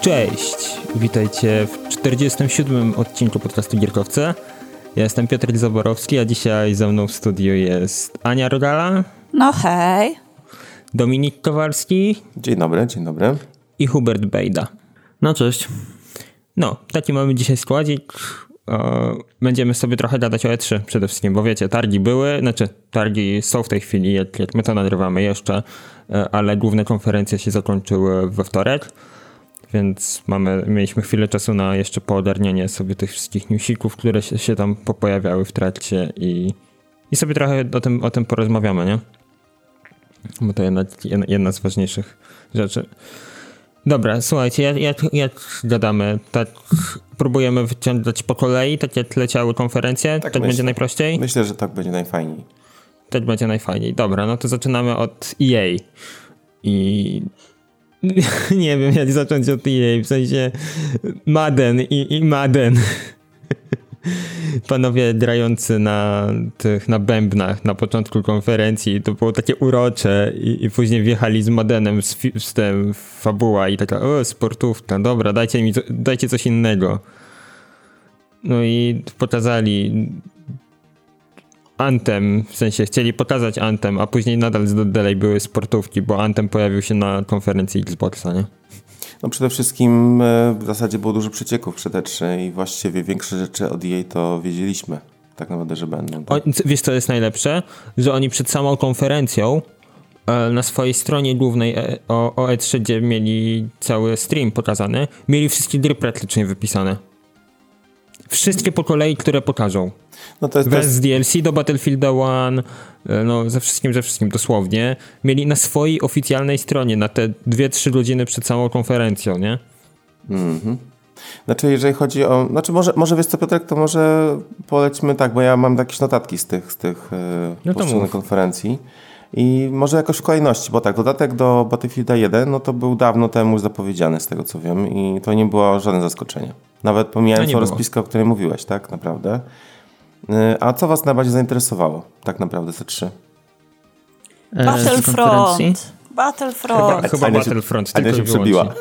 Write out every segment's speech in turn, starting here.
Cześć! Witajcie w 47. odcinku podcastu Gierkowce. Ja jestem Piotr Zaborowski, a dzisiaj ze mną w studiu jest Ania Rogala. No hej. Dominik Kowalski. Dzień dobry, dzień dobry. I Hubert Bejda. No cześć. No, taki mamy dzisiaj składzik. Będziemy sobie trochę gadać o E3 przede wszystkim, bo wiecie, targi były, znaczy targi są w tej chwili, jak, jak my to nagrywamy jeszcze, e, ale główne konferencje się zakończyły we wtorek, więc mamy, mieliśmy chwilę czasu na jeszcze poogarnianie sobie tych wszystkich newsików, które się, się tam pojawiały w trakcie i, i sobie trochę o tym, o tym porozmawiamy, nie? Bo to jedna, jedna z ważniejszych rzeczy. Dobra, słuchajcie, jak, jak, jak gadamy? Tak próbujemy wyciągać po kolei, tak jak leciały konferencje? Tak, tak myślę, będzie najprościej? Myślę, że tak będzie najfajniej. Tak będzie najfajniej. Dobra, no to zaczynamy od EA. I nie wiem, jak zacząć od EA, w sensie Madden i, i Madden. panowie grający na tych, na bębnach na początku konferencji, to było takie urocze i, i później wjechali z Madenem z, z tym fabuła i taka, o, sportówka, dobra, dajcie mi, dajcie coś innego. No i pokazali Antem, w sensie chcieli pokazać Antem, a później nadal dalej były sportówki, bo Antem pojawił się na konferencji Xboxa, nie? No przede wszystkim e, w zasadzie było dużo przecieków przed E3 i właściwie większe rzeczy od jej to wiedzieliśmy tak naprawdę, że będą. Tak? O, wiesz co jest najlepsze? Że oni przed samą konferencją e, na swojej stronie głównej e, o, o E3, gdzie mieli cały stream pokazany, mieli wszystkie gry praktycznie wypisane. Wszystkie po kolei, które pokażą. No to jest, Wraz z DLC do Battlefield 1, e, no ze wszystkim, ze wszystkim dosłownie, mieli na swojej oficjalnej stronie na te 2-3 godziny przed samą konferencją, nie? Mhm. Znaczy, jeżeli chodzi o. Znaczy, może, może wiesz co, Piotrek, to może polećmy tak, bo ja mam jakieś notatki z tych, z tych e, no konferencji. I może jakoś w kolejności, bo tak, dodatek do Battlefield 1, no to był dawno temu zapowiedziany, z tego co wiem, i to nie było żadne zaskoczenie. Nawet pomijając no rozpiskę, o której mówiłeś, tak naprawdę. E, a co was najbardziej zainteresowało, tak naprawdę, te trzy? E, Battlefront. Battlefront. Chyba, chyba Battlefront, tylko się przebiła.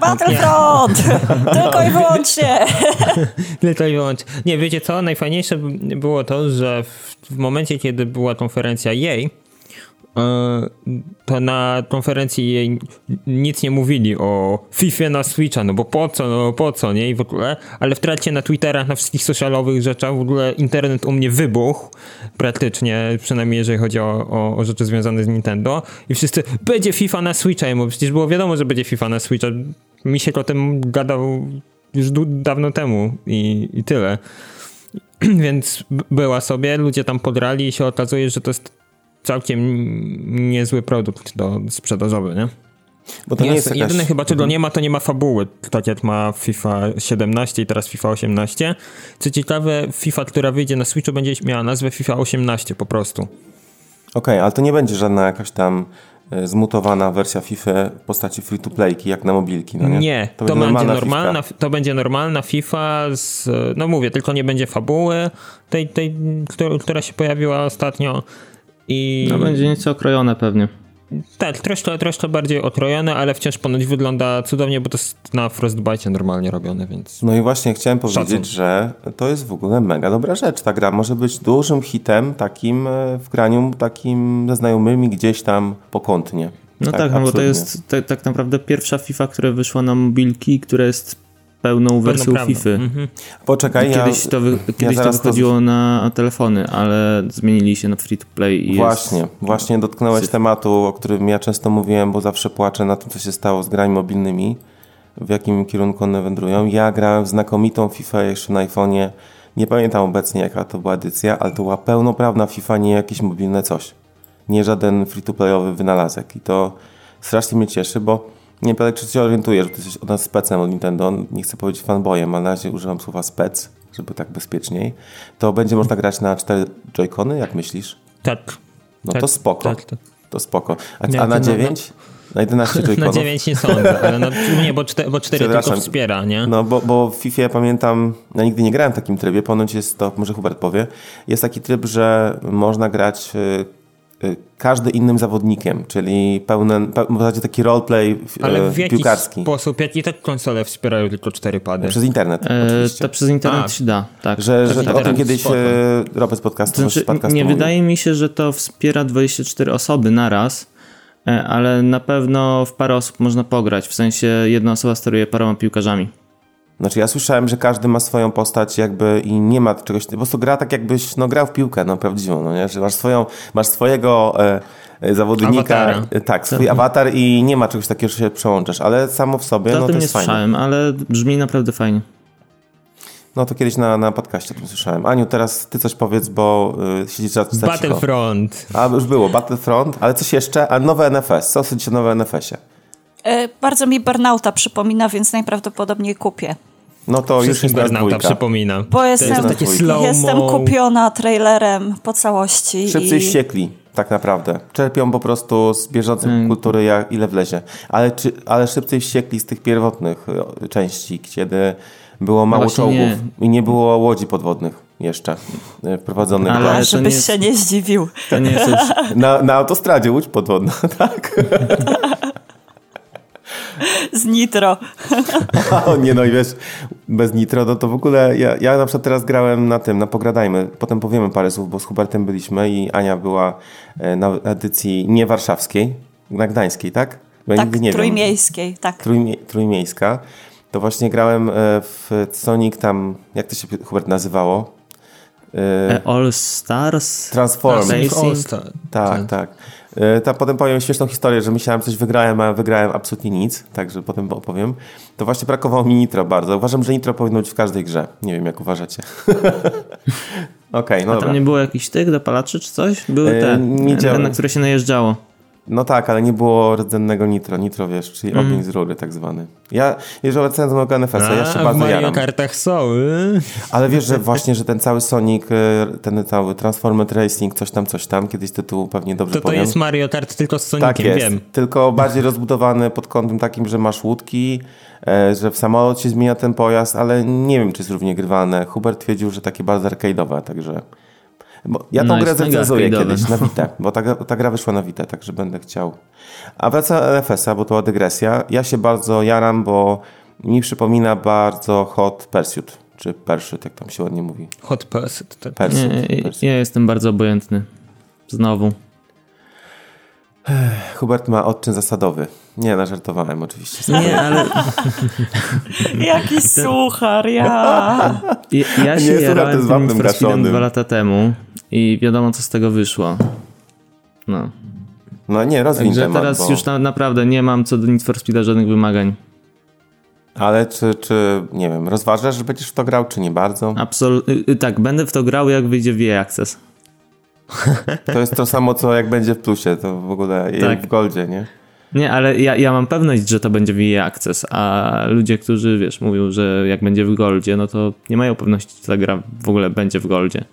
Battlefront! Tylko i wyłącznie! Tylko i wyłącznie. Nie, wiecie co? Najfajniejsze było to, że w, w momencie, kiedy była konferencja jej, to na konferencji jej nic nie mówili o FIFA na Switcha, no bo po co, no po co, nie? I w ogóle, ale w trakcie na Twitterach, na wszystkich socialowych rzeczach w ogóle internet u mnie wybuchł praktycznie, przynajmniej jeżeli chodzi o, o, o rzeczy związane z Nintendo i wszyscy, będzie FIFA na Switcha, mówię, przecież było wiadomo, że będzie FIFA na Switcha. Mi się o tym gadał już dawno temu i, i tyle. Więc była sobie, ludzie tam podrali i się okazuje, że to jest całkiem niezły produkt do sprzedażowy, nie? Bo to nie jest, jest jakaś... Jedyne chyba, czego nie ma, to nie ma fabuły, tak jak ma FIFA 17 i teraz FIFA 18. Co ciekawe, FIFA, która wyjdzie na Switchu, będzie miała nazwę FIFA 18 po prostu. Okej, okay, ale to nie będzie żadna jakaś tam e, zmutowana wersja FIFA w postaci free-to-playki, jak na mobilki, no nie? Nie, to, to będzie, normalna, to będzie normalna FIFA z, no mówię, tylko nie będzie fabuły tej, tej która się pojawiła ostatnio i... No będzie nieco okrojone pewnie. Tak, troszkę, troszkę bardziej okrojone, ale wciąż ponoć wygląda cudownie, bo to jest na Frostbite normalnie robione, więc... No i właśnie chciałem powiedzieć, Szacun. że to jest w ogóle mega dobra rzecz. Ta gra może być dużym hitem takim e, w graniu takim ze znajomymi gdzieś tam pokątnie. No tak, tak no bo to jest tak, tak naprawdę pierwsza FIFA, która wyszła na mobilki, która jest pełną wersją FIFA. Mhm. Poczekaj, kiedyś ja, to, wy, kiedyś ja to wychodziło to... na telefony, ale zmienili się na free to play. I właśnie, jest... właśnie dotknąłeś tematu, o którym ja często mówiłem, bo zawsze płaczę na tym, co się stało z grami mobilnymi, w jakim kierunku one wędrują. Ja grałem w znakomitą FIFA jeszcze na iPhone'ie. Nie pamiętam obecnie, jaka to była edycja, ale to była pełnoprawna FIFA, nie jakieś mobilne coś. Nie żaden free-to-playowy wynalazek. I to strasznie mnie cieszy, bo nie wiem, czy się orientujesz, że ty jesteś od nas specem od Nintendo. Nie chcę powiedzieć fanboyem, ale na razie używam słowa spec, żeby tak bezpieczniej. To będzie można grać na cztery joycony, jak myślisz? Tak. No tak, to spoko. Tak, tak. To spoko. A, nie, a na dziewięć? Na 11 joyconów? Na 9 nie sądzę, ale no, nie, bo 4, bo 4 tylko wspiera, nie? No, bo, bo w FIFA ja pamiętam, ja nigdy nie grałem w takim trybie, ponoć jest to, może Hubert powie, jest taki tryb, że można grać y, każdy innym zawodnikiem, czyli pełny, w zasadzie taki roleplay Ale w jaki piłkarski. sposób, jak i tak konsole wspierają tylko cztery pady? Przez internet, E, oczywiście. to przez internet A. się da, tak. Że, że o tak, tym kiedyś spoko. e, Robert z podcastu, Znaczy, z podcastu nie mówił. wydaje mi się, że to wspiera 24 osoby naraz, e, ale na pewno w parę osób można pograć, w sensie jedna osoba steruje paroma piłkarzami. Znaczy ja słyszałem, że każdy ma swoją postać jakby i nie ma czegoś, po prostu gra tak jakbyś no, grał w piłkę, no prawdziwą, no nie? Że masz, swoją, masz swojego e, e, zawodnika, Awatara. e, tak, swój awatar i nie ma czegoś takiego, że się przełączasz, ale samo w sobie, To no to tym nie jest fajne. słyszałem, ale brzmi naprawdę fajnie. No to kiedyś na, na podcaście o tym słyszałem. Aniu, teraz ty coś powiedz, bo y, siedzisz za. Battlefront. A, już było, Battlefront, ale coś jeszcze? A nowe NFS, co sądzicie o nowe NFS-ie? E, bardzo mi Burnouta przypomina, więc najprawdopodobniej kupię. No to już Wszystkim jest Burnouta dwójka. przypomina. Bo jestem, jest jestem kupiona trailerem po całości. Szybcy i i wściekli, tak naprawdę. Czerpią po prostu z bieżącej Mm. kultury, jak, ile wlezie. Ale, czy, ale szybcy wściekli z tych pierwotnych y, części, kiedy było mało właśnie czołgów nie. i nie było łodzi podwodnych jeszcze y, wprowadzonych. Ale- do- to żebyś się nie zdziwił. To nie jest coś... Na, na autostradzie łódź podwodna, tak? Z Nitro. O nie, no i wiesz, bez nitro, no to w ogóle ja, ja na przykład teraz grałem na tym, na Pogradajmy, potem powiemy parę słów, bo z Hubertem byliśmy i Ania była e, na edycji nie warszawskiej, na gdańskiej, tak? Bo ja Tak, nigdy nie wiem. trójmiejskiej, tak. Trójmie, trójmiejska. To właśnie grałem e, w Sonic tam, jak to się Hubert nazywało? E, All Stars? Transform. Racing? All-Star. Tak, tak. E, Tam potem powiem śmieszną historię, że myślałem coś wygrałem, a wygrałem absolutnie nic, także potem opowiem. To właśnie brakowało mi nitro bardzo. Uważam, że nitro powinno być w każdej grze. Nie wiem, jak uważacie. Okej, no A dobra. tam nie było jakichś tych dopalaczy czy coś? Były E, te, nie na które się najeżdżało. No tak, ale nie było rdzennego nitro. Nitro, wiesz, czyli Mm. ogień z rury tak zwany. Ja, jeżeli wracając do mojego NFS-a, ja się w bardzo Mario jaram. Kartach są. y? Ale wiesz, że właśnie, że ten cały Sonic, e, ten cały Transformer Racing, coś tam, coś tam, kiedyś tytuł pewnie dobrze To to powiem. jest Mario Kart tylko z Tak Soniciem, jest, wiem. tylko bardziej rozbudowany pod kątem takim, że masz łódki, e, że w samolot się zmienia ten pojazd, ale nie wiem, czy jest równie grywalne. Hubert twierdził, że takie bardzo arcade'owe, także... Bo ja tą No, grę zrecenzuję kiedyś na Vita, bo ta, ta gra wyszła na Vita, także będę chciał. A wraca do NFS-a, bo to była dygresja. Ja się bardzo jaram, bo mi przypomina bardzo Hot Pursuit, czy Pursuit, jak tam się ładnie mówi. Hot Pursuit. tak. Pursuit, Nie, Pursuit. ja jestem bardzo obojętny. Znowu. Hubert ma odczyn zasadowy. Nie, no, żartowałem oczywiście. Nie, ale Jaki suchar, ja. ja, ja się Nie, jarałem tym gaszonym. dwa lata temu i wiadomo, co z tego wyszło. No. No nie, rozwiń Także temat, teraz bo... już na, naprawdę nie mam co do Need for Speeda żadnych wymagań. Ale czy, czy, nie wiem, rozważasz, że będziesz w to grał, czy nie bardzo? Absolutnie. Tak, będę w to grał, jak wyjdzie w EA Access. To jest to samo, co jak będzie w plusie, to w ogóle Tak. w goldzie, nie? Nie, ale ja, ja mam pewność, że to będzie w EA Access, a ludzie, którzy, wiesz, mówią, że jak będzie w Goldzie, no to nie mają pewności, czy ta gra w ogóle będzie w Goldzie.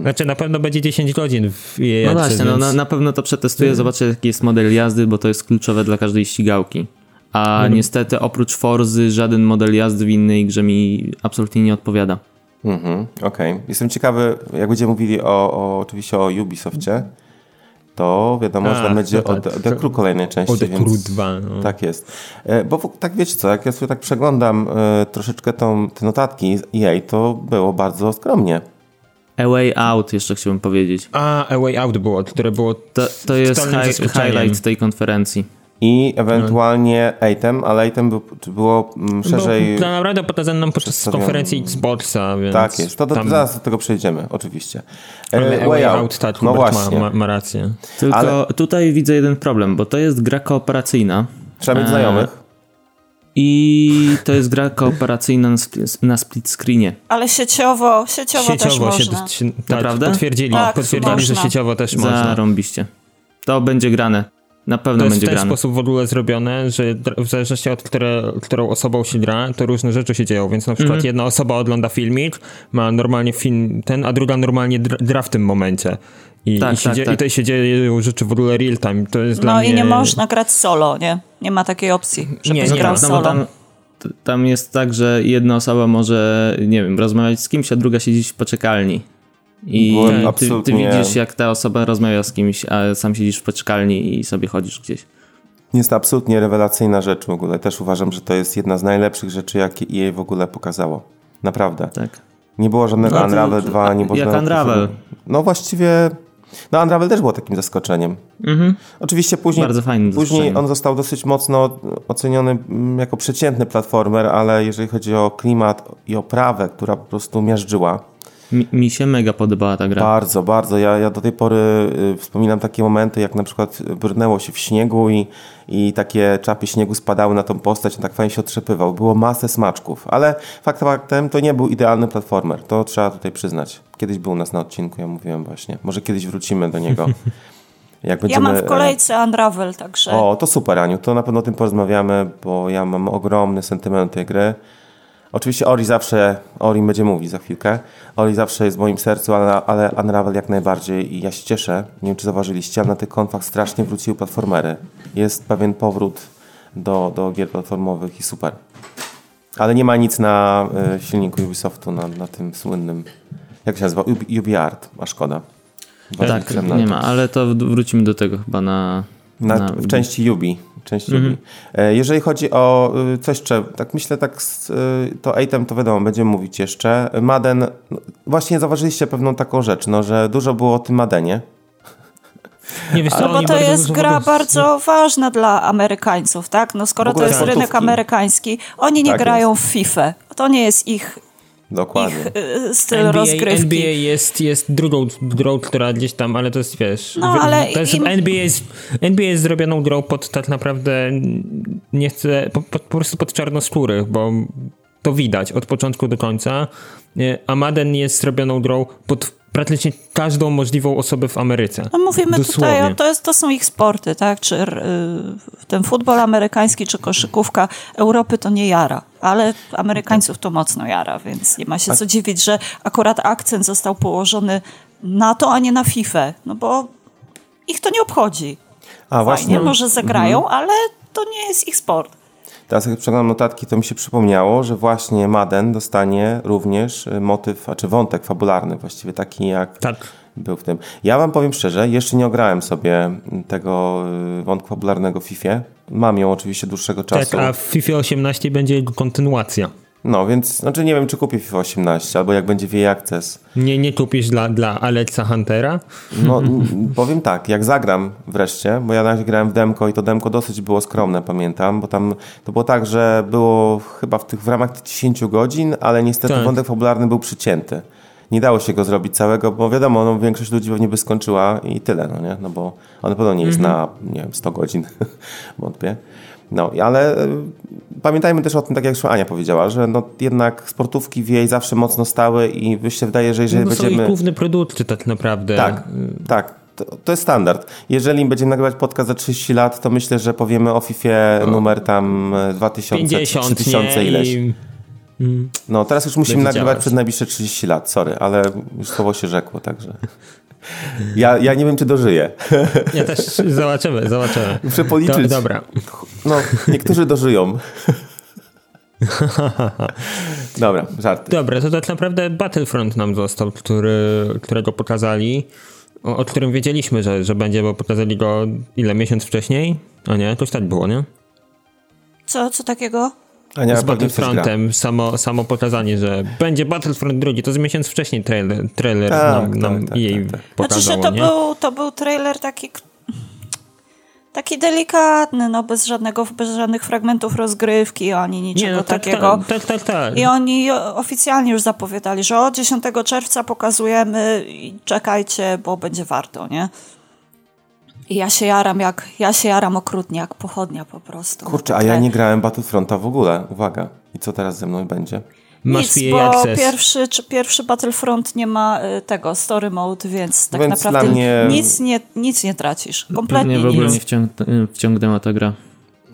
Znaczy na pewno będzie 10 godzin w jej No właśnie, no, więc- na, na pewno to przetestuję, zobaczę jaki jest model jazdy, bo to jest kluczowe dla każdej ścigałki. A niestety oprócz Forzy żaden model jazdy w innej grze mi absolutnie nie odpowiada. Mhm, okej. Jestem ciekawy, jak będziemy mówili o, o oczywiście o Ubisoftie, to wiadomo, że A, tam będzie no o tak. The, The Crew kolejnej części, O, The. Crew 2, no. Tak jest. E, Bo tak wiecie co, jak ja sobie tak przeglądam e, troszeczkę tą, te notatki z EA, to było bardzo skromnie. A Way Out jeszcze chciałbym powiedzieć. A, A Way Out było, które było To, to jest hi highlight tej konferencji. I ewentualnie Atem, ale Atem był, czy było mm, szerzej... Było naprawdę pokazane nam podczas konferencji Xboxa, więc Tak jest, to do, tam, zaraz do tego przejdziemy, oczywiście. E, ale A Way Out, tak, no właśnie. ma, ma, ma rację. Tylko Ale- tutaj widzę jeden problem, bo to jest gra kooperacyjna Trzeba mieć e, znajomych. I to jest gra kooperacyjna na, spli- na split screenie. Ale sieciowo, sieciowo, też Sieciowo się, można. się tak, Naprawdę? potwierdzili, Tak, potwierdzili że sieciowo też można. Zarąbiście. To będzie grane. Na pewno To jest w będzie ten grane. sposób w ogóle zrobione, że w zależności od które, którą osobą się gra, to różne rzeczy się dzieją, więc na przykład Mhm. jedna osoba ogląda filmik, ma normalnie film ten, a druga normalnie dra, w tym momencie. I, Tak, i, się tak, tak. i to się dzieją rzeczy w ogóle real time. To jest dla No mnie... i nie można grać solo, nie? Nie ma takiej opcji, żebyś Nie, nie grał. No bo solo. tam, t- tam jest tak, że jedna osoba może, nie wiem, rozmawiać z kimś, a druga siedzieć w poczekalni. I ty, ty widzisz, jak ta osoba rozmawia z kimś, a sam siedzisz w poczekalni i sobie chodzisz gdzieś. Jest to absolutnie rewelacyjna rzecz w ogóle. Też uważam, że to jest jedna z najlepszych rzeczy, jakie EA w ogóle pokazało. Naprawdę. Tak. Nie było żadnego No Unravel to- 2, nie było jak Unravel. No właściwie... No Unravel też było takim zaskoczeniem. Mhm. Oczywiście później, później on został dosyć mocno oceniony mm, jako przeciętny platformer, ale jeżeli chodzi o klimat i oprawę, która po prostu miażdżyła, Mi, mi się mega podobała ta gra. bardzo, bardzo. Ja, ja do tej pory y, wspominam takie momenty, jak na przykład brnęło się w śniegu i, i takie czapy śniegu spadały na tą postać, on tak fajnie się otrzepywał. Było masę smaczków, ale fakt faktem to nie był idealny platformer. To trzeba tutaj przyznać. Kiedyś był u nas na odcinku, ja mówiłem właśnie. Może kiedyś wrócimy do niego. Jak Ja będziemy, mam w kolejce Unravel, także O, to super, Aniu. To na pewno o tym porozmawiamy, bo ja mam ogromny sentyment tej gry. Oczywiście Ori zawsze, Ori będzie mówić za chwilkę, Ori zawsze jest w moim sercu, ale, ale Unravel jak najbardziej i ja się cieszę, nie wiem czy zauważyliście, ale na tych konfach strasznie wróciły platformery. Jest pewien powrót do, do gier platformowych i super. Ale nie ma nic na y, silniku Ubisoftu, na, na tym słynnym, jak się nazywa, Ubi, UbiArt, a szkoda. Tak, nie ma, ale to wrócimy do tego chyba na... Na, na w części Yubi. Części Mhm. Yubi. E, Jeżeli chodzi o y, coś, jeszcze, tak myślę, tak z, y, to Atem to wiadomo, będziemy mówić jeszcze. Madden, no, właśnie zauważyliście pewną taką rzecz, no, że dużo było o tym Madenie. Nie wiesz No bo to jest gra wobec- bardzo ważna dla Amerykańców, tak? No skoro to jest sportówki. rynek amerykański, oni nie Tak grają w FIFA. To nie jest ich, Dokładnie. ich y, styl NBA, rozgrywki. NBA jest, jest drugą grą, która gdzieś tam, ale to jest, wiesz... No, ale to jest, im- NBA, jest, NBA jest zrobioną grą pod tak naprawdę, nie chcę, po, po, po prostu pod czarnoskórych, bo to widać od początku do końca, a Madden jest zrobioną grą pod praktycznie każdą możliwą osobę w Ameryce. No mówimy Dosłownie. tutaj, o, to, jest, to są ich sporty, tak? Czy y, ten futbol amerykański, czy koszykówka Europy to nie jara, ale Amerykańców to mocno jara, więc nie ma się co dziwić, że akurat akcent został położony na to, a nie na FIFA, no bo ich to nie obchodzi. A właśnie, Fajnie, może zagrają, Mhm. ale to nie jest ich sport. Teraz jak przeglądam notatki, to mi się przypomniało, że właśnie Madden dostanie również y, motyw, a czy wątek fabularny właściwie, taki jak Tak. był w tym. Ja wam powiem szczerze, jeszcze nie ograłem sobie tego y, wątku fabularnego w FIFA. Mam ją oczywiście dłuższego czasu. Tak, a w FIFA 18 będzie jego kontynuacja. No, więc znaczy nie wiem, czy kupię FIFA 18, albo jak będzie w jej akces. Nie, nie kupisz dla, dla Alexa Huntera? No, powiem tak, jak zagram wreszcie, bo ja na razie grałem w demko i to demko dosyć było skromne, pamiętam, bo tam to było tak, że było chyba w tych w ramach tych 10 godzin, ale niestety Tak. wątek fabularny był przycięty. Nie dało się go zrobić całego, bo wiadomo, no, większość ludzi pewnie by skończyła i tyle, no nie? No bo on na pewno nie jest na, nie wiem, 100 godzin, wątpię. No, ale y, pamiętajmy też o tym, tak jak już Ania powiedziała, że no, jednak sportówki w jej zawsze mocno stały i się wydaje, że jeżeli No to są będziemy... ich główne produkty tak naprawdę. Tak, tak. To, to jest standard. Jeżeli będziemy nagrywać podcast za 30 lat, to myślę, że powiemy o FIFA numer tam e, 2000, 50, 3000 nie? ileś. I... No teraz już musimy nagrywać działać. przez najbliższe 30 lat, sorry, ale już słowo się rzekło, także... Ja, ja nie wiem, czy dożyję. Ja też zobaczymy, zobaczymy. Muszę policzyć. Do, dobra. No, niektórzy dożyją. Dobra, żarty. Dobra, to tak naprawdę Battlefront nam został, który, którego pokazali, o, o którym wiedzieliśmy, że, że będzie, bo pokazali go ile, miesiąc wcześniej? A nie, jakoś tak było, nie? Co, co takiego? Ania Z. Battlefrontem, samo, samo pokazanie, że będzie Battlefront drugi, to z miesiąc wcześniej trailer, trailer Tak, nam, tak, nam tak, jej tak, tak. Znaczy, że to nie? był, to był trailer taki taki delikatny, no bez żadnego, bez żadnych fragmentów rozgrywki, ani niczego Nie, no tak, takiego. tak, tak, tak, tak. I oni oficjalnie już zapowiadali, że od 10 czerwca pokazujemy i czekajcie, bo będzie warto, nie? I ja się jaram jak, ja się jaram okrutnie, jak pochodnia po prostu. Kurczę, a ja nie grałem Battlefronta w ogóle. Uwaga. I co teraz ze mną będzie? Masz Nic, jej bo access. pierwszy, czy pierwszy Battlefront nie ma y, tego story mode, więc tak Więc naprawdę mnie- nic, nie, nic nie tracisz. Kompletnie Nie, w ogóle nic. nie wciąg wciągnęła ta gra.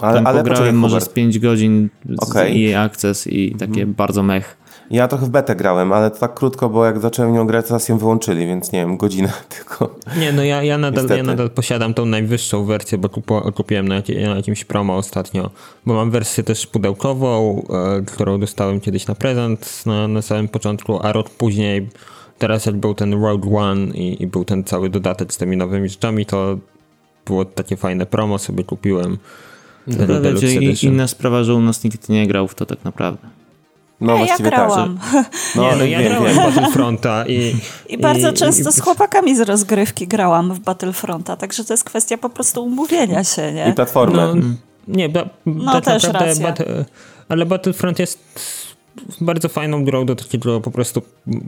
Ale, Tam ale pograłem poczekaj, może Hubert. z 5 godzin z Okej. Mhm. EA Access i takie bardzo mech. Ja trochę w betę grałem, ale to tak krótko, bo jak zacząłem nią grać, nas ją wyłączyli, więc nie wiem, godzinę tylko. Nie, no ja, ja, nadal, ja nadal posiadam tą najwyższą wersję, bo kupo, kupiłem na, na jakimś promo ostatnio, bo mam wersję też pudełkową, e, którą dostałem kiedyś na prezent na, na samym początku, a rok później teraz jak był ten Rogue One i, i był ten cały dodatek z tymi nowymi rzeczami, to było takie fajne promo, sobie kupiłem. No, wiecie, inna sprawa, że u nas nikt nie grał w to tak naprawdę. No ja właściwie grałam. tak. No, nie, no ja wiem, w Battlefronta i... I bardzo i, często i, z chłopakami z rozgrywki grałam w Battlefronta, także to jest kwestia po prostu umówienia się, nie? I platformę. No, nie, ba, No, tak też naprawdę, racja. bat, ale Battlefront jest bardzo fajną grą do takiego po prostu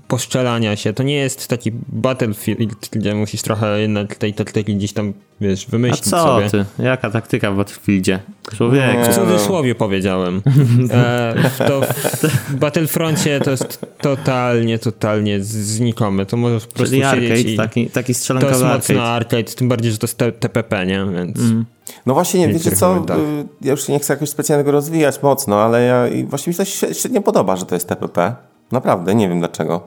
poszczelania się. To nie jest taki Battlefield, gdzie musisz trochę jednak tej taktyki gdzieś tam, wiesz, A wymyślić co sobie. ty? Jaka taktyka w Battlefieldzie? Człowiek. W cudzysłowie powiedziałem. E, to w Battlefroncie to jest totalnie, totalnie znikome. To możesz po prostu Czyli arcade, i... taki, taki To jest strzelankowy mocno arcade. arcade, tym bardziej, że to jest TPP, nie? Więc... No właśnie, nie, wiecie co, momentach. y, ja już nie chcę jakoś specjalnego rozwijać mocno, ale ja i właśnie mi to się średnio podoba, że to jest TPP. Naprawdę, nie wiem dlaczego.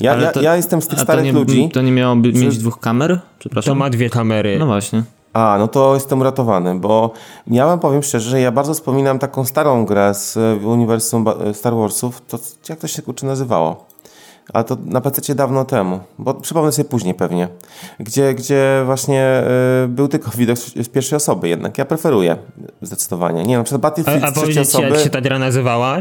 Ja, to- ja jestem z tych to starych nie, ludzi. to nie miałoby że- mieć dwóch kamer? To Przepraszam. ma dwie kamery. No właśnie. A, no to jestem uratowany, bo ja wam powiem szczerze, że ja bardzo wspominam taką starą grę z e, uniwersum Star Warsów. To jak to się kurczę nazywało? A to na PC dawno temu, bo przypomnę sobie później pewnie, gdzie, gdzie właśnie e, był tylko widok z pierwszej osoby jednak. Ja preferuję zdecydowanie. Nie, przykład A, Battlefield a z trzeciej osoby, jak się ta gra nazywała?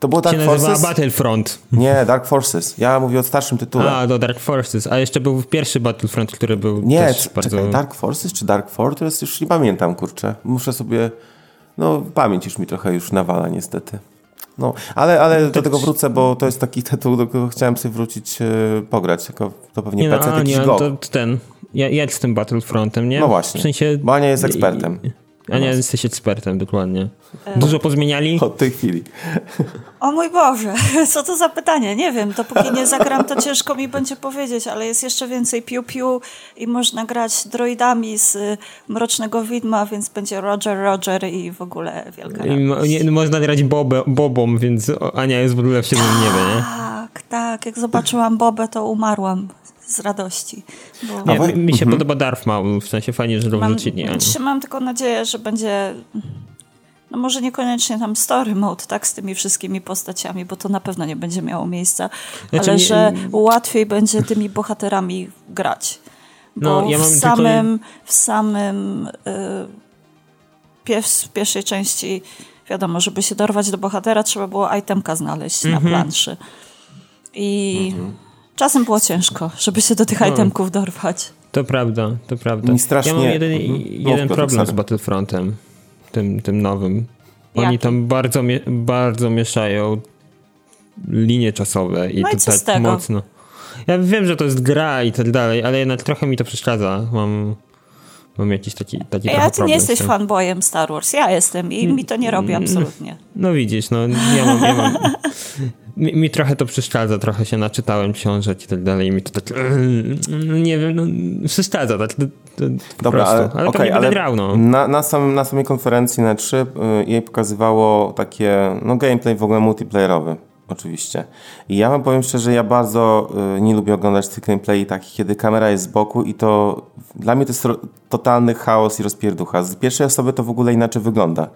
to było się Dark nazywała Forces? Battlefront. Nie, Dark Forces. Ja mówię o starszym tytule. A, do Dark Forces. A jeszcze był pierwszy Battlefront, który był Nie, też c- bardzo... czekaj, Dark Forces czy Dark Fortress? Już nie pamiętam, kurczę. Muszę sobie... No, pamięć już mi trochę już nawala niestety. No, ale, ale do tego wrócę, bo to jest taki tytuł, do którego chciałem sobie wrócić, e, pograć, tylko to pewnie Nie, no, PC, a, jakiś nie, GOG. to ten... Ja, jak z tym Battlefrontem, nie? No właśnie, W sensie... bo Ania jest ekspertem. Ania, jesteś ekspertem, dokładnie. Dużo pozmieniali? Od tej chwili. O mój Boże, co to za pytanie? Nie wiem, dopóki nie zagram, to ciężko mi będzie powiedzieć, ale jest jeszcze więcej piu-piu i można grać droidami z Mrocznego Widma, więc będzie Roger, Roger i w ogóle wielka I nie, można grać bobę, bobą, więc Ania jest w ogóle w siedmym niebie, nie? Tak, tak, jak zobaczyłam Bobę, to umarłam z radości. Bo Nie, mi, mi się podoba Darth Maul, w sensie fajnie, że go mam, trzymam tylko nadzieję, że będzie... No może niekoniecznie tam story mode, tak, z tymi wszystkimi postaciami, bo to na pewno nie będzie miało miejsca, Znaczy, ale nie- że łatwiej będzie tymi bohaterami grać. Bo No, ja w, mam tylko- samym, w samym y, pies, pierwszej części wiadomo, żeby się dorwać do bohatera, trzeba było itemka znaleźć Mhm. na planszy. I czasem było ciężko, żeby się do tych No. itemków dorwać. To prawda, to prawda. Mi strasznie- Ja mam jeden, Mhm. jeden Mów, problem z. Battlefrontem, tym, tym nowym. Oni Jaki? tam bardzo, bardzo mieszają linie czasowe i No i to co tak mocno. Ja wiem, że to jest gra i tak dalej, ale jednak trochę mi to przeszkadza. Mam, mam jakiś taki, taki Ja ty nie jesteś fanboyem Star Wars, ja jestem i mi to nie robi absolutnie. No widzisz, no ja mam, ja mam mi, mi trochę to przeszkadza, trochę się naczytałem książek i tak dalej i mi to tak nie wiem, no przeszkadza tak to, to po Dobra, prostu. ale, ale pewnie ale będę grał, no. na, na, samym, na samej konferencji na 3 y, jej pokazywało takie, no gameplay w ogóle multiplayerowy, oczywiście. I ja wam powiem szczerze, ja bardzo y, nie lubię oglądać tych gameplay takich, kiedy kamera jest z boku i to dla mnie to jest totalny chaos i rozpierducha. Z pierwszej osoby to w ogóle inaczej wygląda.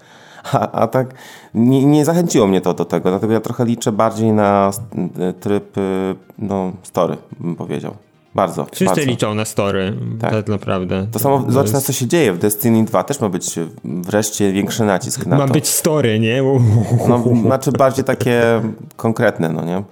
A, a tak nie, nie zachęciło mnie to do tego, dlatego ja trochę liczę bardziej na y, tryb, y, no, story, bym powiedział. Bardzo, Wszyscy bardzo. liczą na story, Tak. tak naprawdę. To samo, zobacz na jest- co się dzieje. W Destiny 2 też ma być wreszcie większy nacisk na Ma to. być story, nie? No, znaczy bardziej takie konkretne, no nie?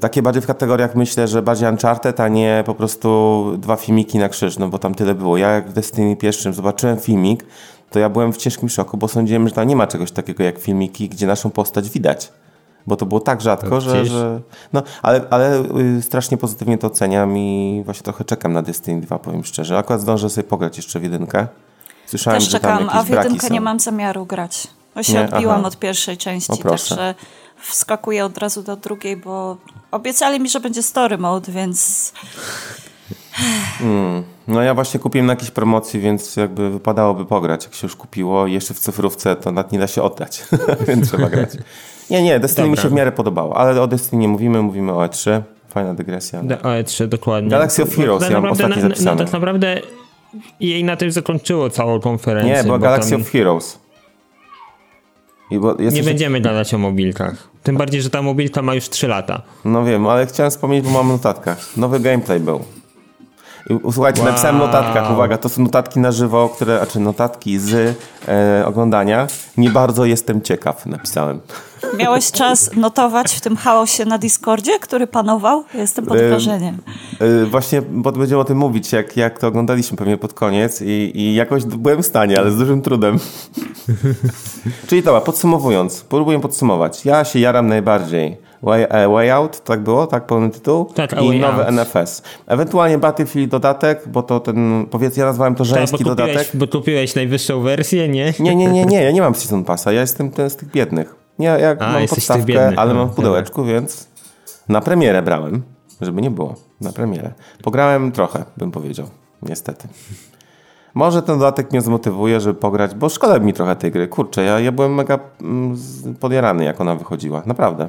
Takie bardziej w kategoriach myślę, że bardziej Uncharted, a nie po prostu dwa filmiki na krzyż, no bo tam tyle było. Ja jak w Destiny pierwszym zobaczyłem filmik, to ja byłem w ciężkim szoku, bo sądziłem, że tam nie ma czegoś takiego jak filmiki, gdzie naszą postać widać. Bo to było tak rzadko, No, że, że... No, ale, ale y, strasznie pozytywnie to oceniam i właśnie trochę czekam na Destiny 2, powiem szczerze. Akurat zdążę sobie pograć jeszcze w jedynkę. Słyszałem, Też że tam czekam, jakieś a w jedynkę są. nie mam zamiaru grać. Bo się Nie? odbiłam Aha. od pierwszej części, także wskakuję od razu do drugiej, bo obiecali mi, że będzie story mode, więc No ja właśnie kupiłem na jakiejś promocji, więc jakby wypadałoby pograć, jak się już kupiło. I jeszcze w cyfrówce to nawet nie da się oddać, więc trzeba grać. Nie, nie, Destiny mi Dobra. się w miarę podobało, ale o Destiny nie mówimy, mówimy o E3. Fajna dygresja. Do OE3, dokładnie. Galaxy of Heroes, tak ja mam ostatnio na, zapisane. no, tak naprawdę jej na tym zakończyło całą konferencję. Nie, była bo Galaxy tam, of Heroes. Nie będziemy gadać o mobilkach. Tym bardziej, że ta mobilka ma już 3 lata. No wiem, ale chciałem wspomnieć, bo mam w notatkach. Nowy gameplay był. Słuchajcie, Wow. napisałem w notatkach, uwaga, to są notatki na żywo, które, znaczy notatki z e, oglądania. Nie bardzo jestem ciekaw, napisałem. Miałeś czas notować w tym chaosie na Discordzie, który panował? Jestem pod Ym, wrażeniem. E, właśnie, bo będziemy o tym mówić, jak, jak to oglądaliśmy pewnie pod koniec i, i jakoś byłem w stanie, ale z dużym trudem. Czyli dobra, podsumowując, próbuję podsumować. Ja się jaram najbardziej. Way, e, way Out, tak było? Tak pełny tytuł? Tak, I nowy Out. NFS. Ewentualnie Battlefield dodatek, bo to ten, powiedz, ja nazwałem to Tak, bo żeński kupiłeś, dodatek. bo kupiłeś najwyższą wersję, nie? Nie, nie, nie, nie, ja nie mam Season Passa, ja jestem ten z tych biednych. Nie, ja A, mam podstawkę, ale no, mam w pudełeczku, więc na premierę brałem, żeby nie było, na premierę. Pograłem trochę, bym powiedział, niestety. Może ten dodatek mnie zmotywuje, żeby pograć, bo szkoda mi trochę tej gry. Kurczę, ja, ja byłem mega mm, podjarany, jak ona wychodziła. Naprawdę.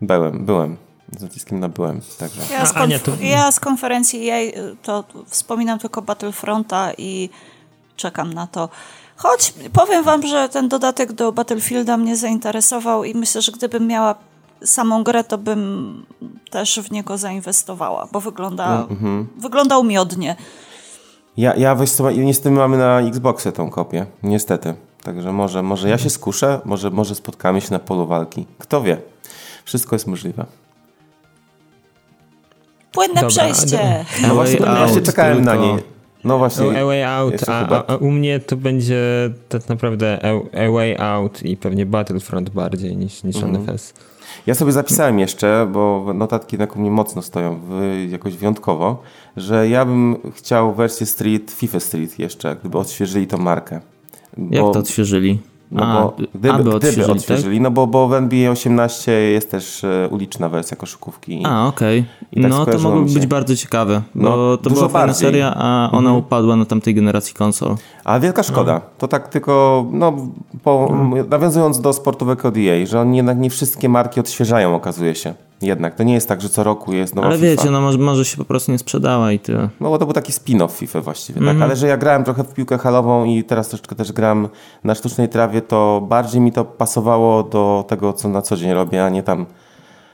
Byłem, byłem. Z naciskiem na byłem, także. Ja z, Ania, to- ja z konferencji jej to wspominam tylko Battlefronta i czekam na to. Choć powiem wam, że ten dodatek do Battlefielda mnie zainteresował i myślę, że gdybym miała samą grę, to bym też w niego zainwestowała, bo wygląda, wyglądał miodnie. Ja, ja niestety mamy na Xboxie tą kopię, niestety. Także może, może ja się skuszę, może, może spotkamy się na polu walki. Kto wie? Wszystko jest możliwe. Płynne Dobra, przejście. No właśnie, ja się Out czekałem na niej. No właśnie. A Way Out, a, chyba- a, u mnie to będzie tak naprawdę A, a Way Out i pewnie Battlefront bardziej niż, niż Mhm. NFS. Ja sobie zapisałem jeszcze, bo notatki na mnie mocno stoją w, jakoś wyjątkowo, że ja bym chciał wersję Street, FIFA Street jeszcze, gdyby odświeżyli tą markę. Jak Bo- to odświeżyli? No A, bo gdyby, aby gdyby odświeżyli, odświeżyli, no bo, bo w NBA 18 jest też e, uliczna wersja koszykówki. tak? A, okej. I tak no to skojarzyło mogło mi się. być bardzo ciekawe, No, bo to dużo była fajna seria, a ona upadła na tamtej generacji konsol. Ale wielka szkoda. To tak tylko, no, po, nawiązując do sportowego DA, że oni jednak nie wszystkie marki odświeżają, okazuje się. Jednak. To nie jest tak, że co roku jest nowa Ale FIFA. wiecie, no może, może się po prostu nie sprzedała i tyle. No bo to był taki spin-off FIFA właściwie, tak? Ale że ja grałem trochę w piłkę halową i teraz troszeczkę też gram na sztucznej trawie, to bardziej mi to pasowało do tego, co na co dzień robię, a nie tam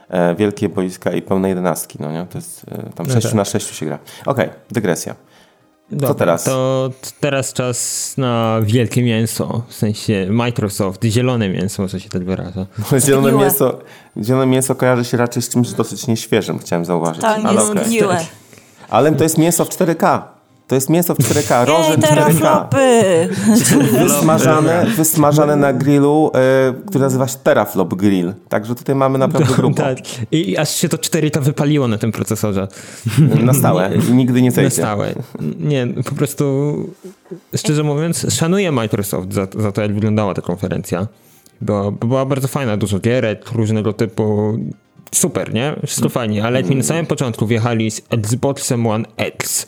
e, wielkie boiska i pełne jedenastki, no nie? To jest e, tam 6 tak. na 6 się gra. Okej, dygresja. Dobra, teraz? To teraz czas na wielkie mięso, w sensie Microsoft, zielone mięso, może się tak wyraża. Zielone Zgniłe. mięso, zielone mięso kojarzy się raczej z czymś dosyć nieświeżym, chciałem zauważyć. Tak, ale, zgniłe. ale to jest mięso w 4K. To jest mięso w 4K, rożen Ej, 4K. teraflopy! Wysmażane, wysmażane na grillu, e, który nazywa się Teraflop Grill. Także tutaj mamy naprawdę grubo. tak. I, aż się to 4 to wypaliło na tym procesorze. Na stałe. I nigdy nie Na zejdzie. stałe. Nie, po prostu szczerze mówiąc, szanuję Microsoft za, za to, jak wyglądała ta konferencja. Bo, bo była bardzo fajna, dużo gierek różnego typu. Super, nie? Wszystko fajnie, ale jak mi na samym początku wjechali z Xboxem One X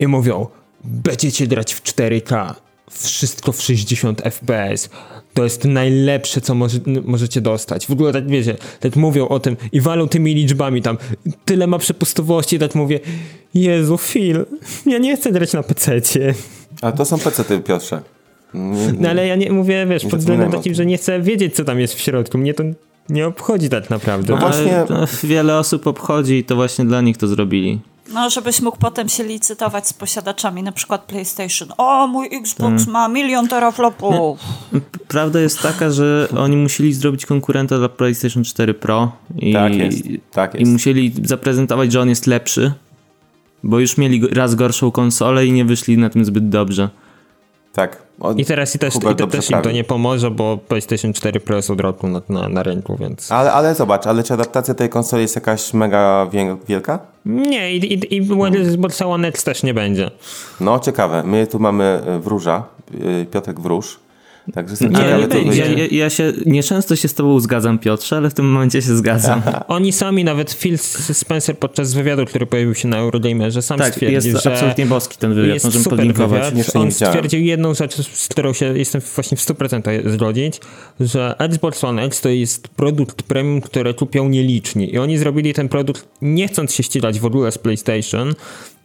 i mówią, będziecie grać w 4K, wszystko w 60 FPS, to jest najlepsze, co może, możecie dostać. W ogóle tak wiecie, tak mówią o tym i walą tymi liczbami tam, tyle ma przepustowości, tak mówię, Jezu, Phil, ja nie chcę grać na PC-cie. Ale to są pecety, Piotrze. Nie, No ale ja nie mówię, wiesz, Nie pod względem takim, że nie chcę wiedzieć, co tam jest w środku. Mnie to nie obchodzi tak naprawdę. No właśnie- Ale wiele osób obchodzi i to właśnie dla nich to zrobili. No, żebyś mógł potem się licytować z posiadaczami, na przykład PlayStation. O, mój Xbox Tak. ma milion teraflopów. Prawda jest taka, że oni musieli zrobić konkurenta dla PlayStation 4 Pro i, Tak jest, tak i jest. musieli zaprezentować, że on jest lepszy, bo już mieli raz gorszą konsolę i nie wyszli na tym zbyt dobrze. Tak. I teraz i też, i Hubert dobrze też im to nie pomoże, bo PlayStation 4 Pro jest od roku na, na, na rynku, więc... Ale, ale zobacz, ale czy adaptacja tej konsoli jest jakaś mega wielka? Nie, i, i, i Xbox One X też nie będzie. No, ciekawe. My tu mamy e, wróża, e, Piotrek Wróż. Także jestem Nie, ciekawy, co ja, ja, ja się nieczęsto się z tobą zgadzam, Piotrze, ale w tym momencie się zgadzam. Oni sami, nawet Phil Spencer podczas wywiadu, który pojawił się na Eurogamerze, sam tak, stwierdził, jest że... absolutnie boski ten wywiad, możemy super podlinkować. wywiad. On stwierdził jedną rzecz, z którą się jestem właśnie w 100% zgodzić, że Xbox One X to jest produkt premium, który kupią nieliczni. I oni zrobili ten produkt nie chcąc się ścigać w ogóle z PlayStation,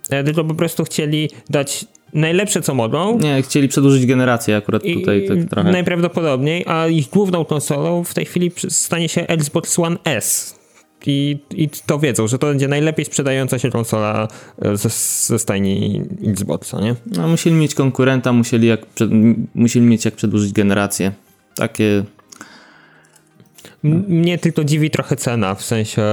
e, tylko po prostu chcieli dać najlepsze co mogą. Nie, chcieli przedłużyć generację akurat tutaj tak trochę. Najprawdopodobniej, a ich główną konsolą w tej chwili stanie się Xbox One S. I, I to wiedzą, że to będzie najlepiej sprzedająca się konsola e, ze, ze stajni Xboxa, nie? No, musieli mieć konkurenta, musieli, jak, musieli mieć jak przedłużyć generację. Takie mnie tylko dziwi trochę cena, w sensie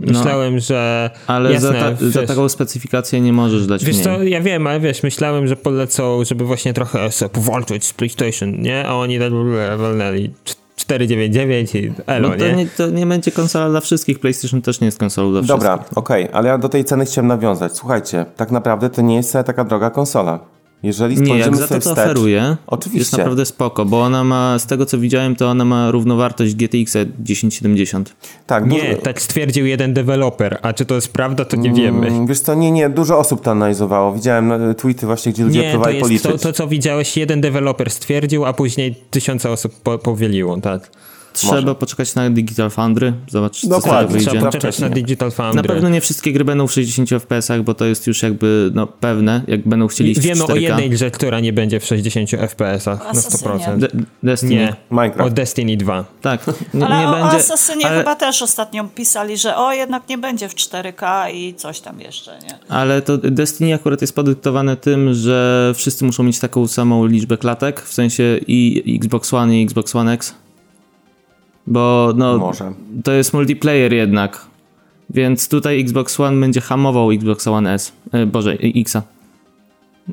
myślałem, no, że... Ale jasne, za, ta, wiesz, za, taką specyfikację nie możesz dać Wiesz mniej. co, ja wiem, ale wiesz, myślałem, że polecą, żeby właśnie trochę sobie powalczyć z PlayStation, nie? A oni tak walnęli 499 i elo, no to nie? nie? To nie będzie konsola dla wszystkich, PlayStation też nie jest konsolą dla Dobra, wszystkich. Dobra, okej, okay, ale ja do tej ceny chciałem nawiązać. Słuchajcie, tak naprawdę to nie jest taka droga konsola. Jeżeli nie, jak za to, wstecz, oferuje, oczywiście. jest naprawdę spoko, bo ona ma, z tego co widziałem, to ona ma równowartość GTX 1070. Tak, nie, dużo... tak stwierdził jeden deweloper, a czy to jest prawda, to nie wiemy. Mm, wiesz co, nie, nie, dużo osób to analizowało. Widziałem e, tweety właśnie, gdzie ludzie nie, próbowali to jest policzyć. To, to, co widziałeś, jeden deweloper stwierdził, a później tysiące osób po, powieliło, tak. Trzeba Może. poczekać na Digital Foundry, zobaczyć co z wyjdzie. Trzeba poczekać na Digital Foundry. Na pewno nie wszystkie gry będą w 60 FPS-ach, bo to jest już jakby no, pewne, jak będą chcieli iść Wiemy w 4K. o jednej grze, która nie będzie w 60 FPS-ach na 100%. De Destiny. Nie, Minecraft. o Destiny 2. Tak, nie, ale nie o będzie. Assassinie ale... chyba też ostatnio pisali, że o, jednak nie będzie w 4K i coś tam jeszcze, nie? Ale to Destiny akurat jest podyktowane tym, że wszyscy muszą mieć taką samą liczbę klatek, w sensie i Xbox One i Xbox One X. Bo no, Może. to jest multiplayer jednak. Więc tutaj Xbox One będzie hamował Xbox One S. E, Boże, Xa.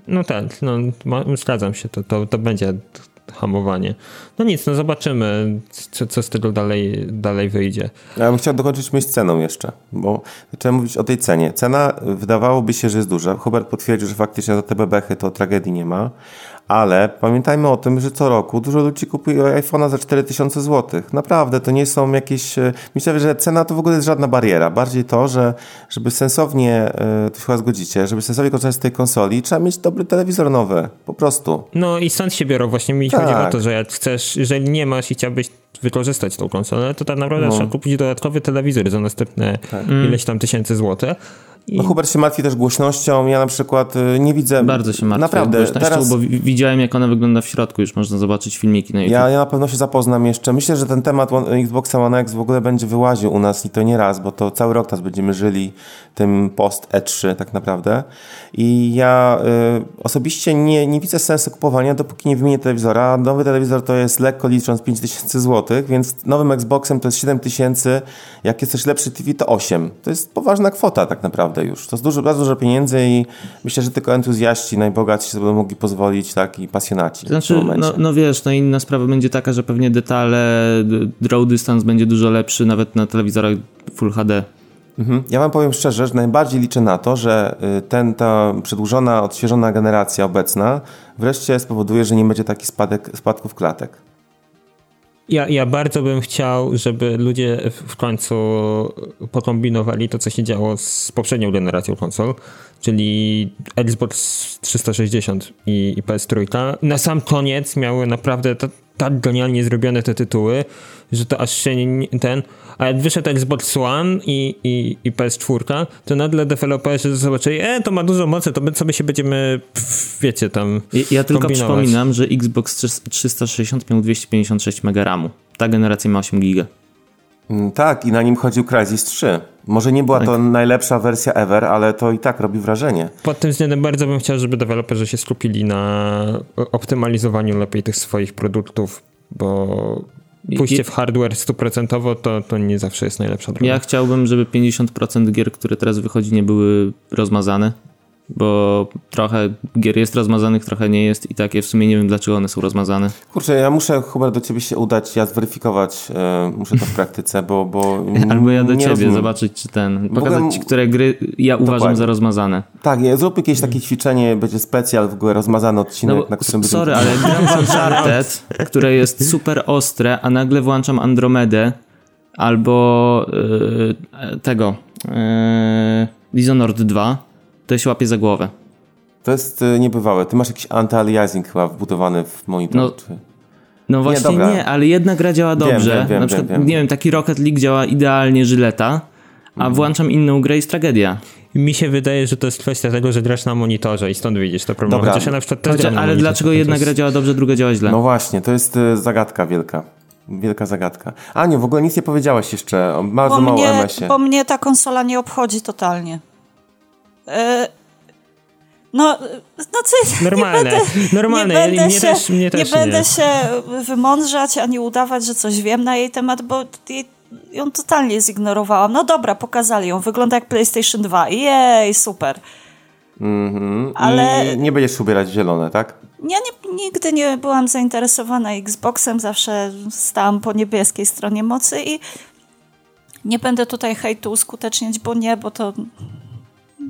No tak, no, zgadzam się, to, to, to będzie hamowanie. No nic, no zobaczymy, co, co z tego dalej, dalej wyjdzie. Ja bym chciał dokończyć myśl ceną jeszcze, bo zacząłem mówić o tej cenie. Cena wydawałoby się, że jest duża. Hubert potwierdził, że faktycznie za te bebechy to tragedii nie ma, ale pamiętajmy o tym, że co roku dużo ludzi kupuje iPhone'a za 4000 zł. Naprawdę, to nie są jakieś... E, myślę, że cena to w ogóle jest żadna bariera. Bardziej to, że żeby sensownie, e, to się chyba zgodzicie, żeby sensownie korzystać z tej konsoli, trzeba mieć dobry telewizor nowy. Po prostu. No i stąd się biorą. Właśnie mi tak. chodzi o to, że jak chcesz, jeżeli nie masz i chciałbyś wykorzystać tą konsolę, to tak naprawdę no. trzeba kupić dodatkowy telewizor za następne tak. ileś tam tysięcy złotych. I... No Hubert się martwi też głośnością. Ja na przykład y, nie widzę. Bardzo się martwię naprawdę, głośnością, teraz... bo widziałem jak ona wygląda w środku, już można zobaczyć filmiki na YouTube. Ja, ja na pewno się zapoznam jeszcze. Myślę, że ten temat Xbox One X w ogóle będzie wyłaził u nas i to nie raz, bo to cały rok teraz będziemy żyli tym post E3 tak naprawdę. I ja y, osobiście nie, nie widzę sensu kupowania, dopóki nie wymienię telewizora. Nowy telewizor to jest lekko licząc 5000 zł, więc nowym Xboxem to jest 7000. Jak jest lepszy TV to 8. To jest poważna kwota tak naprawdę już. To jest dużo, bardzo dużo pieniędzy i myślę, że tylko entuzjaści, najbogatsi sobie mogli pozwolić, tak, i pasjonaci. Znaczy, no, no wiesz, no inna sprawa będzie taka, że pewnie detale, draw distance będzie dużo lepszy nawet na telewizorach Full HD. Mhm. Ja wam powiem szczerze, że najbardziej liczę na to, że y, ten, ta przedłużona, odświeżona generacja obecna wreszcie spowoduje, że nie będzie taki spadek, spadków klatek. Ja, ja bardzo bym chciał, żeby ludzie w końcu pokombinowali to, co się działo z poprzednią generacją konsol, czyli Xbox 360 i, i PS3. Na sam koniec miały naprawdę tak genialnie zrobione te tytuły, że to aż się nie, ten. A jak wyszedł Xbox One i, i, i PS4, to nagle deweloperzy zobaczyli, e, to ma dużo mocy, to my sobie się będziemy, wiecie, tam. Ja, ja tylko przypominam, że Xbox 360 miał 256 MB RAMu. Ta generacja ma 8 GB. Mm, tak, i na nim chodził Crysis 3. Może nie była tak. to najlepsza wersja ever, ale to i tak robi wrażenie. Pod tym względem bardzo bym chciał, żeby deweloperzy się skupili na optymalizowaniu lepiej tych swoich produktów, bo pójście w hardware stuprocentowo to, to nie zawsze jest najlepsza droga. Ja chciałbym, żeby 50% gier, które teraz wychodzi, nie były rozmazane bo trochę gier jest rozmazanych, trochę nie jest i takie w sumie nie wiem dlaczego one są rozmazane. Kurczę, ja muszę Hubert do ciebie się udać, ja zweryfikować e, muszę to w praktyce, bo... bo Albo ja do ciebie rozumiem. zobaczyć czy ten, pokazać ogóle... ci, które gry ja uważam za rozmazane. Tak, ja, zrób jakieś takie ćwiczenie, będzie specjal w ogóle rozmazany odcinek, no, na którym... Sorry, ale gram w Uncharted, które jest super ostre, a nagle włączam Andromedę albo yy, tego yy, Dishonored 2 to się łapie za głowę. To jest y, niebywałe. Ty masz jakiś anti-aliasing chyba wbudowany w monitor. No, czy... no właśnie nie, nie, ale jedna gra działa dobrze. Wiem, wiem, Na przykład, wiem, nie wiem, taki Rocket League działa idealnie Żyleta, a mhm. włączam inną grę i jest tragedia. mi się wydaje, że to jest kwestia tego, że grasz na monitorze i stąd widzisz to problem. Dobra. Chociaż ja na przykład też Chociaż, ale monitorze, dlaczego jedna jest- gra działa dobrze, druga działa źle? No właśnie, to jest y, zagadka wielka. Wielka zagadka. Aniu, w ogóle nic nie powiedziałaś jeszcze. o Bardzo Bo mało o mnie, MS-ie. bo mnie ta konsola nie obchodzi totalnie. E, no, no co, Normalne, nie będę, normalne. Nie będę, Mnie się, też- mnie też nie będę nie. się wymądrzać ani udawać, że coś wiem na jej temat, bo jej, ją totalnie zignorowałam. No dobra, pokazali ją. Wygląda jak PlayStation 2. Jej, super. Mhm. ale- I nie będziesz ubierać zielone, tak? Ja nie, nigdy nie byłam zainteresowana Xboxem, zawsze stałam po niebieskiej stronie mocy i nie będę tutaj hejtu uskuteczniać, bo nie, bo to...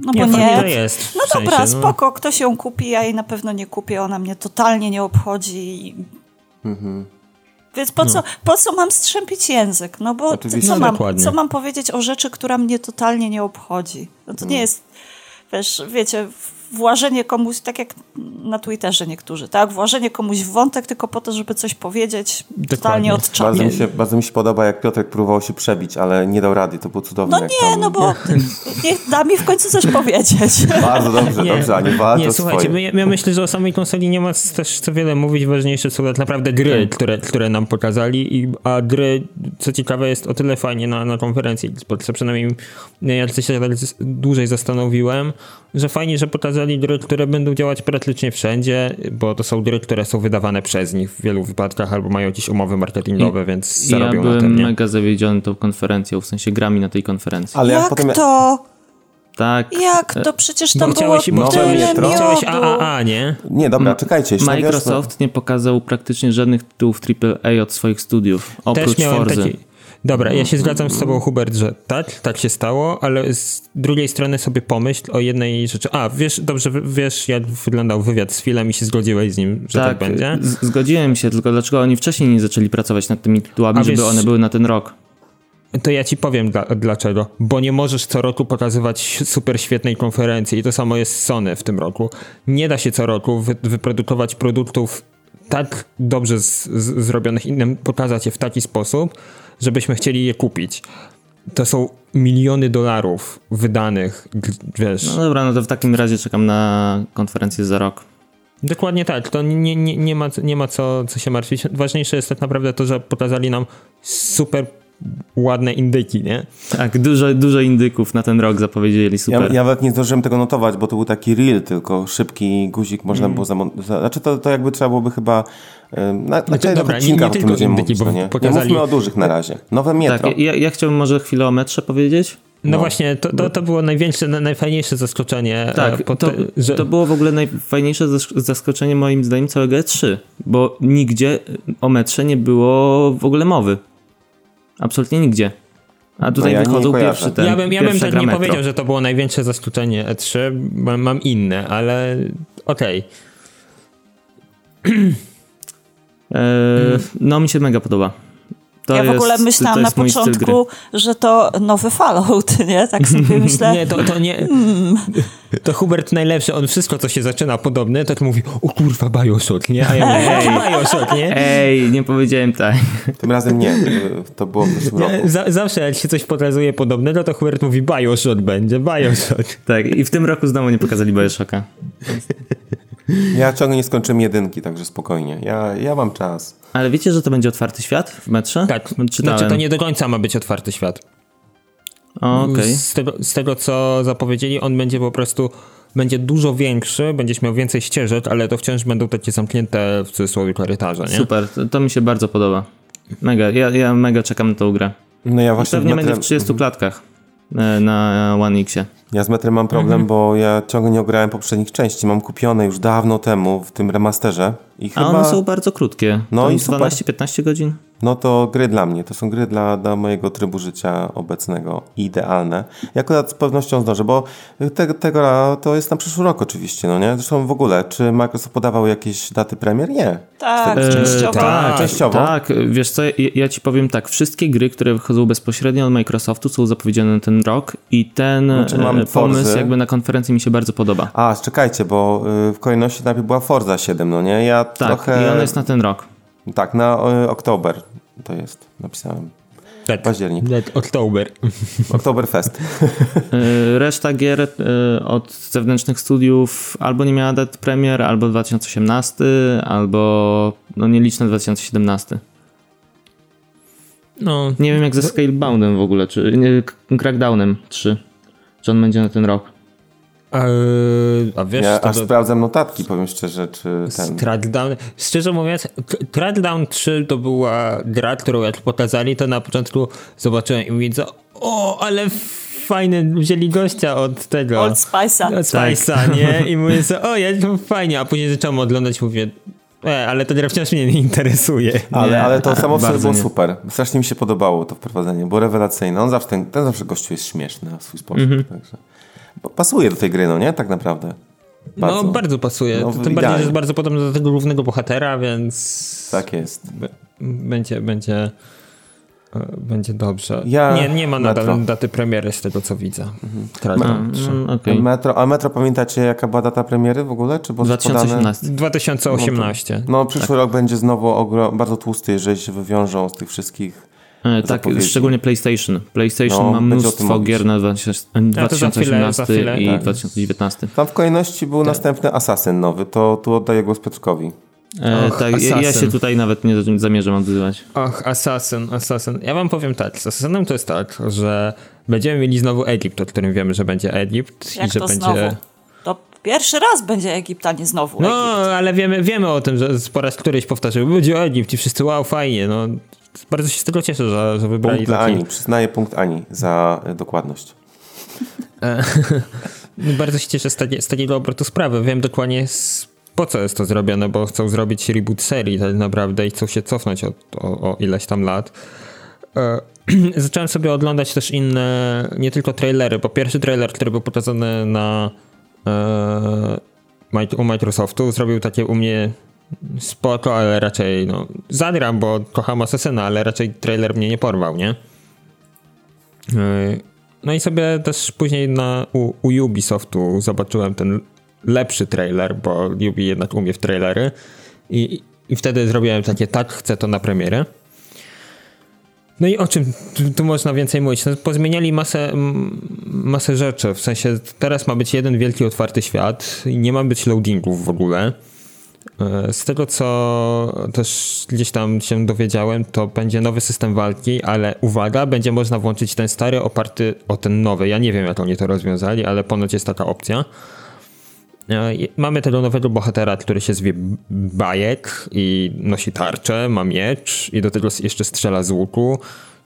No Nie, bo nie. jest. w No sensie, dobra, no. spoko, ktoś ją kupi, ja jej na pewno nie kupię, ona mnie totalnie nie obchodzi. Więc po, co, po co mam strzępić język? No bo Oczywiście. co, No, mam, dokładnie. co mam powiedzieć o rzeczy, która mnie totalnie nie obchodzi? No to nie jest, wiesz, wiecie, włażenie komuś, tak jak na Twitterze niektórzy, tak? Włażenie komuś w wątek tylko po to, żeby coś powiedzieć totalnie od. Bardzo mi, się, bardzo mi się podoba, jak Piotrek próbował się przebić, ale nie dał rady. To było cudowne. No nie, tam- no bo niech da mi w końcu coś powiedzieć. Bardzo dobrze, dobrze, Aniu, walcz Nie, słuchajcie, swoje. ja, myślę, że o samej konsoli nie ma też co wiele mówić. Ważniejsze są tak naprawdę gry, które, które nam pokazali, i, a gry, co ciekawe, jest o tyle fajnie na, na konferencji, bo co przynajmniej ja się tak dłużej zastanowiłem, że fajnie, że pokazali gry, które będą działać praktycznie wszędzie, bo to są gry, które są wydawane przez nich w wielu wypadkach, albo mają jakieś umowy marketingowe, więc I ja zarobią na byłem tym, nie? mega zawiedziony tą konferencją, w sensie grami na tej konferencji. Ale jak Jak potem... to? Tak. Jak to? Przecież Bo tam było chciałeś, bo nowe tyle chciałeś. AAA, nie? Nie, dobra, czekajcie. jeszcze wiesz, Microsoft nie pokazał praktycznie żadnych tytułów AAA od swoich studiów, oprócz Forzy. taki... Dobra, ja się zgadzam z tobą, Hubert, że tak, tak się stało, ale z drugiej strony sobie pomyśl o jednej rzeczy. A, wiesz, dobrze, wiesz, jak wyglądał wywiad z Filem i się zgodziłeś z nim, że tak, będzie? z- zgodziłem się, tylko dlaczego oni wcześniej nie zaczęli pracować nad tymi tytułami, A żeby wiesz- one były na ten rok? To ja ci powiem dla, dlaczego. Bo nie możesz co roku pokazywać super świetnej konferencji i to samo jest z Sony w tym roku. Nie da się co roku wy, wyprodukować produktów tak dobrze z, z, zrobionych i nam pokazać je w taki sposób, żebyśmy chcieli je kupić. To są miliony dolarów wydanych, wiesz. No dobra, no to w takim razie czekam na konferencję za rok. Dokładnie tak, to nie, nie, nie ma, nie ma co, co się martwić. Ważniejsze jest tak naprawdę to, że pokazali nam super ładne indyki, nie? Tak, dużo, dużo indyków na ten rok zapowiedzieli, Ja, super. ja nawet nie zdążyłem tego notować, bo to był taki reel tylko, szybki guzik można Mm. było zamontować. Znaczy to, to jakby trzeba byłoby chyba na, na Znaczy, dobra, nie- odcinkach nie o tym tylko indyki, mówić, bo no nie? pokazali- Nie mówmy o dużych na razie. Nowe metro. Tak, ja, ja chciałbym może chwilę o metrze powiedzieć. No, No. właśnie, to, to, to było największe, na- najfajniejsze zaskoczenie. Tak, e, po to, że, to było w ogóle najfajniejsze zask- zaskoczenie moim zdaniem całego E3, bo nigdzie o metrze nie było w ogóle mowy. Absolutnie nigdzie. A tutaj No ja wychodzą pierwszy ten, ja bym, ja bym tak nie Metro. powiedział, że to było największe zaskoczenie E3, mam, mam inne, ale okej. E, no mi się mega podoba. To ja w ogóle jest- myślałam to na początku, że to nowy Fallout, nie? Tak sobie myślę. Nie, to, to nie. To Hubert najlepszy, on wszystko, co się zaczyna podobne, to mówi, o kurwa, Bioshock, nie? A ja mówię, jaki Bioshock, nie? Ej, nie powiedziałem tak. Tym razem nie. To było w zeszłym roku. Nie, za, zawsze jak się coś pokazuje podobnego, to Hubert mówi Bioshock będzie, Bioshock. Tak, i w tym roku znowu nie pokazali Bioshocka. Ja ciągle nie skończyłem jedynki, także spokojnie. Ja, ja mam czas. Ale wiecie, że to będzie otwarty świat w metrze? Tak, Czytałem. znaczy to nie do końca ma być otwarty świat. O, Okej. Z, tego, z tego, co zapowiedzieli, on będzie po prostu będzie dużo większy, będziesz miał więcej ścieżek, ale to wciąż będą takie zamknięte w cudzysłowie korytarze, nie? Super, to, to mi się bardzo podoba. Mega, ja, ja mega czekam na tą grę. No ja właśnie Pewnie z będzie metrem, w 30 klatkach e, na One Xie. ja z metrem mam problem, Mhm. bo ja ciągle nie ograłem poprzednich części. Mam kupione już dawno temu w tym remasterze. I A chyba... one są bardzo krótkie. No i i super. 12-15 godzin. No to gry dla mnie. To są gry dla, dla mojego trybu życia obecnego. Idealne. Ja akurat z pewnością zdążę, bo te, tego to jest na przyszły rok oczywiście, no nie? Zresztą w ogóle, czy Microsoft podawał jakieś daty premier? Nie. Tak, Eee, częściowo. tak. Częściowo. Tak, wiesz co, ja, ja ci powiem tak, wszystkie gry, które wychodzą bezpośrednio od Microsoftu są zapowiedziane na ten rok i ten Znaczy, mam pomysł Forzy. jakby na konferencji mi się bardzo podoba. A, czekajcie, bo y, w kolejności najpierw była Forza 7, no nie? Ja Tak, trochę... i ona jest na ten rok. Tak, na y, oktober to jest, napisałem. Dead, Październik. Dead October. Oktoberfest. Y, Reszta gier y, od zewnętrznych studiów albo nie miała dat premier, albo 2018, albo no nieliczne 2017. No, Nie wiem jak ze Scaleboundem w ogóle, czy nie, Crackdownem 3. Czy on będzie na ten rok? A, wiesz, Ja to aż do- sprawdzam notatki, powiem szczerze, czy ten... Crackdown, szczerze mówiąc, Crackdown 3 to była gra, którą jak pokazali, to na początku zobaczyłem i widzę, o, ale fajny, wzięli gościa od tego. Old Spice'a. Od Spice'a, nie? I mówię sobie, o, ja, to fajnie, a później zacząłem oglądać, mówię, e, ale to gra wciąż mnie nie interesuje. Ale, Nie, ale to a, samo w sobie było nie. super. Strasznie mi się podobało to wprowadzenie, było rewelacyjne. On zawsze, ten, ten zawsze gościu jest śmieszny na swój sposób. Mhm. Także. Pasuje do tej gry, no nie? Tak naprawdę. No, bardzo pasuje. No, Tym bardziej, że jest bardzo podobny do tego głównego bohatera, więc Tak jest. b- będzie, będzie, e, będzie dobrze. Ja- nie, nie ma nadal Metro. daty premiery z tego, co widzę. Crackdown 3. Mm, okej. Metro, a Metro pamiętacie jaka była data premiery w ogóle? Czy było podane? 2018. 2018. No przyszły rok będzie znowu ogro- bardzo tłusty, jeżeli się wywiążą z tych wszystkich tak, zapowiedzi. szczególnie PlayStation. PlayStation No, ma mnóstwo gier na 20- A to za chwilę, za 2018 chwilę, i tak. 2019. Tam w kolejności był następny Assassin nowy, to tu oddaję głos Piotrkowi. E, Och, tak, ja, ja się tutaj nawet nie zamierzam odzywać. Och, Assassin, Assassin. Ja wam powiem tak, z Assassinem to jest tak, że będziemy mieli znowu Egipt, o którym wiemy, że będzie Egipt Jak i że to będzie... znowu? To pierwszy raz będzie Egipt, a nie znowu No, Egipt. ale wiemy, wiemy o tym, że po raz któryś powtarzał, będzie Egipt i wszyscy wow, fajnie, no. Bardzo się z tego cieszę, że, że wybrali Punkt dla taki... Ani, przyznaję punkt Ani za y, dokładność. Bardzo się cieszę z, taki, z takiego obrotu sprawy. Wiem dokładnie z, po co jest to zrobione, bo chcą zrobić reboot serii tak naprawdę i chcą się cofnąć o, o, o ileś tam lat. E, zacząłem sobie oglądać też inne, nie tylko trailery, bo pierwszy trailer, który był pokazany na e, u Microsoftu, zrobił takie u mnie spoko, ale raczej no, zagram, bo kocham Assassina, ale raczej trailer mnie nie porwał, nie? Yy, No i sobie też później na, u, u Ubisoftu zobaczyłem ten lepszy trailer, bo Ubi jednak umie w trailery i, i wtedy zrobiłem takie tak, chcę to na premierę. No i o czym tu, tu można więcej mówić? No, pozmieniali masę, masę rzeczy, w sensie teraz ma być jeden wielki otwarty świat i nie ma być loadingów w ogóle. E, Z tego, co też gdzieś tam się dowiedziałem, to będzie nowy system walki, ale uwaga, będzie można włączyć ten stary oparty o ten nowy. Ja nie wiem, jak oni to rozwiązali, ale ponoć jest taka opcja. E, Mamy tego nowego bohatera, który się zwie Bajek i nosi tarczę, ma miecz i do tego jeszcze strzela z łuku,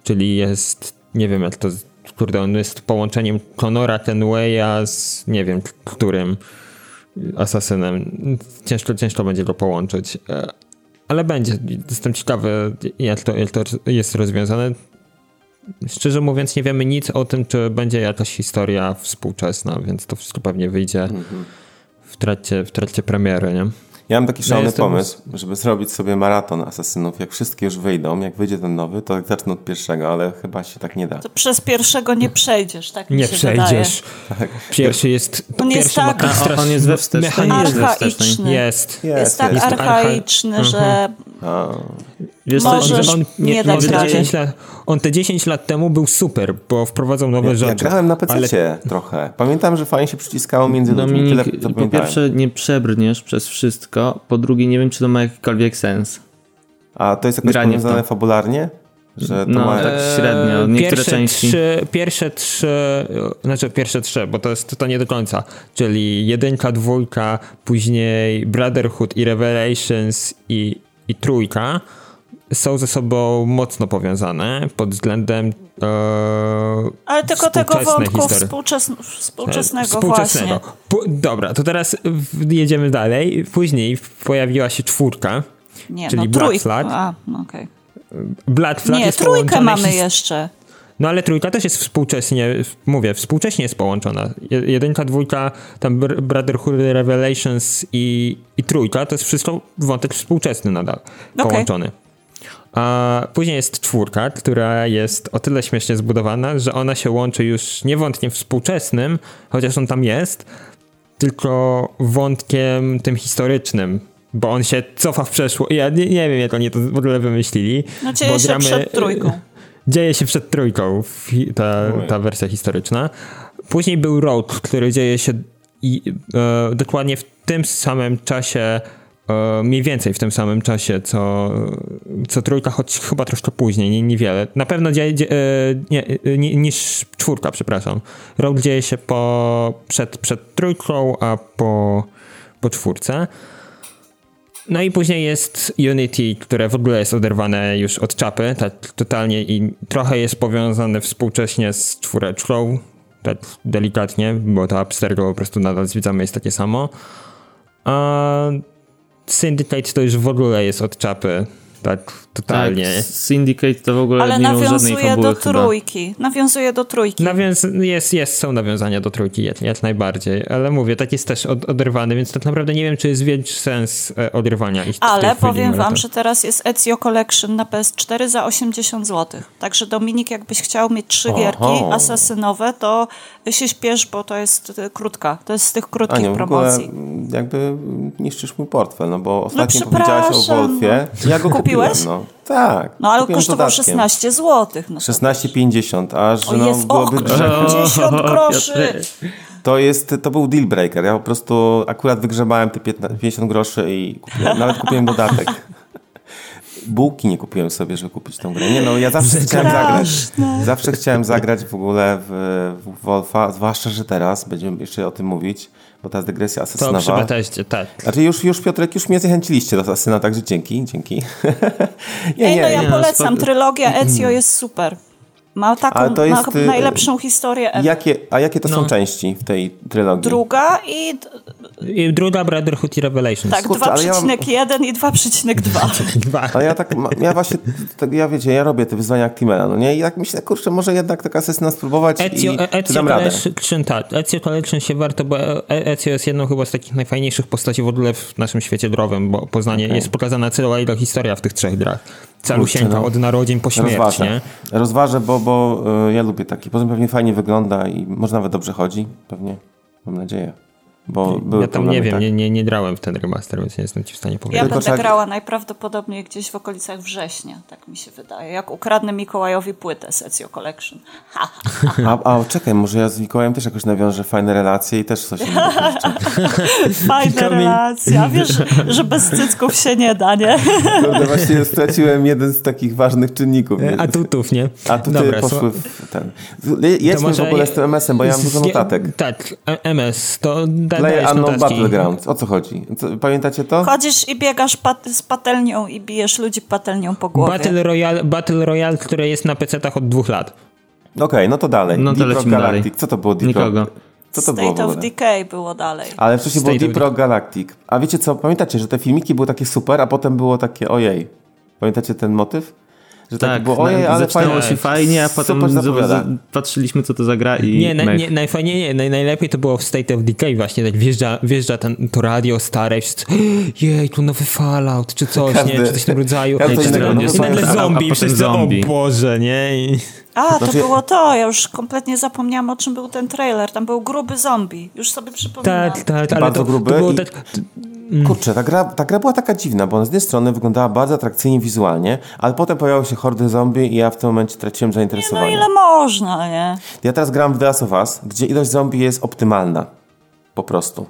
czyli jest, nie wiem jak to, kurde, on jest połączeniem Conora Kenwaya z, nie wiem, którym asasynem. Ciężko, ciężko będzie go połączyć. E, Ale będzie. Jestem ciekawy, jak to, jak to jest rozwiązane. Szczerze mówiąc, nie wiemy nic o tym, czy będzie jakaś historia współczesna, więc to wszystko pewnie wyjdzie w trakcie, w trakcie premiery, nie? Ja mam taki szalony jestem- pomysł, żeby zrobić sobie maraton asasynów. Jak wszystkie już wyjdą, jak wyjdzie ten nowy, to zacznę od pierwszego, ale chyba się tak nie da. To przez pierwszego nie przejdziesz, tak mi Nie się przejdziesz. Pierwszy jest. On jest pierwszy tak- ma A, on jest we wstecznej? mechanizm. Nie jest. Archaiczny. Jest. wydaje. Jest tak jest. archaiczny, że Wiesz, Możesz on, nie dać te rady. 10 lat, on te 10 lat temu był super, bo wprowadzał nowe Ja, rzeczy. ja grałem na PC ale trochę. Pamiętam, że fajnie się przyciskało między ludźmi. Dominik, Tyle, co po pamiętałem. pierwsze nie przebrniesz przez wszystko, po drugie nie wiem, czy to ma jakikolwiek sens. A to jest jakoś granie powiązane fabularnie? Że to No, ma... tak średnio. Niektóre pierwsze części. Trzy, pierwsze trzy, znaczy pierwsze trzy, bo to jest to nie do końca, czyli jedynka, dwójka, później Brotherhood i Revelations i, i trójka są ze sobą mocno powiązane pod względem e, Ale tylko tego wątku współczesn współczesnego, Współczesnego. właśnie. Dobra, to teraz jedziemy dalej. Później pojawiła się czwórka, Nie, czyli no Black. Flag. A, no okej. Black Flag Nie, jest trójkę mamy jeszcze. No ale trójka też jest współcześnie, mówię, współcześnie jest połączona. Je- Jedynka, dwójka, tam Br- Brotherhood, Revelations i, i trójka, to jest wszystko wątek współczesny nadal Okej. połączony. A później jest czwórka, która jest o tyle śmiesznie zbudowana, że ona się łączy już nie wątkiem współczesnym, chociaż on tam jest, tylko wątkiem tym historycznym, bo on się cofa w przeszło. Ja nie, nie wiem, jak oni to w ogóle wymyślili. No bo dzieje się gramy- przed trójką. dzieje się przed trójką, ta, ta wersja historyczna. Później był Road, który dzieje się i, e, dokładnie w tym samym czasie, mniej więcej w tym samym czasie, co, co trójka, choć chyba troszkę później, nie, niewiele. Na pewno dzieje, dzie, e, nie, e, nie, niż czwórka, przepraszam. Road dzieje się po, przed, przed trójką, a po, po czwórce. No i później jest Unity, które w ogóle jest oderwane już od czapy, tak totalnie i trochę jest powiązane współcześnie z czwóreczką, tak delikatnie, bo to Abstergo po prostu nadal zwiedzamy jest takie samo. A Syndicate to już w ogóle jest od czapy tak totalnie. Tak, Syndicate to w ogóle Ale nie nawiązuje do trójki. Chyba. Nawiązuje do trójki. Nawiąz jest, jest, są nawiązania do trójki, jak, jak najbardziej, ale mówię, tak jest też od, oderwany, więc tak naprawdę nie wiem, czy jest większy sens e, odrywania ich Ale powiem wam, że teraz jest Ezio Collection na PS4 za 80 zł. Także Dominik, jakbyś chciał mieć trzy Oho. gierki asasynowe, to się śpiesz, bo to jest e, krótka. To jest z tych krótkich Aniu, promocji. Jakby niszczysz mój portfel, no bo ostatnio no, powiedziałaś o Wolfie. No. Ja go kupiłeś? No. Tak. No ale kosztował 16 zł. No 16,50, aż o, no, jest, byłoby o, 50 groszy. To, jest, to był deal breaker. Ja po prostu akurat wygrzebałem te 50 groszy i kupiłem, nawet kupiłem dodatek. Bułki nie kupiłem sobie, żeby kupić tą grę. Nie no, ja zawsze chciałem zagrać. Zawsze chciałem zagrać w ogóle w, w Wolfa, zwłaszcza, że teraz będziemy jeszcze o tym mówić bo ta dygresja asesynowa... To przy tak. Znaczy już, już Piotrek, już mnie zachęciliście do asesyna, także dzięki, dzięki. nie, Ej, no ja nie, polecam, trylogia Ezio jest super. Ma taką to jest, ma y, najlepszą historię ever. Jakie, a jakie to no. są części w tej trylogii? Druga i... I druga Brotherhood i Revelations. Tak, 2,1 ja mam... i 2,2. A ja tak, ja właśnie, tak, ja wiecie, ja robię te wyzwania Actimela, no nie? I tak myślę, kurczę, może jednak taka asesyna spróbować Ezio, i Ezio dam radę. Collection, tak, Ezio Collection się warto, bo e- Ezio jest jedną chyba z takich najfajniejszych postaci w ogóle w naszym świecie drowym, bo Poznanie okay. jest pokazana cała jego historia w tych trzech grach calusieńka no. od narodzin po śmierć, Rozważę. nie? Rozważę, bo, bo y, ja lubię taki. Poza tym pewnie fajnie wygląda i może nawet dobrze chodzi. Pewnie. Mam nadzieję. Bo były ja tam nie wiem, tak. nie, nie, nie grałem w ten remaster, więc nie jestem ci w stanie powiedzieć. Ja będę tak... grała najprawdopodobniej gdzieś w okolicach września, tak mi się wydaje. Jak ukradnę Mikołajowi płytę z Ezio Collection. a, a czekaj, może ja z Mikołajem też jakoś nawiążę fajne relacje i też coś Fajne relacje. A wiesz, że bez cycków się nie da, nie? Kurde, właśnie straciłem jeden z takich ważnych czynników. Nie? Atutów, nie? Atuty Dobra, poszły w ten. Jedźmy w ogóle z tym MS-em, bo ja mam dużo notatek. Tak, MS, to Play Unknown Battlegrounds. O co chodzi? Co, pamiętacie to? Chodzisz i biegasz pat z patelnią i bijesz ludzi patelnią po głowie. Battle Royale, Battle Royale które jest na PC-tach od dwóch lat. Okej, okay, no to dalej. No to Deep Rock Galactic. Dalej. Co to było Deep Nikogo. Rock? Co to State było of Decay było dalej. Ale wcześniej było Deep Rock Galactic. A wiecie co, pamiętacie, że te filmiki były takie super, a potem było takie ojej. Pamiętacie ten motyw? Że tak, tak było, ojej, ale fajnie. się fajnie, a potem patrzyliśmy, co to za gra i... Nie, na, nie najfajniej, nie, naj, najlepiej to było w State of Decay właśnie, tak wjeżdża, wjeżdża ten, to radio stare i wszyscy, jej, tu nowy Fallout, czy coś, Każdy, nie, czy coś w tym rodzaju. I nagle zombie, i wszyscy, zombie. o Boże, nie? I... A, to znaczy... było to. Ja już kompletnie zapomniałam, o czym był ten trailer. Tam był gruby zombie. Już sobie przypominam. Tak, tak, ale Bardzo to, gruby to było i... tak... Mm. Kurczę, ta gra, ta gra była taka dziwna, bo z jednej strony wyglądała bardzo atrakcyjnie wizualnie, ale potem pojawiały się hordy zombie i ja w tym momencie traciłem zainteresowanie. Nie, no ile można, nie? Ja teraz gram w The Last of Us, gdzie ilość zombie jest optymalna. Po prostu.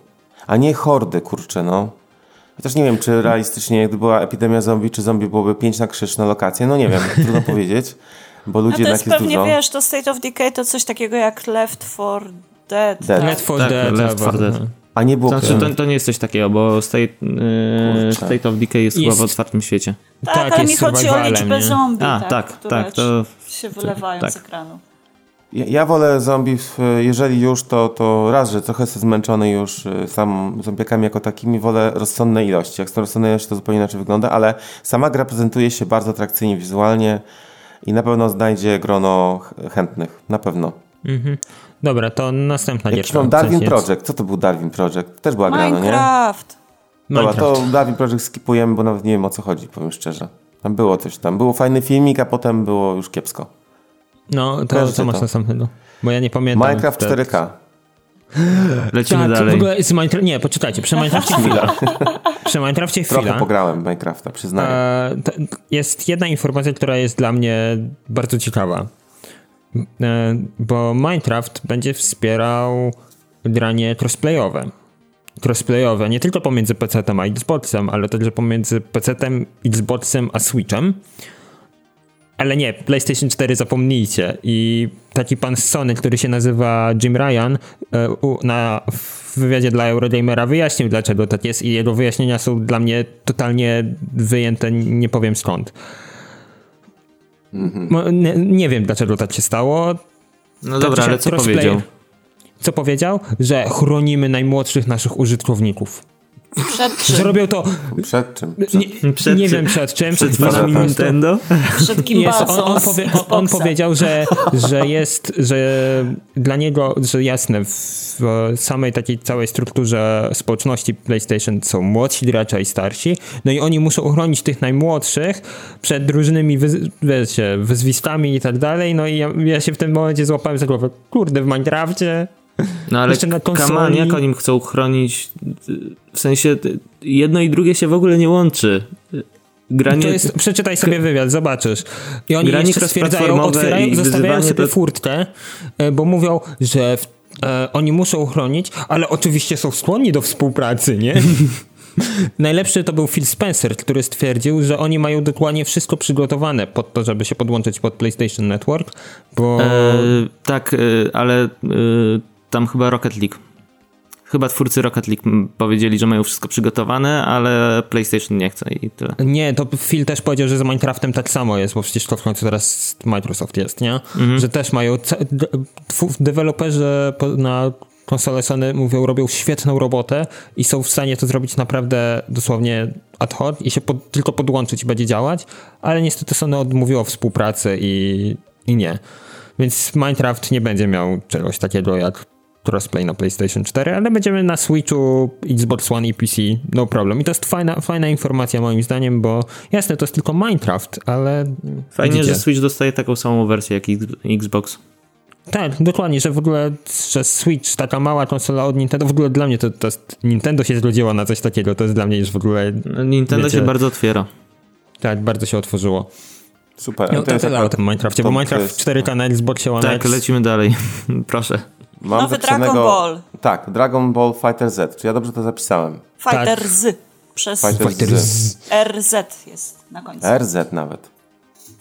A nie hordy, kurczę, no. Chociaż nie wiem, czy realistycznie, gdyby była epidemia zombie, czy zombie byłoby pięć na krzyż na lokację. No nie wiem, trudno powiedzieć, bo ludzi no jednak jest, pewnie, dużo. wiesz, to State of Decay to coś takiego jak Left 4 Dead. Dead. Left 4 tak, Dead. Left 4 Dead. A nie było... Znaczy, to, to nie jest coś takiego, bo State, yy, State of Decay jest, jest, chyba w otwartym świecie. Tak, tak ale mi chodzi o liczbę nie? zombie, A, tak, tak, tak, to... się wylewają tak. z ekranu. Ja, ja, wolę zombie, jeżeli już, to, to raz, że trochę jestem zmęczony już y, sam zombiakami jako takimi, wolę rozsądne ilości. Jak są rozsądne ilości, to zupełnie inaczej wygląda, ale sama gra prezentuje się bardzo atrakcyjnie wizualnie i na pewno znajdzie grono chętnych. Na pewno. Mhm. Dobra, to następna gierka. Mam Darwin Project. Co to był Darwin Project? Też była gra, no nie? Minecraft. Dobra, to Darwin Project skipujemy, bo nawet nie wiem o co chodzi, powiem szczerze. Tam było coś tam. Było fajny filmik, a potem było już kiepsko. No, to Kojarzycie co masz to? następnego? Bo ja nie pamiętam. Minecraft 4K. Lecimy Tak, dalej. w ogóle z Minecraft... Nie, poczekajcie, przy Minecrafcie chwila. Przy Minecrafcie Trochę chwila. pograłem w Minecrafta, przyznaję. E, jest jedna informacja, która jest dla mnie bardzo ciekawa. E, bo Minecraft będzie wspierał granie crossplayowe. Crossplayowe nie tylko pomiędzy PC-tem a Xboxem, ale także pomiędzy PC-tem, Xboxem a Switchem. Ale nie, PlayStation 4 zapomnijcie. I taki pan z Sony, który się nazywa Jim Ryan, e, na, w wywiadzie dla Eurogamera wyjaśnił, dlaczego tak jest, i jego wyjaśnienia są dla mnie totalnie wyjęte, nie powiem skąd. Mo- Nie, nie wiem, dlaczego tak się stało. No dobra, ale co powiedział? Co powiedział? Że chronimy najmłodszych naszych użytkowników. Przed czym? Zrobią to. Przed czym? Nie, Przed nie czym? wiem przed czym. Przed to- Nintendo? Przed jest, gimbasą on, on, powie, on, on powiedział, że, że jest, że dla niego, że jasne, w samej takiej całej strukturze społeczności PlayStation są młodsi gracze i starsi, no i oni muszą uchronić tych najmłodszych przed różnymi wyz, wiecie, wyzwiskami i tak dalej, no i ja, ja się w tym momencie złapałem za głowę, kurde, w Minecrafcie No ale Jeszcze na konsoli- on, jak oni chcą chronić? W sensie jedno i drugie się w ogóle nie łączy. Granie... To jest, przeczytaj sobie wywiad, zobaczysz. I oni Granie jeszcze stwierdzają, otwierają, i zostawiają sobie to- furtkę, e, bo mówią, że w, e, oni muszą chronić, ale oczywiście są skłonni do współpracy, nie? Najlepszy to był Phil Spencer, który stwierdził, że oni mają dokładnie wszystko przygotowane pod to, żeby się podłączyć pod PlayStation Network, bo... E, tak, e, ale e, tam chyba Rocket League. Chyba twórcy Rocket League powiedzieli, że mają wszystko przygotowane, ale PlayStation nie chce i tyle. Nie, to Phil też powiedział, że z Minecraftem tak samo jest, bo przecież to w końcu teraz Microsoft jest, nie? Że też mają. Deweloperzy na konsole Sony mówią, robią świetną robotę i są w stanie to zrobić naprawdę dosłownie ad hoc i się pod, tylko podłączyć i będzie działać, ale niestety Sony odmówiło współpracy i, i nie. Więc Minecraft nie będzie miał czegoś takiego jak crossplay na PlayStation 4, ale będziemy na Switchu, Xbox One i PC, no problem. I to jest fajna, fajna informacja moim zdaniem, bo jasne, to jest tylko Minecraft, ale... Fajnie, widzicie. że Switch dostaje taką samą wersję jak Xbox. Tak, dokładnie, że w ogóle, że Switch, taka mała konsola od Nintendo, w ogóle dla mnie to, to jest, Nintendo się zgodziło na coś takiego, to jest dla mnie już w ogóle, Nintendo Wiecie. się bardzo otwiera. tak, bardzo się otworzyło. Super. No to tyle o tym Minecrafcie, bo Minecraft jest- 4K na Xboxie One Tak, X, lecimy dalej. Proszę. Mam Nowy zapisanego- Dragon Ball. Tak, Dragon Ball Fighter Z. Czy ja dobrze to zapisałem? Fighter Tak. z. Przez Fighter Fighter Z. z... RZ jest na końcu. RZ nawet.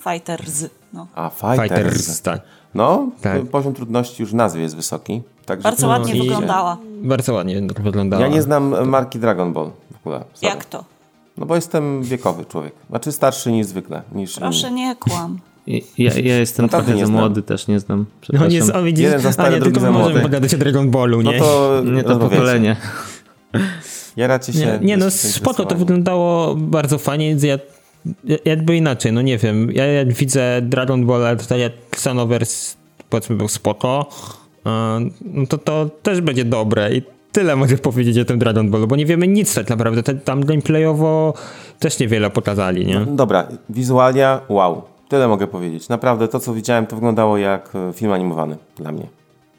Fighter z. No. A, Fighter, Fighter Z. tak. No, Tak. poziom trudności już w nazwie jest wysoki. Także Bardzo to- ładnie i- wyglądała. Bardzo ładnie wyglądała. Ja nie znam marki Dragon Ball w ogóle. Sorry. Jak to? No bo jestem wiekowy człowiek. Znaczy starszy niż zwykle. Niż Proszę inni. nie kłam. Ja, ja jestem Naprawdę trochę nie za znam. młody, też nie znam. No nie, o, widzisz, Jeden za stary, a nie, drugi tylko za możemy młody. pogadać o Dragon Ballu, nie? No to Nie to rozmawiajcie. pokolenie. Jaracie się. Nie, nie no spoko, to wyglądało bardzo fajnie, więc ja, ja- jakby inaczej, no nie wiem, ja jak widzę Dragon Ball, to tak jak Xenoverse powiedzmy był spoko, e, no to to też będzie dobre i tyle mogę powiedzieć o tym Dragon Ballu, bo nie wiemy nic tak naprawdę, tam gameplayowo też niewiele pokazali, nie? Dobra, wizualia, wow. Tyle mogę powiedzieć. Naprawdę to, co widziałem, to wyglądało jak e, film animowany dla mnie.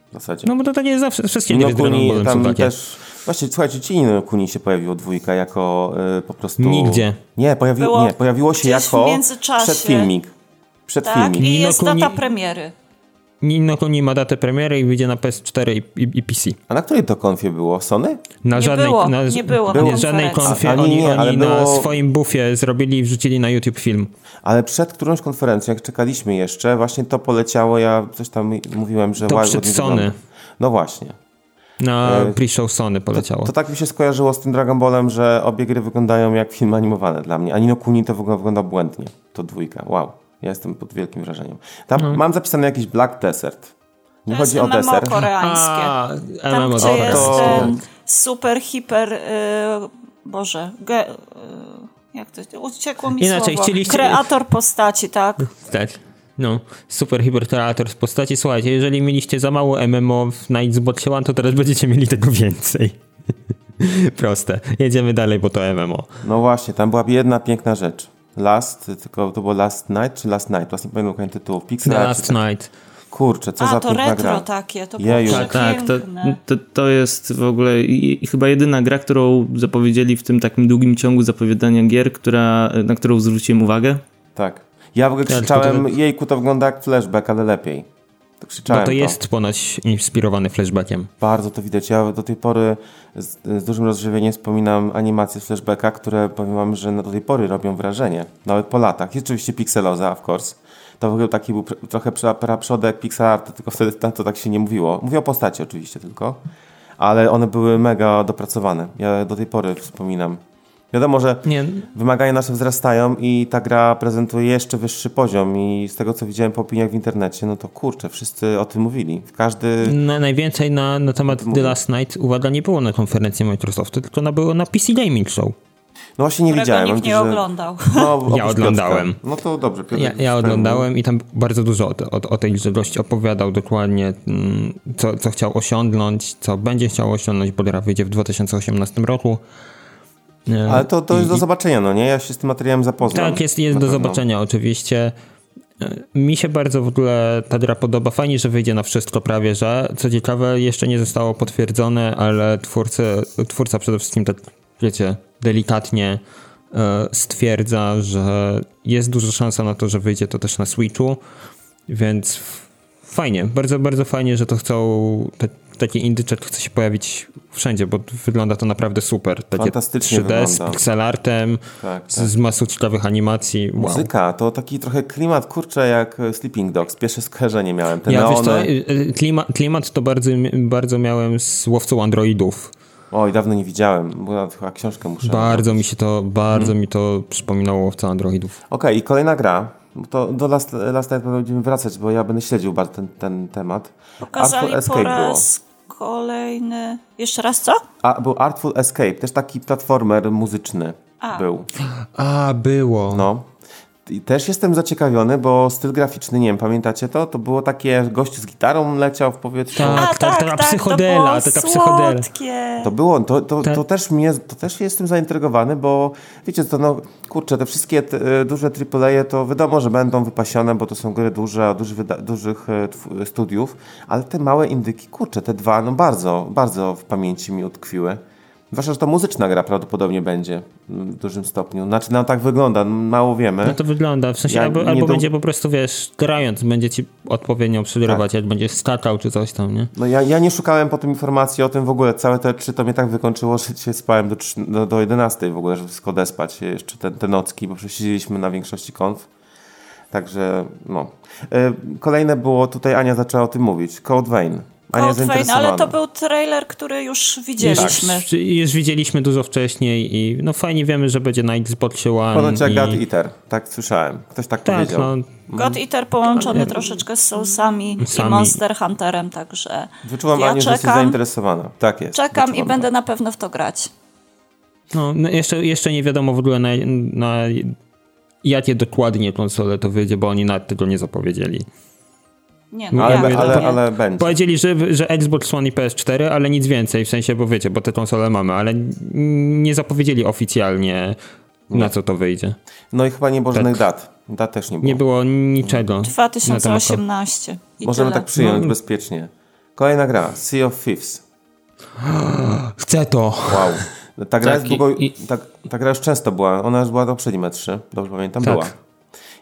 W zasadzie. No bo to tak jest zawsze, wszystkie Nino gry z Dragon Kuni Ballem są tam takie. też. Właśnie, słuchajcie, czy Nino Kuni się pojawiło dwójka jako y, po prostu. Nigdzie. Nie, pojawi... Było nie, pojawiło się jako międzyczasie. przedfilmik. Przedfilmik. Tak? I Nino jest Kuni- data premiery. Nino Kuni ma datę premiery i wyjdzie na PS4 i, i, i PC. A na której to konfie było? Sony? Na Nie żadnej, było, na, nie było na na żadnej konferencji. konfie. A- oni nie, oni na było- swoim bufie zrobili i wrzucili na YouTube film. Ale przed którąś konferencją, jak czekaliśmy jeszcze, właśnie to poleciało. Ja coś tam mówiłem, że To wow, przed Sony. No właśnie. Na E, pre-show Sony poleciało. To tak mi się skojarzyło z tym Dragon Ballem, że obie gry wyglądają jak film animowany dla mnie. A Nino Kuni to w ogóle wygląda błędnie. To dwójka. Wow. Ja jestem pod wielkim wrażeniem. Tam No. mam zapisane jakiś Black Desert. Nie To chodzi jest o MMO deser. koreańskie. A, Tam, MMO, gdzie jest To- super, hiper, y, boże, ge, y, jak to, uciekło mi Inaczej, słowo. chcieliście- Kreator postaci, tak? Tak. No, super hiperkreator z postaci. Słuchajcie, jeżeli mieliście za mało MMO na Xbox One, to teraz będziecie mieli tego więcej. Proste. Jedziemy dalej, bo to MMO. No właśnie, tam była jedna piękna rzecz. Last, tylko to było Last Night czy Last Night? Właśnie nie pamiętam dokładnie tytułu. Pixel The Art Last tak. Night. kurczę, co A, za to piękna retro gra. takie, to było Jeju. Tak, tak, to, to, to jest w ogóle i, i chyba jedyna gra, którą zapowiedzieli w tym takim długim ciągu zapowiadania gier, która, na którą zwróciłem uwagę. Tak. Ja w ogóle Tak, krzyczałem, to- jejku, to wygląda jak flashback, ale lepiej. To krzyczałem No to jest ponoć inspirowany flashbackiem. Bardzo to widać. Ja do tej pory z, z dużym rozżywieniem wspominam animacje flashbacka, które powiem wam, że do tej pory robią wrażenie. Nawet po latach. Jest oczywiście pixeloza, of course. To w ogóle taki był trochę pra- praprzodek pixel art, tylko wtedy to tak się nie mówiło. Mówię o postaci oczywiście tylko. Ale one były mega dopracowane. Ja do tej pory wspominam. Wiadomo, że Nie, wymagania nasze wzrastają i ta gra prezentuje jeszcze wyższy poziom i z tego co widziałem po opiniach w internecie, no to kurczę, wszyscy o tym mówili. Każdy... na, najwięcej na, na temat The Last Night uwaga nie było na konferencji Microsoftu, tylko ona było na PC Gaming Show. No właśnie nie widziałem. nikt nie że- oglądał. No, oprócz oglądałem. Piotrka. No to dobrze. Piotr Ja, ja oglądałem i tam bardzo dużo o, o, o tej żywności opowiadał dokładnie, mm, co, co chciał osiągnąć, co będzie chciał osiągnąć, bo gra wyjdzie w 2018 roku. Ale to, to jest i- do zobaczenia, no nie? Ja się z tym materiałem zapoznam. Tak, jest, jest do zobaczenia oczywiście. E, Mi się bardzo w ogóle ta gra podoba. Fajnie, że wyjdzie na wszystko prawie, że. Co ciekawe, jeszcze nie zostało potwierdzone, ale twórcy, twórca przede wszystkim tak, wiecie, delikatnie e, stwierdza, że jest duża szansa na to, że wyjdzie to też na Switchu, więc fajnie, bardzo, bardzo fajnie, że to chcą, te, taki indyczek chce się pojawić wszędzie, bo wygląda to naprawdę super. Takie Fantastycznie 3D z wygląda. pixelartem, Tak, z, tak. z masą ciekawych animacji. Wow. Muzyka to taki trochę klimat, kurczę, jak e, Sleeping Dogs. Pierwsze skojarzenie miałem. Te Ja wiesz co, neony. y, y, klimat, klimat to bardzo, bardzo miałem z łowcą androidów. Oj, dawno nie widziałem, bo ja chyba książkę muszę... Bardzo mi się to, bardzo Mhm. mi to przypominało łowcę androidów. Okej, i kolejna gra. To do Last, Last Night będziemy wracać, bo ja będę śledził bardzo ten, ten temat. Pokazali Artful po Escape było. Kolejny... Jeszcze raz co? A, był Artful Escape, też taki platformer muzyczny A. był. A, było. No. I też jestem zaciekawiony, bo styl graficzny, nie wiem, pamiętacie to? To było takie, gościu z gitarą leciał w powietrzu. Tak. Tak, taka tak, psychodela, to było taka psychodela. To było, to, to, Tak. to, też mnie, to też jestem zaintrygowany, bo wiecie to no, kurczę, te wszystkie te, e, duże AAA to wiadomo, że będą wypasione, bo to są gry duże, dużych, e, studiów, ale te małe indyki, kurczę, te dwa, no bardzo, bardzo w pamięci mi utkwiły. Zwłaszcza, że to muzyczna gra prawdopodobnie będzie w dużym stopniu. Znaczy, no tak wygląda, mało wiemy. No to wygląda, w sensie Ja albo, albo do- będzie po prostu, wiesz, grając, będzie ci odpowiednio przyrywać, jak będziesz skakał czy coś tam, nie? No ja, ja nie szukałem potem informacji o tym w ogóle. Całe te trzy to mnie tak wykończyło, że dzisiaj spałem do, do, do 11 w ogóle, żeby wszystko odespać jeszcze te, te nocki, bo przecież siedzieliśmy na większości konf. Także no. E, Kolejne było, tutaj Ania zaczęła o tym mówić, Code Vein. Vein, zainteresowana. ale to był trailer, który już widzieliśmy. Już, już widzieliśmy dużo wcześniej i no fajnie wiemy, że będzie na Xboxie One. Ponoć jak i... God Eater, tak słyszałem. Ktoś tak, Tak, powiedział. no, God Eater połączony troszeczkę z Soulsami i Sami. Monster Hunterem, także Wyczułam ja Anię, że jesteś czekam, zainteresowana. Tak jest. czekam i wyczułam będę to. na pewno w to grać. no, no jeszcze, jeszcze nie wiadomo w ogóle na, na jakie dokładnie konsole to wyjdzie, bo oni nawet tego nie zapowiedzieli. Nie, no Ale, jak ale, to nie? ale będzie. Powiedzieli, że, że Xbox One i PS4, ale nic więcej, w sensie, bo wiecie, bo te konsole mamy, ale nie zapowiedzieli oficjalnie na co to wyjdzie. No i chyba nie było Tak. żadnych dat. Dat też nie było. Nie było niczego. na temat- 2018. I Możemy tyle. tak przyjąć No. bezpiecznie. Kolejna gra, Sea of Thieves. Chcę to! Wow. Ta gra, Tak, jest długo, i- i- ta, ta gra już często była. Ona już była do poprzednim E3. Dobrze pamiętam? Tak. Była.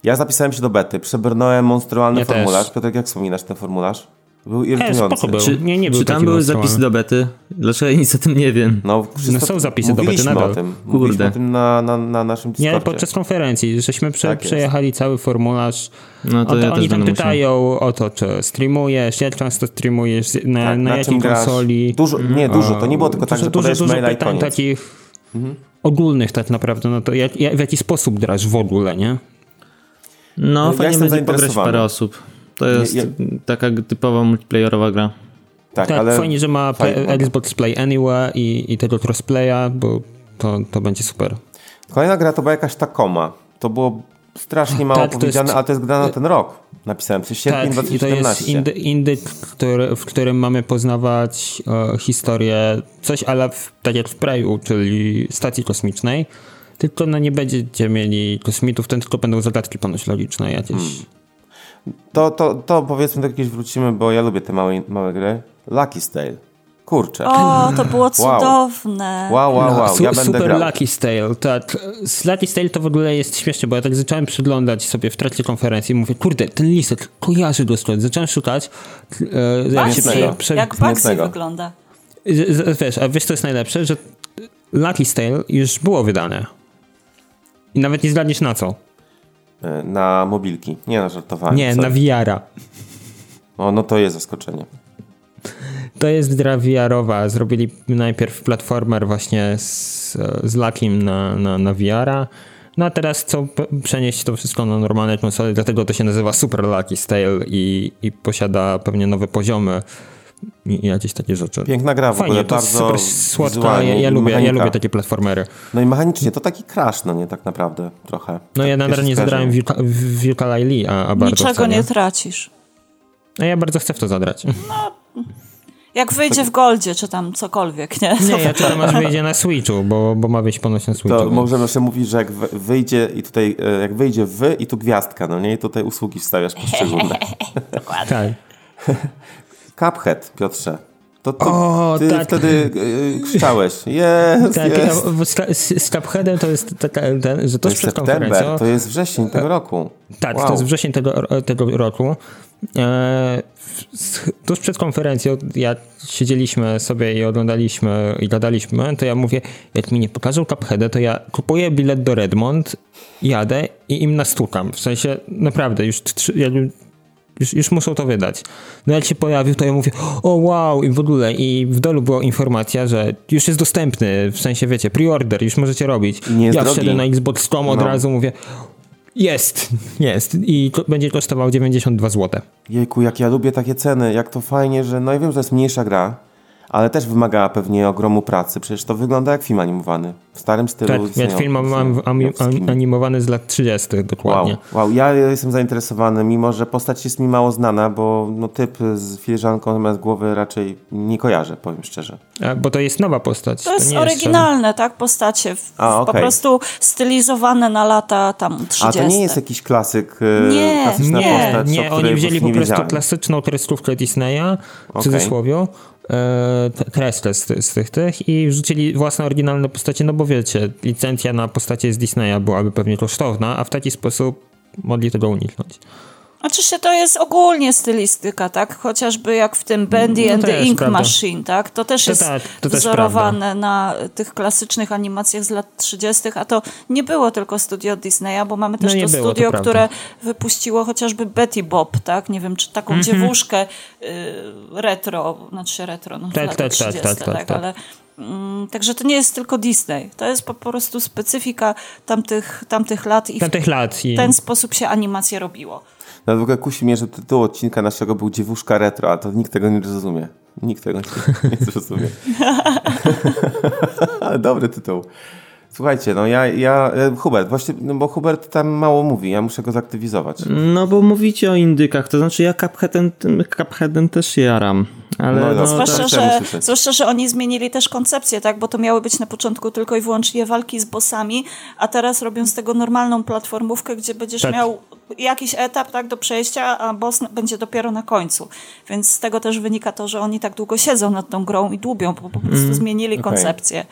Ja zapisałem się do bety. Przebrnąłem monstrualny Ja też. formularz. Piotrek, jak wspominasz ten formularz? Był E, irytujący. spoko był. Czy, nie, nie był czy tam były zapisy do bety? Dlaczego ja nic o tym nie wiem? No, wszystko- są zapisy do bety nadal. o tym. Mówiliśmy Kurde. o tym na, na, na naszym Nie, Discordzie. podczas konferencji, żeśmy prze, Tak przejechali cały formularz. No to o to, ja oni też tam pytają o to, czy streamujesz, jak często streamujesz, na, Tak, na, na jakiej konsoli. Dużo, nie, dużo. To nie było tylko tak, dużo, że dużo, podajesz dużo maila i koniec. takich Mhm. ogólnych tak naprawdę, no to jak, jak, w jaki sposób grasz w ogóle, nie? No, ja fajnie jestem będzie pograć parę osób. To jest Ja- taka typowa multiplayerowa gra. Tak, Tak, ale fajnie, że ma play. Xbox Play Anywhere i, i tego crossplaya, bo to, to będzie super. Kolejna gra to była jakaś Takoma. To było strasznie mało Tak, to powiedziane, jest- ale to jest gra na ten rok. Napisałem, jest sierpień Tak, i to jest 2017. indy, indyk, który, w którym mamy poznawać e, historię, coś ale w, tak jak w Preju, czyli stacji kosmicznej, tylko no nie będziecie mieli kosmitów, ten tylko będą zagadki ponoć logiczne jakieś. To, to, to powiedzmy do jakieś wrócimy, bo ja lubię te małe, małe gry. Lucky Stale. Kurczę. O, to było cudowne. Wow, wow, wow. Su- Ja będę super grał. Lucky Stale. Tak. Z Lucky Stale to w ogóle jest śmieszne, bo ja tak zacząłem przyglądać sobie w trakcie konferencji i mówię, kurde, ten listek kojarzy dosłownie. Zacząłem szukać. E, jak się Bugsy. prze- prze- Jak Mięsnego. wygląda. z- z- Wiesz, a wiesz co jest najlepsze? Że Lucky Stale już było wydane. I nawet nie zgadniesz na co. E, Na mobilki. Nie na żartowanie. Nie, sorry. na VR-a. O, no to jest zaskoczenie. To jest gra VR-owa. Zrobili najpierw platformer właśnie z, z Luckim na, na, na VR-a. No a teraz chcą przenieść to wszystko na normalne konsole, dlatego to się nazywa Super Lucky Stale i, i posiada pewnie nowe poziomy jakieś takie rzeczy. Piękna gra w Fajnie, ogóle, to jest bardzo super słodka. Ja, ja, lubię, ja lubię takie platformery. No i mechanicznie to taki crash, no nie tak naprawdę trochę. No ja tak nadal nie zagrałem w Yooka-Laylee, a, a bardzo Niczego chcę, nie tracisz. No ja bardzo chcę w to zagrać. Jak wyjdzie w Goldzie, czy tam cokolwiek, nie? Nie, ja czekam aż wyjdzie na Switchu, bo, bo ma wyjść ponoć na Switchu. To możemy jeszcze mówić, że jak wyjdzie i tutaj, e, jak wyjdzie wy i tu gwiazdka, no nie? I tutaj usługi wstawiasz poszczególne. Tak. Cuphead, Piotrze. To ty, O, ty tak. wtedy e, krzyczałeś. Jest, Tak, jest. a w- z, z, Cupheadem to jest taka, ten, że To tuż jest przed konferencją... to jest wrzesień tego roku. Tak, wow. to jest wrzesień tego, tego roku. E, tuż przed konferencją, jak siedzieliśmy sobie i oglądaliśmy i gadaliśmy, to ja mówię, jak mi nie pokażą Cupheada, to ja kupuję bilet do Redmond, jadę i im nastukam. W sensie, naprawdę, już, trzy- ja, już, już muszą to wydać. No jak się pojawił, to ja mówię, o wow, i w ogóle, i w dolu była informacja, że już jest dostępny, w sensie, wiecie, pre-order, już możecie robić. I nie ja drogi. wszedłem na Xbox.com od No. razu, mówię, jest, jest. I ko- będzie kosztował 92 zł. Jejku, jak ja lubię takie ceny, jak to fajnie, że no ja wiem, że to jest mniejsza gra, ale też wymagała pewnie ogromu pracy. Przecież to wygląda jak film animowany. W starym stylu. Tak, jak film am, am, Disneyowskim. animowany z lat 30. Wow, dokładnie. wow, ja jestem zainteresowany, mimo że postać jest mi mało znana, bo no, typ z filiżanką zamiast głowy raczej nie kojarzę, powiem szczerze. A, bo to jest nowa postać. To jest nie oryginalne, tak? Postacie w, A, po okej. prostu stylizowane na lata tam 30. A to nie jest jakiś klasyk, e, Nie, klasyczna Nie, postać, o nie, której oni wzięli po prostu wiedziałem. klasyczną kreskówkę Disneya, w Okej. cudzysłowie, e, kreskę z, z tych tych i wrzucili własne oryginalne postacie, no bo wiecie, licencja na postacie z Disneya byłaby pewnie kosztowna, a w taki sposób mogli tego uniknąć. Się to jest ogólnie stylistyka, tak? Chociażby jak w tym Bendy No and the też, Ink prawda. Machine, tak? To też To jest tak, to też wzorowane na tych klasycznych animacjach z lat 30., a to nie było tylko studio Disneya, bo mamy też No to było, to studio, prawda. które wypuściło chociażby Betty Bob, tak? Nie wiem, czy taką Mhm. dziewuszkę y, retro, znaczy retro, no Tak, tak, tak, 30, tak, tak, tak. ale mm, Także to nie jest tylko Disney. To jest po prostu specyfika tamtych, tamtych lat i Na w tych lat i... ten sposób się animacje robiło. No w ogóle kusi mnie, że tytuł odcinka naszego był Dziewuszka Retro, a to nikt tego nie zrozumie. Nikt tego nie, nie zrozumie. Dobry tytuł. Słuchajcie, no ja, ja e, Hubert, właśnie, no bo Hubert tam mało mówi, ja muszę go zaktywizować. No bo mówicie o indykach, to znaczy ja Cupheadem, Cupheadem też jaram. Ale No no, dobra. Zwłaszcza, tak że, usłyszeć. zwłaszcza, że oni zmienili też koncepcję, tak? Bo to miały być na początku tylko i wyłącznie walki z bossami, a teraz robią z tego normalną platformówkę, gdzie będziesz Tak. miał jakiś etap tak, do przejścia, a boss będzie dopiero na końcu. Więc z tego też wynika to, że oni tak długo siedzą nad tą grą i dłubią, bo po prostu zmienili Mm, Okej. koncepcję.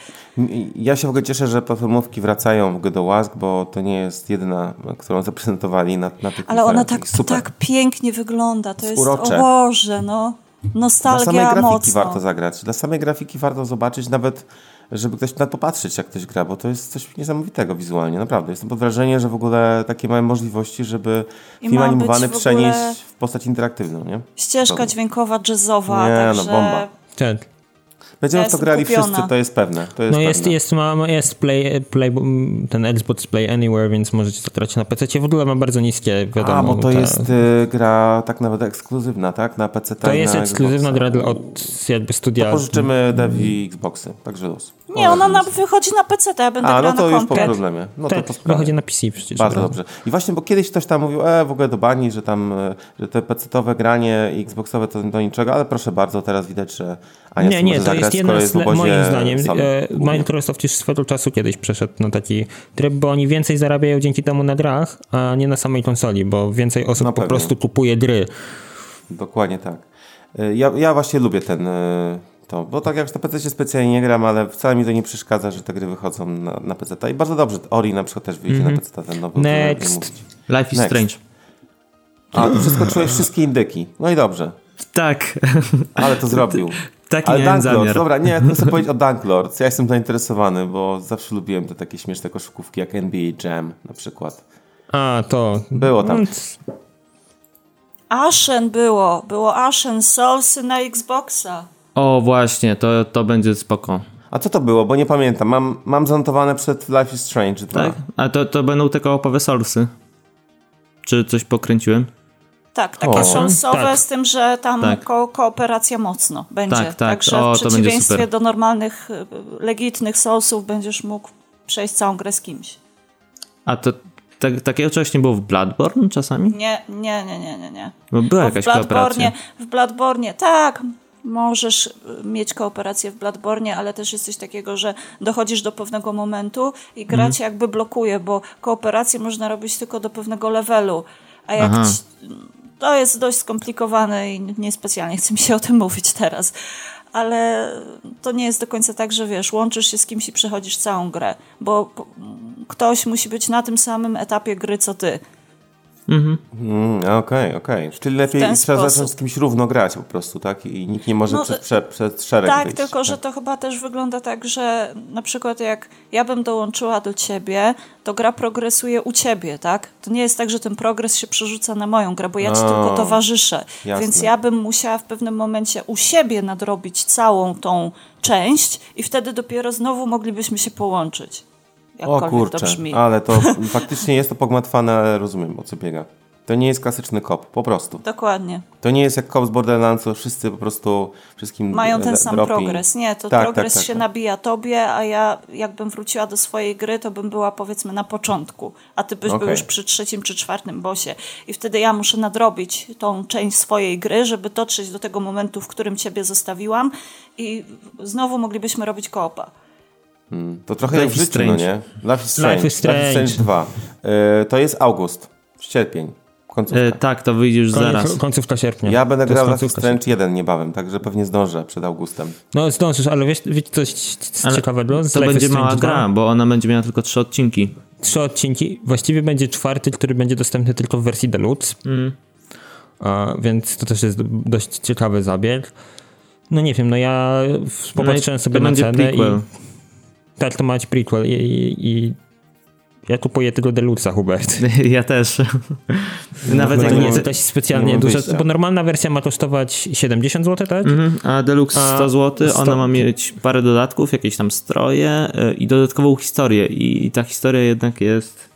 Ja się w ogóle cieszę, że platformówki wracają do łask, bo to nie jest jedyna, którą zaprezentowali na, na tych Ale ona tak, tak pięknie wygląda. To jest, Urocze. o Boże, no. Dla Nostalgia samej grafiki mocno. warto zagrać. Dla samej grafiki warto zobaczyć, nawet żeby ktoś na popatrzeć, jak ktoś gra, bo to jest coś niesamowitego wizualnie, naprawdę. Jestem pod wrażeniem, że w ogóle takie małe możliwości, żeby I film animowany w przenieść w postać interaktywną, nie? Ścieżka Dobra. dźwiękowa, jazzowa, Nie, no, także... bomba. Tak. Będziemy w to grali kupiona. wszyscy, to jest pewne. To jest No jest, pewne. jest, ma, ma- jest play, play, ten Xbox Play Anywhere, więc możecie to grać na PC. W ogóle ma bardzo niskie, wiadomo. A, bo to te- jest y, gra tak nawet ekskluzywna, tak? Na PC To jest na ekskluzywna Xboxa. gra od jakby studia. To pożyczymy Devi Xboxy, także luz. Nie, ona na, wychodzi na PC, to ja będę A, no to na już po kompie. problemie. No to tak, po sprawie. wychodzi na PC przecież. Bardzo dobrze. I właśnie, bo kiedyś ktoś tam mówił, e, w ogóle do bani, że tam, e, że te PC-owe granie i Xboxowe to do niczego, ale proszę bardzo, teraz widać, że Ania Nie, nie, może to zagrać grać, jedna z, jest le- moim zdaniem, sam, e. Microsoft już swego czasu kiedyś przeszedł na taki tryb, bo oni więcej zarabiają dzięki temu na grach, a nie na samej konsoli, bo więcej osób No po pewnie. prostu kupuje gry. Dokładnie tak. Y, Ja, ja właśnie lubię ten y, to, bo tak jak na PC specjalnie nie gram, ale wcale mi to nie przeszkadza, że te gry wychodzą na, na PC. I bardzo dobrze, Ori na przykład też wyjdzie na PC ten nowy. Next. mówić. Life is Next. Strange. A, tu przeskoczyłeś wszystkie indyki. No i dobrze, Tak. ale to zrobił. Taki Ale Dunk Lords, dobra, nie, to chcę powiedzieć o Dunk Lords. Ja jestem zainteresowany, bo zawsze lubiłem te takie śmieszne koszykówki jak NBA Jam na przykład. A, to... Było tam. Mm, Ashen było, było Ashen Soulsy na Xboxa. O, właśnie, to, to będzie spoko. A co to było? Bo nie pamiętam. Mam, mam zanotowane przed Life is Strange 2. Tak? A to, to będą te kołopowe source'y. Czy coś pokręciłem? Tak, takie O. soulsowe Tak. z tym, że tam Tak. ko kooperacja mocno będzie. Tak, tak. Także O, w przeciwieństwie do normalnych, y, legitnych soulsów będziesz mógł przejść całą grę z kimś. A to tak, takiego czegoś nie było w Bloodborne czasami? Nie, nie, nie, nie, nie, nie. Bo była Bo jakaś w kooperacja. w Bloodborne, tak, możesz y, mieć kooperację w Bloodborne, ale też jest coś takiego, że dochodzisz do pewnego momentu i gra Mhm. jakby blokuje, bo kooperację można robić tylko do pewnego levelu, a jak ci, to jest dość skomplikowane i niespecjalnie chce mi się o tym mówić teraz. Ale to nie jest do końca tak, że wiesz, łączysz się z kimś i przechodzisz całą grę, bo ktoś musi być na tym samym etapie gry co ty. Mm, Okej, okej. Czyli lepiej trzeba sposób. zacząć z kimś równo grać po prostu, tak? I nikt nie może No, przed, prze, przed szereg Tak, wyjść. tylko że to chyba też wygląda tak, że na przykład jak ja bym dołączyła do ciebie, to gra progresuje u ciebie, tak? To nie jest tak, że ten progres się przerzuca na moją grę, bo ja ci O, tylko towarzyszę. jasne. Więc ja bym musiała w pewnym momencie u siebie nadrobić całą tą część i wtedy dopiero znowu moglibyśmy się połączyć. O kurczę, to brzmi. ale to faktycznie jest to pogmatwane, ale rozumiem o co biega. To nie jest klasyczny kop, po prostu. Dokładnie. To nie jest jak kop z Borderlandsu, wszyscy po prostu wszystkim Mają ten sam dropi. progres. Nie, to Tak, progres tak, tak, się tak. nabija tobie, a ja jakbym wróciła do swojej gry, to bym była powiedzmy na początku, a ty byś był Okej. już przy trzecim czy czwartym bosie. I wtedy ja muszę nadrobić tą część swojej gry, żeby dotrzeć do tego momentu, w którym ciebie zostawiłam i znowu moglibyśmy robić koopa. To trochę jak w Life is życiu, no Strange. nie? Life is Strange. Life is Strange. 2. E, to jest august, sierpień, końcówka. E, tak, to wyjdzie już zaraz. Koniec, końcówka sierpnia. Ja będę To grał Life is Strange 1 niebawem, także pewnie zdążę przed augustem. No zdążysz, ale wiesz, wiesz coś Ale ciekawego? Z To Life is będzie Strange mała 2? gra, bo ona będzie miała tylko trzy odcinki. Trzy odcinki. Właściwie będzie czwarty, który będzie dostępny tylko w wersji deluxe. Mm. A, więc to też jest dość ciekawy zabieg. No nie wiem, no ja w- popatrzyłem No sobie to na cenę prequel. i tak to ma być prequel i, i, i ja kupuję tego deluxa, Hubert. Ja też. Nawet jak nie jakaś specjalnie wyjścia. bo normalna wersja ma kosztować 70 zł, tak? Mhm, a Deluxe A 100 zł, 100 ona ma mieć parę dodatków, jakieś tam stroje y, i dodatkową historię. I, i ta historia jednak jest...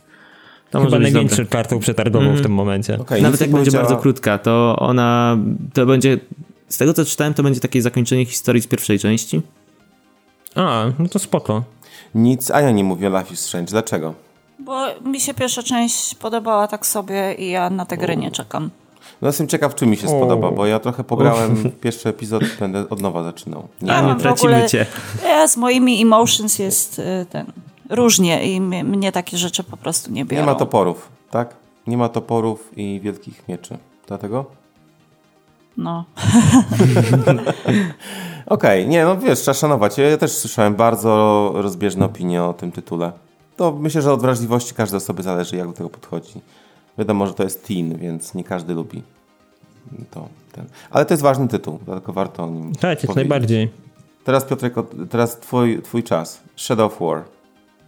To Chyba największą dobre. kartą przetargową w tym momencie. Okej, Nawet jak będzie powiedziała- bardzo krótka, to ona... To będzie... Z tego co czytałem, to będzie takie zakończenie historii z pierwszej części. A, no to spoko. Nic Ania nie mówi o Life is Strange. Dlaczego? Bo mi się pierwsza część podobała tak sobie i ja na tę grę nie czekam. No jestem ciekaw, czy mi się spodoba, bo ja trochę pograłem pierwszy epizod, będę od nowa zaczynał. Nie Ja mam tracimy ogóle- cię. Ja z moimi emotions jest y, ten różnie i mnie, mnie takie rzeczy po prostu nie biorą. Nie ma toporów, tak? Nie ma toporów i wielkich mieczy. Dlatego? No. Okej, nie, no wiesz, trzeba szanować. Ja, ja też słyszałem bardzo rozbieżne opinie o tym tytule. To myślę, że od wrażliwości każdej osoby zależy, jak do tego podchodzi. Wiadomo, że to jest teen, więc nie każdy lubi to. Ten. Ale to jest ważny tytuł, dlatego warto o nim Tak, jak najbardziej. Teraz Piotrek, teraz twój, twój czas. Shadow of War.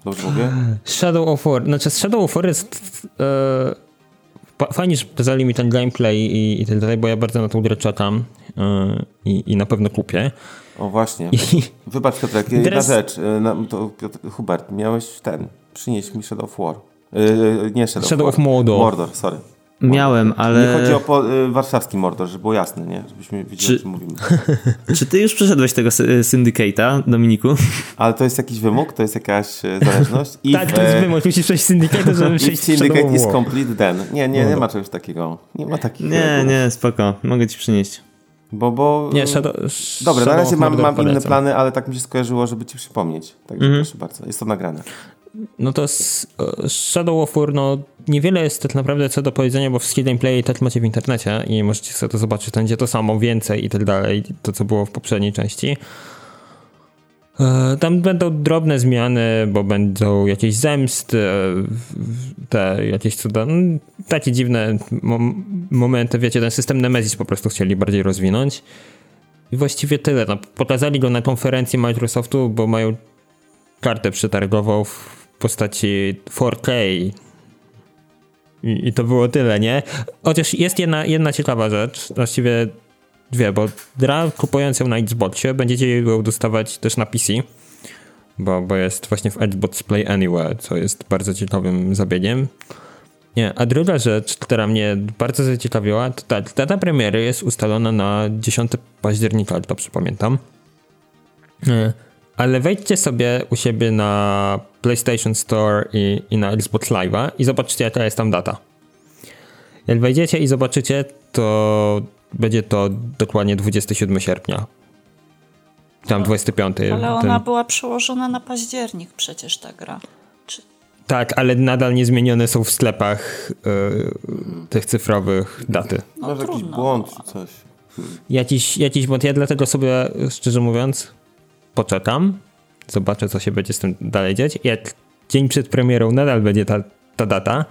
Dobrze mówię? Shadow of War. Znaczy Shadow of War jest fa- fajnie, że pokazali mi ten gameplay i, i tak dalej, bo ja bardzo na tą grę czekam e, i, i na pewno kupię. O właśnie. I, Wybacz Piotrek, jedna Teraz- rzecz. Na, to, Piotr, Hubert, miałeś ten, przynieść mi Shadow of War. Y, nie Shadow, Shadow of of Mordor. Mordor, sorry. Miałem, ale... Nie chodzi o po, y, warszawski Mordor, żeby było jasne, nie? Żebyśmy wiedzieli, Czy- o czym mówimy. Czy ty już przeszedłeś tego sy- Syndicate'a, Dominiku? Ale to jest jakiś wymóg? To jest jakaś e, zależność? If, tak, to jest wymóg. Musisz przejść Syndicate, żeby przejść syndicate is complete, then. Nie, nie, nie ma czegoś takiego. Nie ma takich Nie, nie, spoko. Mogę ci przynieść. Bo, bo... Nie, Shadow, Dobra, Shadow na razie mam, mam inne plany, ale tak mi się skojarzyło, żeby ci przypomnieć. Także Mhm. proszę bardzo, jest to nagrane. No to z, Shadow of War, no niewiele jest tak naprawdę co do powiedzenia, bo wszystkie gameplay i tak macie w internecie i możecie sobie to zobaczyć, to będzie to samo, więcej i tak dalej, to co było w poprzedniej części. E, Tam będą drobne zmiany, bo będą jakieś zemsty, e, te jakieś cuda, no, takie dziwne mom- momenty, wiecie, ten system Nemesis po prostu chcieli bardziej rozwinąć. I właściwie tyle. No, pokazali go na konferencji Microsoftu, bo mają kartę przetargową postaci 4K. I, I to było tyle, nie? Chociaż jest jedna, jedna ciekawa rzecz, właściwie dwie, bo gra kupując ją na Xboxie będziecie ją dostawać też na PC, bo, bo jest właśnie w Xbox Play Anywhere, co jest bardzo ciekawym zabiegiem. Nie, a druga rzecz, która mnie bardzo zaciekawiła, to ta data premiery jest ustalona na 10 października, dobrze pamiętam. Ale wejdźcie sobie u siebie na PlayStation Store i, i na Xbox Live'a i zobaczcie, jaka jest tam data. Jak wejdziecie i zobaczycie, to będzie to dokładnie 27 sierpnia. Tam 25. Ale ten- ona była przełożona na październik przecież ta gra. Czy... Tak, ale nadal niezmienione są w sklepach e, tych cyfrowych daty. No Może jakiś trudno. błąd czy coś. Jakiś, jakiś błąd. Ja dlatego sobie, szczerze mówiąc, poczekam. Zobaczę, co się będzie z tym dalej dziać. Jak dzień przed premierą nadal będzie ta, ta data,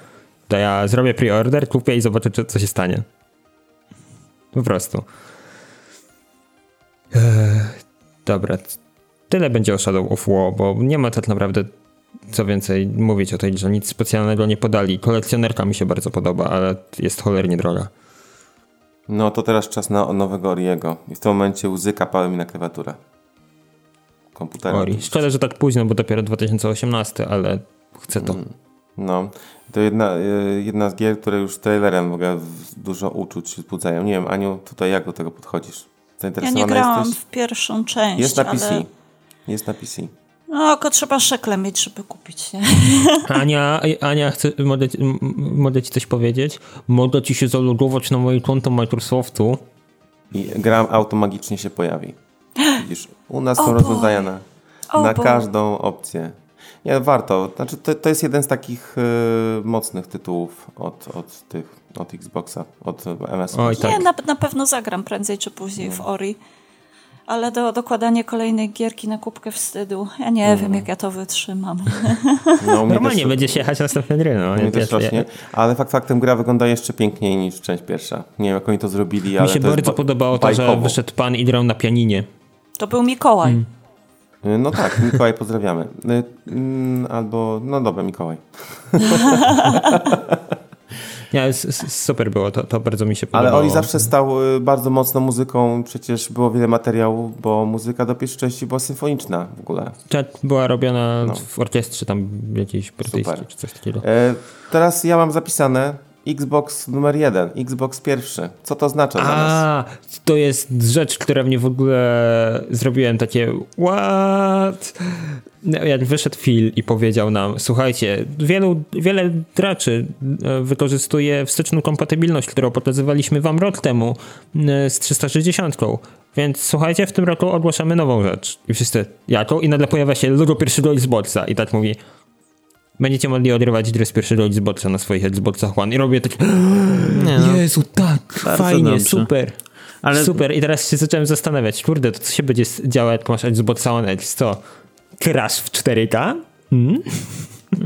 to ja zrobię pre-order, kupię i zobaczę, co się stanie. Po prostu. Eee, dobra. Tyle będzie o Shadow of War, bo nie ma tak naprawdę co więcej mówić o tej grze. Nic specjalnego nie podali. Kolekcjonerka mi się bardzo podoba, ale jest cholernie droga. No to teraz czas na nowego Oriego. I w tym momencie łzy kapały mi na klawiaturę. Komputera. Ori. Szkoda, że tak późno, bo dopiero 2018, ale chcę to. No, to jedna, y, jedna z gier, które już trailerem w ogóle dużo uczuć wzbudzają. Nie wiem, Aniu, tutaj jak do tego podchodzisz? Ja Zainteresowana nie grałam jesteś? w pierwszą część, Jest na ale... PC. Jest na PC. No, tylko trzeba szekle mieć, żeby kupić, nie? Ania, Ania chce, mogę, mogę ci coś powiedzieć? Mogę ci się zalogować na moje konto Microsoftu. I gra automagicznie się pojawi. Widzisz, u nas O są boy. rozwiązania na, na każdą opcję. Nie, warto. Znaczy, to, to jest jeden z takich y, mocnych tytułów od, od tych, od Xboxa, od MS. Oj, tak. Nie, na, na pewno zagram prędzej czy później w Ori. Ale do dokładanie kolejnej gierki na kubkę wstydu. Ja nie wiem, jak ja to wytrzymam. No, Normalnie też- będziesz jechać następne gry. No. mnie też rośnie, ale fakt faktem gra wygląda jeszcze piękniej niż część pierwsza. Nie wiem, jak oni to zrobili, ale Mi się bardzo ba- podobało to, że wyszedł pan i grał na pianinie. To był Mikołaj. Y, No tak, Mikołaj pozdrawiamy. Y, mm, Albo, no dobra, Mikołaj. Nie, super było, to, to bardzo mi się podobało. Ale Oli zawsze stał y, bardzo mocno muzyką, przecież było wiele materiałów, bo muzyka do pierwszej części była symfoniczna w ogóle. Tak była robiona No. w orkiestrze tam jakiejś brytyjskiej czy coś takiego. E, teraz ja mam zapisane Xbox numer jeden, Xbox pierwszy. Co to oznacza dla nas? To jest rzecz, która mnie w ogóle zrobiłem takie what? No, Jak wyszedł Phil i powiedział nam, słuchajcie, wielu, wiele graczy e, wykorzystuje wsteczną kompatybilność, którą pokazywaliśmy wam rok temu e, z 360. Więc słuchajcie, w tym roku ogłaszamy nową rzecz. I wszyscy, jaką? I nagle pojawia się logo pierwszego Xboxa i tak mówi, będziecie mogli odrywać gry z pierwszego Xboxa na swoich Xboxach One. I robię tak, Nie, no. Jezu, tak, Bardzo fajnie, dobrze. super. Ale Super, i teraz się zacząłem zastanawiać, kurde, to co się będzie działo, jak masz Xbox One X, co? Crash w 4K?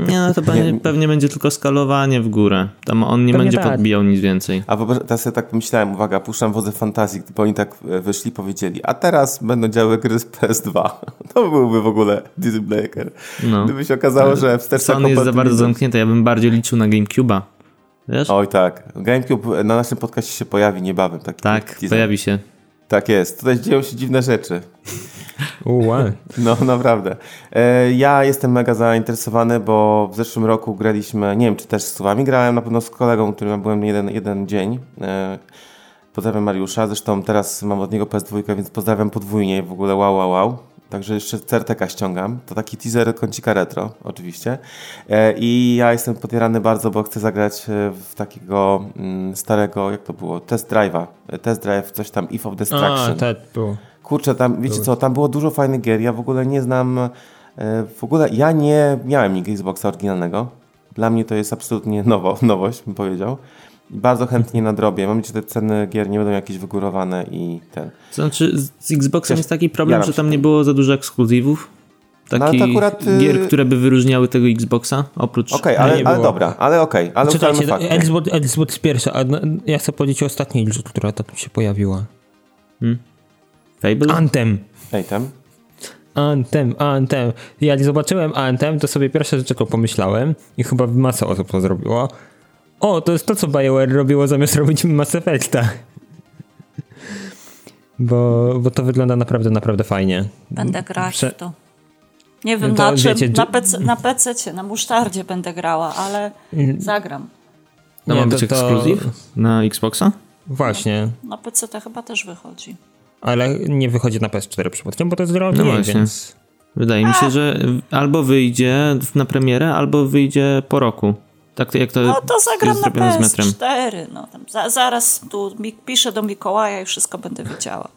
Nie, no to pewnie, pewnie będzie tylko skalowanie w górę. Tam on nie Pewnie będzie tak. podbijał nic więcej. A teraz ja tak myślałem, uwaga, puszczam wodze fantazji, gdyby oni tak e, wyszli powiedzieli, a teraz będą działy gry z PS2. To byłby w ogóle Disney Breaker. No. Gdyby się okazało, że wsteczna Sony jest za bardzo zamknięte. Ja bym bardziej liczył na GameCube'a. Wiesz? Oj tak, GameCube na naszym podcaście się pojawi niebawem. Taki tak, teaser. pojawi się. Tak jest, tutaj dzieją się dziwne rzeczy. Uła. No naprawdę. E, ja jestem mega zainteresowany, bo w zeszłym roku graliśmy, nie wiem czy też z wami grałem, na pewno z kolegą, którym byłem jeden, jeden dzień. E, pozdrawiam Mariusza, zresztą teraz mam od niego PS2, więc pozdrawiam podwójnie, w ogóle wow, wow, wow. Także jeszcze Certeka ściągam. To taki teaser kącika retro, oczywiście. E, I ja jestem podjarany bardzo, bo chcę zagrać w takiego mm, starego, jak to było, test drive'a. Test drive, coś tam, If of Destruction. A, tak było. Kurczę, tam, wiecie co, tam było dużo fajnych gier. Ja w ogóle nie znam, e, w ogóle ja nie miałem nigdy Xboxa oryginalnego. Dla mnie to jest absolutnie nowo, nowość, bym powiedział. Bardzo chętnie nadrobię. Mam nadzieję, że te ceny gier nie będą jakieś wygórowane i ten. Znaczy, z- Xboxem Wiesz, jest taki problem, że tam nie było za dużo ekskluzywów. No, ale Takich akurat, y- gier, które by wyróżniały tego Xboxa, oprócz... Okej, nie ale, ale dobra, ale okej, ale ustalmy Czytajcie, fakty. Xbox, Xbox pierwsza, a no, ja chcę powiedzieć o ostatniej rzeczy, która tam się pojawiła. Fable? Anthem. Tam. Anthem, Anthem. Jak zobaczyłem Anthem, to sobie pierwsze rzeczy, jaką pomyślałem i chyba masa osób to zrobiło. O, to jest to, co BioWare robiło zamiast robić Mass Effecta. Bo, bo to wygląda naprawdę, naprawdę fajnie. Będę grać Prze- w to. Nie wiem No to na czym, wiecie, na, PC, na PC, na musztardzie będę grała, ale Mhm. zagram. To Nie, ma być to- to- ekskluzyw na Xboxa? Właśnie. Na PC to chyba też wychodzi. Ale nie wychodzi na PS4 przypadkiem, bo to jest od No więc... Wydaje mi się, że albo wyjdzie na premierę, albo wyjdzie po roku. Tak jak to, No to zagram jest na zrobione z metrem. PS4. No, tam za, zaraz tu mi, piszę do Mikołaja i wszystko będę wiedziała.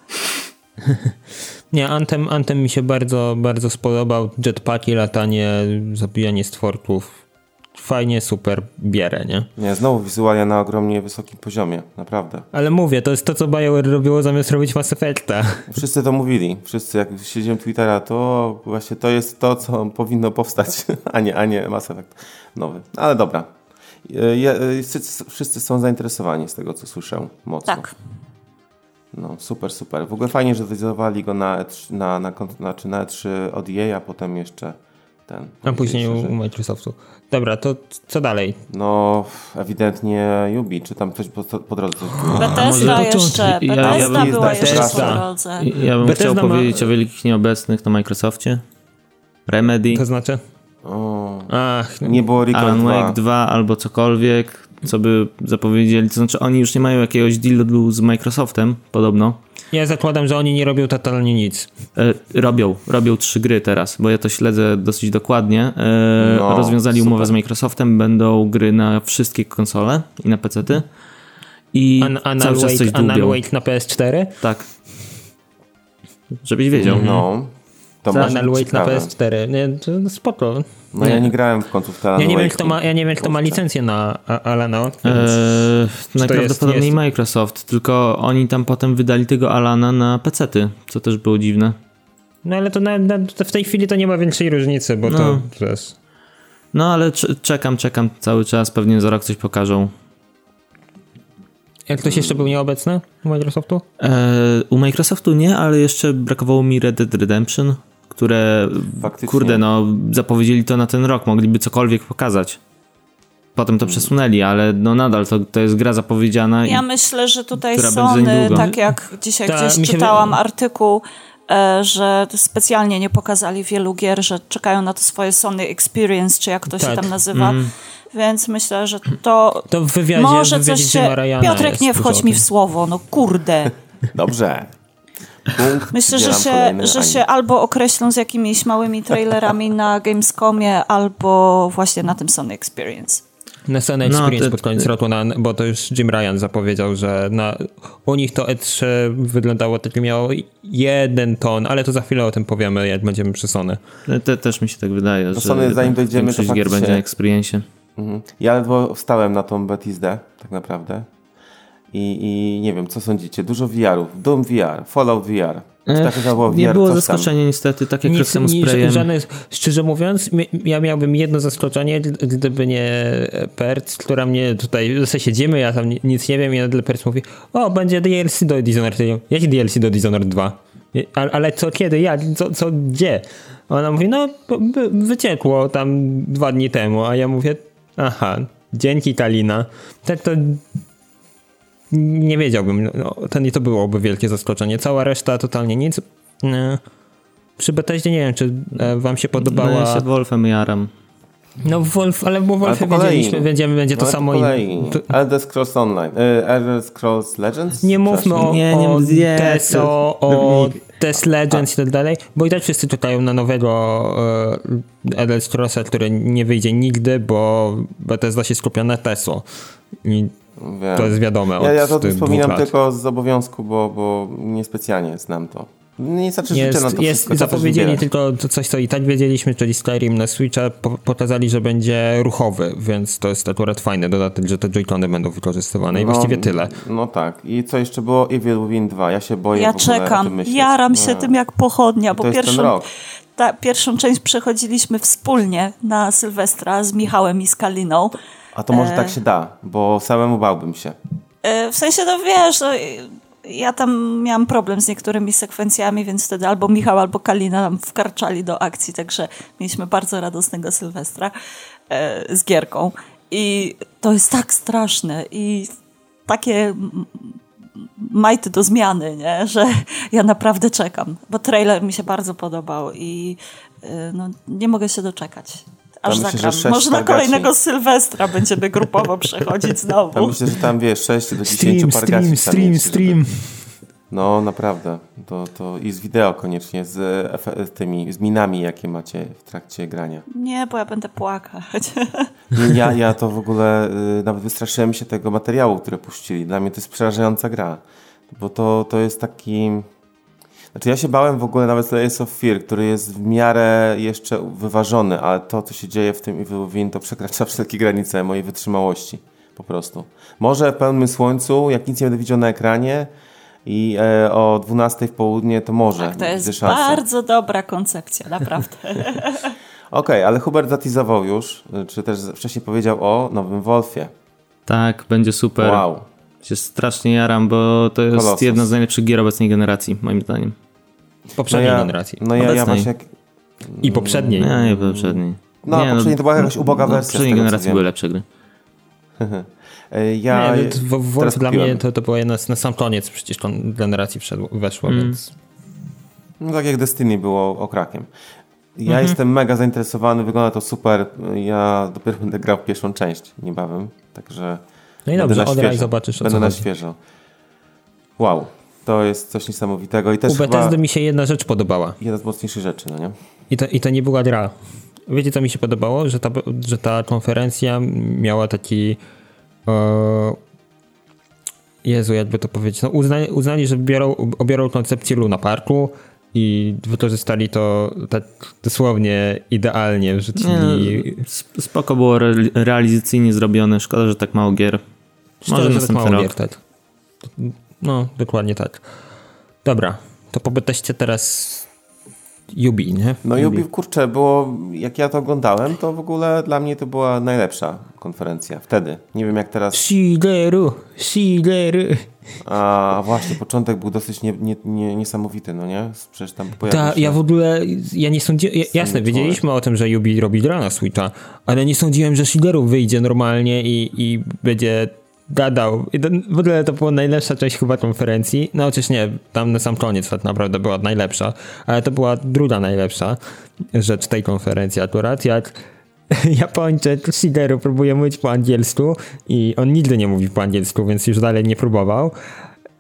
Nie, Anthem, Anthem mi się bardzo, bardzo spodobał. Jetpacki, latanie, zabijanie stworków. Fajnie, super, bierę, nie? Nie, znowu wizualia na ogromnie wysokim poziomie, naprawdę. Ale mówię, to jest to, co BioWare robiło zamiast robić Mass Effecta. Wszyscy to mówili. Wszyscy, jak śledziłem Twittera, to właśnie to jest to, co powinno powstać, a nie, a nie Mass Effect nowy. Ale dobra. E, ja- e, Wszyscy, są zainteresowani z tego, co słyszę mocno. Tak. No, super, super. W ogóle fajnie, że zdecydowali go na E3, na, na, znaczy na E3 od EA, a potem jeszcze ten. A później u, Microsoftu. Dobra, to co dalej? No, ewidentnie Yubi, czy tam coś po, po drodze coś było? Bethesda może jeszcze? Ja- ja Bethesda bym- była Bethesda. jeszcze po drodze. Ja bym Bethesda chciał ma- powiedzieć o wielkich nieobecnych na Microsoftie. Remedy, To znaczy? O, Ach, nie było Recall Alan 2. Wake 2 albo cokolwiek, co by zapowiedzieli. To znaczy oni już nie mają jakiegoś dealu z Microsoftem, podobno. ja zakładam, że oni nie robią totalnie nic. E, robią, robią trzy gry teraz, bo ja to śledzę dosyć dokładnie. E, No, rozwiązali super. umowę z Microsoftem, będą gry na wszystkie konsole i na PC-ty. I An Anal, cały czas coś dłubią. Wake na PS4? Tak. Żebyś wiedział. No, to Anal Wake na ciekawe. PS4. Nie, to spoko. No ja nie grałem w końcu w te Ja Alan nie, wiem, kto ma, ja nie wiem, kto ma licencję na Alana. Eee, najprawdopodobniej jest- Microsoft, tylko oni tam potem wydali tego Alana na PC-ty, co też było dziwne. No ale to, na, na, to w tej chwili to nie ma większej różnicy, bo No. to też... No ale cze- czekam, czekam cały czas, pewnie za rok coś pokażą. Jak ktoś jeszcze był nieobecny u Microsoftu? Eee, u Microsoftu nie, ale jeszcze brakowało mi Red Dead Redemption, które, Faktycznie. kurde no, zapowiedzieli to na ten rok, mogliby cokolwiek pokazać. Potem to przesunęli, ale no nadal to, to jest gra zapowiedziana i Ja myślę, że tutaj Sony, tak jak dzisiaj Ta, gdzieś się czytałam wydaje- artykuł, e, że specjalnie nie pokazali wielu gier, że czekają na to swoje Sony Experience, czy jak to się Tak. tam nazywa. Więc myślę, że to, To w wywiadzie, może w wywiadzie coś się... Piotrek, nie wchodź mi w słowo, no kurde. Dobrze. Punkt, Myślę, że się, że Ani. się albo określą z jakimiś małymi trailerami na Gamescomie, albo właśnie na tym Sony Experience. Na Sony No, Experience te- pod koniec roku, na, bo to już Jim Ryan zapowiedział, że na, u nich to E3 wyglądało tak, że miało jeden ton, ale to za chwilę o tym powiemy, jak będziemy przy Sony. te, też mi się tak wydaje, że Sony, zanim dojdziemy, to gier będzie na Experience. Mhm. Ja ledwo wstałem na tą Bethesdę, tak naprawdę. I, I nie wiem, co sądzicie? Dużo VR-ów. Doom VR, Fallout VR. Czy tak VR? nie było tam. zaskoczenia niestety, tak jak Nic, z nic, Preyem. żadne, szczerze mówiąc, ja miałbym jedno zaskoczenie, gdy- gdyby nie Perc, która mnie tutaj, w zasadzie siedzimy, ja tam ni- nic nie wiem i nagle Perc mówi, o, będzie DLC do Dishonored. Ja mówię, Jaki DLC do Dishonored 2? Ale, ale co, kiedy, jak, co, co, gdzie? Ona mówi, no, wy- wyciekło tam dwa dni temu, a ja mówię, aha, dzięki Kalina. Tak to nie wiedziałbym, no, to nie to byłoby wielkie zaskoczenie. Cała reszta totalnie nic. Nie. Przy Bethesdzie nie wiem, czy e, wam się No, podobała... ja się Wolfem jaram. No Wolf, ale bo Wolfie wiedzieliśmy, będziemy, będzie to Ale samo i... Elder Scrolls Online. Y, Elder Scrolls Legends? nie mówmy o, Nie, nie, o nie, Teso, o Test Legends i tak dalej, bo i tak wszyscy czekają na nowego e, Elder Scrollsa, który nie wyjdzie nigdy, bo Bethesda się skupia na Tesla. I Wiem. to jest wiadome Ja, ja to wspominam tylko z obowiązku, bo, bo niespecjalnie znam to. Nie znaczy życzę na Jest, to jest, wszystko, zapowiedzieli tylko coś, co i tak wiedzieliśmy, czyli Skyrim na Switcha, po, pokazali, że będzie ruchowy, więc to jest akurat fajny dodatek, że te joycony będą wykorzystywane i No, właściwie tyle. No tak. I co jeszcze było? Evil Within 2. Ja się boję Ja czekam, jaram się Nie. tym jak pochodnia, bo To jest ten pierwszą, rok. ta, pierwszą część przechodziliśmy wspólnie na Sylwestra z Michałem i z Kaliną. A to może E. tak się da, bo samemu bałbym się. E, W sensie, no wiesz, no, ja tam miałam problem z niektórymi sekwencjami, więc wtedy albo Michał, albo Kalina nam wkarczali do akcji, także mieliśmy bardzo radosnego Sylwestra e, z gierką. I to jest tak straszne i takie majty do zmiany, nie? że ja naprawdę czekam, bo trailer mi się bardzo podobał i e, no, nie mogę się doczekać. Aż myślę, że zagram. Może na kolejnego Sylwestra będziemy grupowo przechodzić znowu. Ja myślę, że tam wiesz, 6 do 10 Stream, pargaci stream, stream, stream. No naprawdę. To, to I z wideo koniecznie, z, z tymi, z minami, jakie macie w trakcie grania. Nie, bo ja będę płakać. Ja, ja to w ogóle y, nawet wystraszyłem się tego materiału, który puścili. Dla mnie to jest przerażająca gra. Bo to, to jest taki... Znaczy ja się bałem w ogóle nawet Layers of Fear, który jest w miarę jeszcze wyważony, ale to, co się dzieje w tym Evil Within, to przekracza wszelkie granice mojej wytrzymałości. Po prostu. Może w pełnym słońcu, jak nic nie będę widział na ekranie i e, o 12 w południe, to może. Tak, to jest bardzo dobra koncepcja, naprawdę. Okej, ale Hubert zatizował już, czy też wcześniej powiedział o nowym Wolfie. Tak, będzie super. Wow. Się strasznie jaram, bo to jest Colossus. jedna z najlepszych gier obecnej generacji, moim zdaniem. Poprzedniej ja, generacji. No ja, ja właśnie... I poprzedniej. Nie, nie poprzedniej. No, nie, poprzedniej to była jakaś uboga no, wersja, poprzedniej tego, generacji były lepsze gry. E, Ja nie, to, to, w- teraz dla kupiłem. mnie to, to była jedna z, na sam koniec przecież generacji wszedł, weszła, Mm. więc... No tak jak Destiny było okrakiem. Ja Mhm. jestem mega zainteresowany, wygląda to super. Ja dopiero będę grał w pierwszą część niebawem, także No i dobrze, na odraj świeżo. zobaczysz o Będę co na chodzi. świeżo. Wow, to jest coś niesamowitego i też U chyba Bethesdy mi się jedna rzecz podobała. jedna z mocniejszych rzeczy, no nie? I to, I to nie była gra. Wiecie, co mi się podobało? Że ta, że ta konferencja miała taki. E, Jezu, jakby to powiedzieć. No, uznali, uznali że biorą, obiorą koncepcję Luna Parku i wykorzystali to tak dosłownie idealnie. Wrzucili. Nie, sp- spoko było re realizacyjnie zrobione, szkoda, że tak mało gier. Może Szczerze, że tak następny mało rok. gier, tak. No, dokładnie tak. Dobra, to po Bethesdzie teraz Yubi, nie? No i Ubi, kurczę, było, jak ja to oglądałem, to w ogóle dla mnie to była najlepsza konferencja wtedy. Nie wiem jak teraz, Shigeru, Shigeru. a właśnie, początek był dosyć nie, nie, nie, niesamowity, no nie? Przecież tam pojawił Ta, się... ja w ogóle, ja nie sądziłem, ja, jasne, człowiek. wiedzieliśmy o tym, że Yubi robi gra na Switcha, ale nie sądziłem, że Shigeru wyjdzie normalnie i, i będzie gadał. I w ogóle to była najlepsza część chyba konferencji. No chociaż nie, tam na sam koniec tak naprawdę była najlepsza, ale to była druga najlepsza rzecz tej konferencji akurat, jak Japończyk Shigeru próbuje mówić po angielsku i on nigdy nie mówi po angielsku, więc już dalej nie próbował.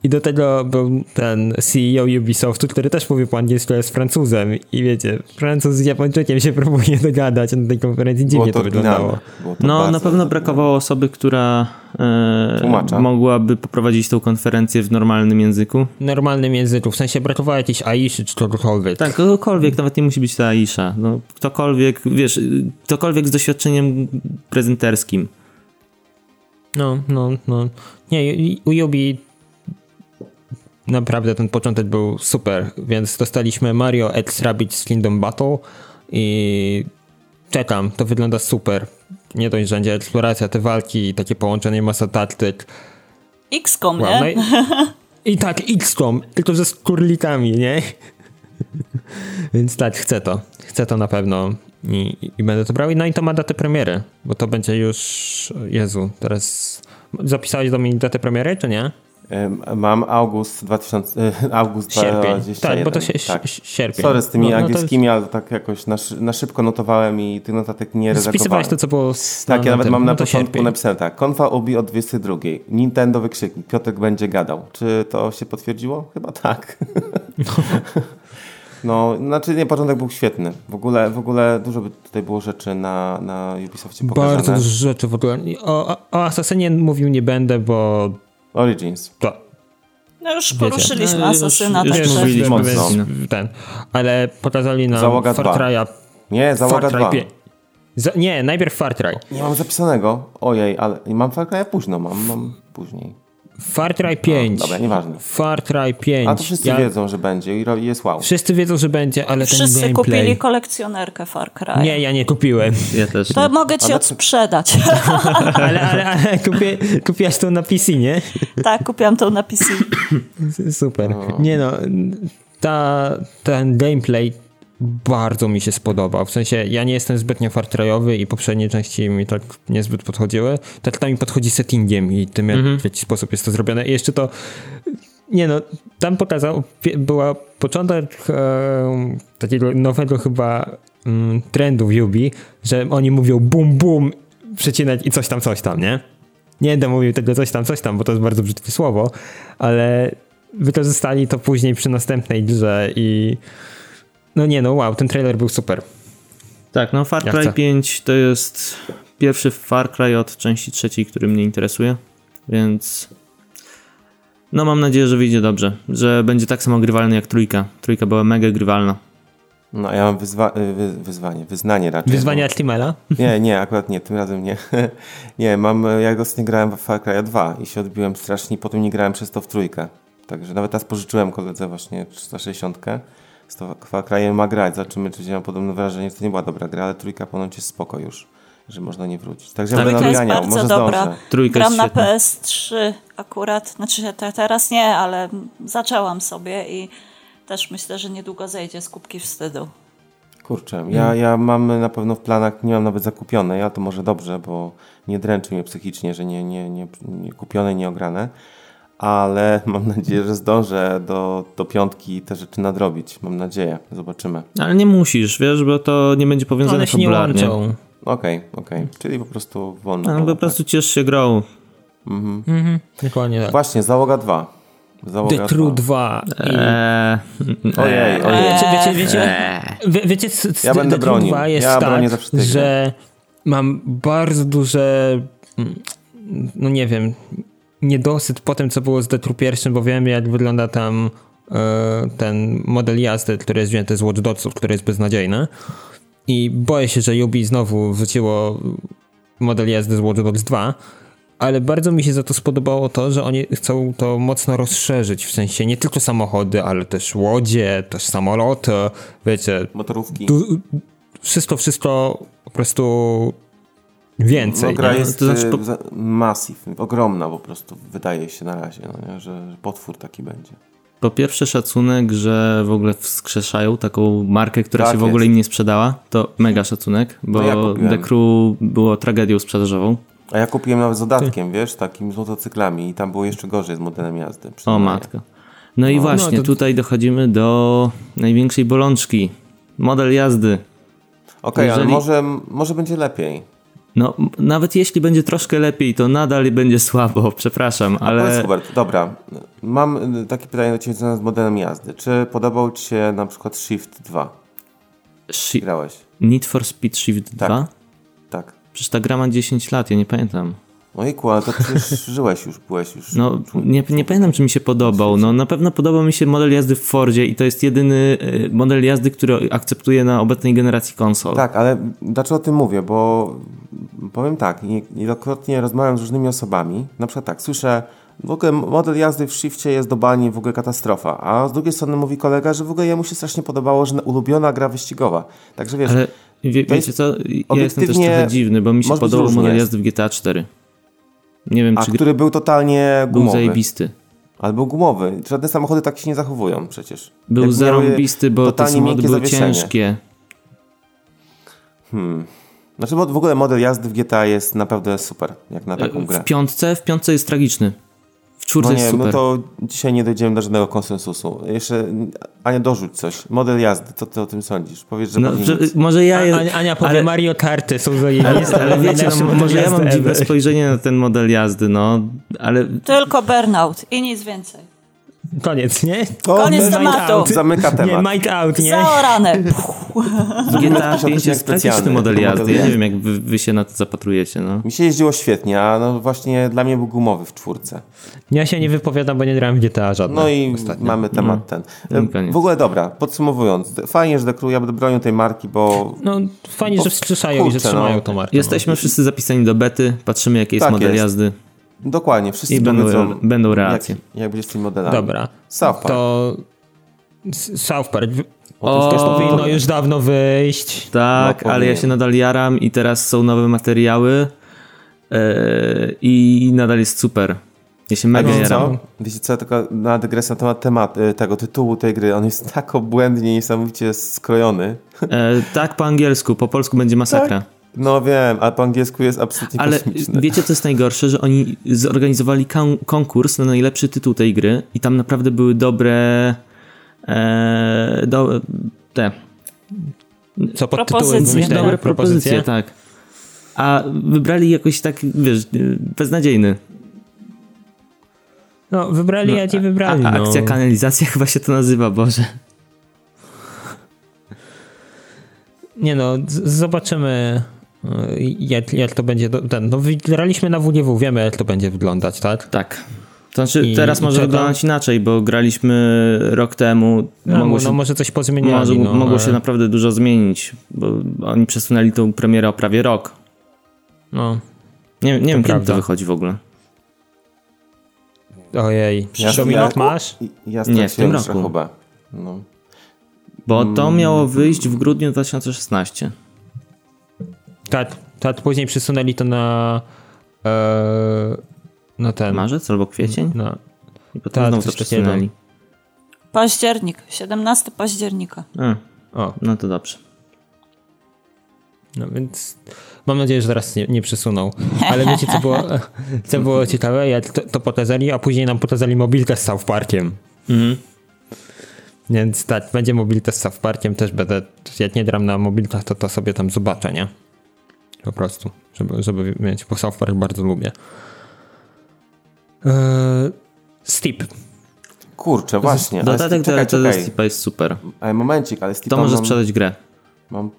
I do tego był ten CEO Ubisoftu, który też mówi po angielsku, jest Francuzem. I wiecie, Francuz z Japończykiem się próbuje dogadać na tej konferencji. Dziwnie to, wyglądało. oryginalne. Było to No, na pewno brakowało osoby, która e, mogłaby poprowadzić tą konferencję w normalnym języku. W normalnym języku, w sensie brakowało jakiejś Aiszy czy czegokolwiek. Tak, kogokolwiek, nawet nie musi być ta Aisha. No, ktokolwiek, wiesz, ktokolwiek z doświadczeniem prezenterskim. No, no, no. Nie, u Yubi naprawdę ten początek był super, więc dostaliśmy Mario X Rabbids Kingdom Battle i czekam, to wygląda super. Nie dość, że będzie eksploracja, te walki, takie połączenie masa taktyk. XCOM, Wow, nie? no i, I tak, XCOM, tylko że z kurlikami, nie? Więc tak, chcę to. Chcę to na pewno i, i będę to brał. No i to ma datę premiery, bo to będzie już... Jezu, teraz... Zapisałeś do mnie datę premiery, czy nie? Mam august 2000, e, august Sierpień. 2021. Tak, bo to się tak. sierpień. Sorry z tymi No, no to angielskimi, ale tak jakoś na, na szybko notowałem i tych notatek nie Spisywałeś redagowałem. to, co było... z- Tak, ja nawet tym. mam na no początku sierpień. napisałem tak. Konfa Ubi o 22. Nintendo wykrzyknik. Piotrek będzie gadał. Czy to się potwierdziło? Chyba tak. No, znaczy nie, początek był świetny. W ogóle, w ogóle dużo by tutaj było rzeczy na, na Ubisoftie pokazane. Bardzo dużo rzeczy w ogóle. O, o, o Assassinie mówił nie będę, bo Origins. to No już Wiecie. poruszyliśmy No, Asasyna, już także... mówiliśmy. Mocno. więc ten. Ale pokazali nam Załoga Far. Cry'a. Nie, Załoga Far Cry 2. pie- Za, nie, najpierw Far Cry. Nie mam zapisanego. Ojej, ale mam Far Cry'a późno, mam, mam później. Far Cry 5. Dobra, nieważne. Far Cry 5. A to wszyscy Ja- wiedzą, że będzie i jest wow. Wszyscy wiedzą, że będzie, ale ten Wszyscy gameplay... kupili kolekcjonerkę Far Cry. Nie, ja nie kupiłem. Ja też To nie. mogę ci Ale- odsprzedać. Ale, ale, ale kupię, kupiłaś to na PC, nie? tak, kupiłam tą na PC. Super. Nie no, ta, ten gameplay bardzo mi się spodobał. W sensie, ja nie jestem zbytnio fartrajowy i poprzednie części mi tak niezbyt podchodziły. Tak tam mi podchodzi settingiem i tym, jak, w jaki sposób jest to zrobione. I jeszcze to, nie no, tam pokazał, była początek e, takiego nowego chyba mm, trendu w Yubi, że oni mówią bum, bum, przecinać i coś tam, coś tam, nie? Nie będę mówił tego coś tam, coś tam, bo to jest bardzo brzydkie słowo, ale wykorzystali to później przy następnej grze i no nie no, wow, ten trailer był super. Tak, no Far Ja Cry chcę. 5 to jest pierwszy Far Cry od części trzeciej, który mnie interesuje, więc no mam nadzieję, że wyjdzie dobrze, że będzie tak samo grywalny jak trójka. Trójka była mega grywalna. No, a ja mam wyzwa- y, wy- wyzwanie, wyznanie raczej. Wyzwania bo- Timela? Nie, nie, akurat nie, tym razem nie. nie, mam, ja ostatnio grałem w Far Cry 2 i się odbiłem strasznie, potem nie grałem przez to w trójkę. Także nawet teraz pożyczyłem koledze właśnie 360. Z to Far Cry'em ma grać, zobaczymy, czy mam podobne wrażenie, że to nie była dobra gra, ale trójka ponoć jest spoko już, że można nie wrócić. Także Tak. będę Trójka jest bardzo może dobra. zdążę. Trójka Gram jest na świetna. PS3 akurat, znaczy te, teraz nie, ale zaczęłam sobie i też myślę, że niedługo zejdzie z kubki wstydu. Kurczę, ja, ja mam na pewno w planach, nie mam nawet zakupione, ja to może dobrze, bo nie dręczy mnie psychicznie, że nie, nie, nie, nie kupione, nie ograne, ale mam nadzieję, że zdążę do, do piątki te rzeczy nadrobić. Mam nadzieję, zobaczymy. Ale nie musisz, wiesz, bo to nie będzie powiązane One się nie łączą. Okej, okej, czyli po prostu wolno. No, po prostu ciesz się grą. Mhm, dokładnie tak. tak. Właśnie, załoga 2. Załoga The True 2. I... Eee, Ojej, ojej. Wiecie, wiecie, wiecie, wie, wiecie c- Ja będę The True bronił. 2 jest Ja bronię za tak, że mam bardzo duże, mm, no nie wiem, niedosyt po tym, co było z True pierwszym, bo wiem, jak wygląda tam e, ten model jazdy, który jest wzięty z Watch Dogsów, który jest beznadziejny. I boję się, że Yubi znowu wrzuciło model jazdy z Watch Dogs 2, ale bardzo mi się za to spodobało to, że oni chcą to mocno rozszerzyć, w sensie nie tylko samochody, ale też łodzie, też samoloty, wiecie, Motorówki. du- wszystko, wszystko po prostu więcej. No, gra nie? jest To znaczy po- za- massive, ogromna po prostu, wydaje się na razie, no nie? Że, że potwór taki będzie. po pierwsze szacunek, że w ogóle wskrzeszają taką markę, która Tak się w ogóle jest. im nie sprzedała. To mega szacunek, bo No ja. The Crew było tragedią sprzedażową. A ja kupiłem nawet z dodatkiem, wiesz, takim z motocyklami i tam było jeszcze gorzej z modelem jazdy. O matka. No i No, właśnie, to- tutaj dochodzimy do największej bolączki. Model jazdy. Okej, ale Jeżeli- może, może będzie lepiej. No, nawet jeśli będzie troszkę lepiej, to nadal będzie słabo, przepraszam, Ale... Powiedz Hubert, dobra, mam y, takie pytanie do Ciebie związane z modelem jazdy. Czy podobał Ci się na przykład Shift 2? Shi- Grałeś? Need for Speed Shift 2? Tak. Przecież ta gra ma 10 lat, ja nie pamiętam. Ojku, ale to przecież żyłeś już, byłeś już. No, nie, nie pamiętam, czy mi się podobał. No, na pewno podobał mi się model jazdy w Fordzie i to jest jedyny y, model jazdy, który akceptuję na obecnej generacji konsol. Tak, ale dlaczego o tym mówię? Bo powiem tak, nie- niejednokrotnie rozmawiam z różnymi osobami. Na przykład tak, słyszę, w ogóle model jazdy w shifcie jest do bani, w ogóle katastrofa. A z drugiej strony mówi kolega, że w ogóle jemu się strasznie podobało, że ulubiona gra wyścigowa. Także wiesz, Ale wie, wiecie co, ja jestem też trochę dziwny, bo mi się podobał model jazdy w GTA 4. Nie wiem, a czy który był totalnie był gumowy. zajebisty. Ale był gumowy. Żadne samochody tak się nie zachowują przecież. Był miały zarąbisty, bo te samochody były zawieszenie. ciężkie. Znaczy, bo w ogóle model jazdy w GTA jest naprawdę super, jak na taką grę. W piątce, w piątce jest tragiczny. W czwórce No nie, jest no super. to dzisiaj nie dojdziemy do żadnego konsensusu. Jeszcze, Ania, dorzuć coś. Model jazdy, co ty o tym sądzisz? Powiedz, że No, że, może ja... A, Ania, Ania powie ale- Mario Karty są Ale, zajebiste. ale wiecie, najlepszy no, może ja mam dziwne spojrzenie na ten model jazdy, no, ale Tylko burnout i nic więcej. Koniec, nie? Koniec Might tematu. Out Zamyka Nie, temat. might out, nie? Zaorane. GTA odcinek 5 jest specjalny, model jazdy. Ja nie wiem, jak wy, wy się na to zapatrujecie, no. Mi się jeździło świetnie, a no właśnie dla mnie był gumowy w czwórce. Ja się nie wypowiadam, bo nie grałem w GTA żadne. No i ostatnio. mamy temat ten. No koniec. W ogóle dobra, podsumowując, fajnie, że The Crew, ja będę bronił tej marki, bo No fajnie, Bo że wstrzyszają i że kurczę, trzymają no. tą markę. Jesteśmy wszyscy zapisani do bety, patrzymy jaki jest Tak model jest. jazdy dokładnie, wszyscy i będą, powiedzą, będą relacje. Jak, jak będzie z tymi modelami. Dobra. South Park. To South Park. O, powinno już dawno wyjść. Tak, No, ale ja się nadal jaram i teraz są nowe materiały yy, i nadal jest super. Ja się mega wiecie jaram. co? Wiecie co, tylko na dygresję na temat temat, y, tego tytułu tej gry, on jest tak obłędnie, niesamowicie skrojony. E, tak po angielsku, po polsku będzie masakra. No wiem, a po angielsku jest absolutnie Ale kosmiczny. wiecie co jest najgorsze, że oni zorganizowali kon- konkurs na najlepszy tytuł tej gry i tam naprawdę były dobre e, do, te Co pod Propozycje. tytułem dobre propozycje, tak. A wybrali jakoś tak, wiesz, beznadziejny. No, wybrali, a nie wybrali. A, a no. akcja kanalizacja chyba się to nazywa, Boże. Nie no, z- zobaczymy jak, jak to będzie. Ten, no, graliśmy na WDW, wiemy jak to będzie wyglądać, tak? Tak. To znaczy, I- teraz i może czego? wyglądać inaczej, bo graliśmy rok temu. No, mogło no się, może coś pozmieniali. może, no, mogło ale- się naprawdę dużo zmienić, bo oni przesunęli tą premierę o prawie rok. No, Nie, nie wiem, kiedy prawda. to wychodzi w ogóle. ojej. Ja- Dominat ja- masz? Ja Nie, w tym roku. rachubę. No. Bo Mm. to miało wyjść w grudniu 2016. Tak, tak, później przesunęli to na e, na ten. Marzec albo kwiecień? Na, I potem Tak, znowu to przesunęli. Październik, 17 października. A, o, no to dobrze. no więc mam nadzieję, że teraz nie, nie przesunął. Ale wiecie co było, co było ciekawe? Jak to, to pokazali, a później nam pokazali mobilkę z South Parkiem. Mhm. Więc tak, będzie mobilka z South Parkiem, też będę, jak nie gram na mobilkach, to to sobie tam zobaczę, nie? Po prostu, żeby, żeby mieć, bo South Park bardzo lubię. Eee, Steep. Kurczę, właśnie. Dodatek do. Steepa jest super. Ale momencik, ale To Steepa może mam, sprzedać grę. mam,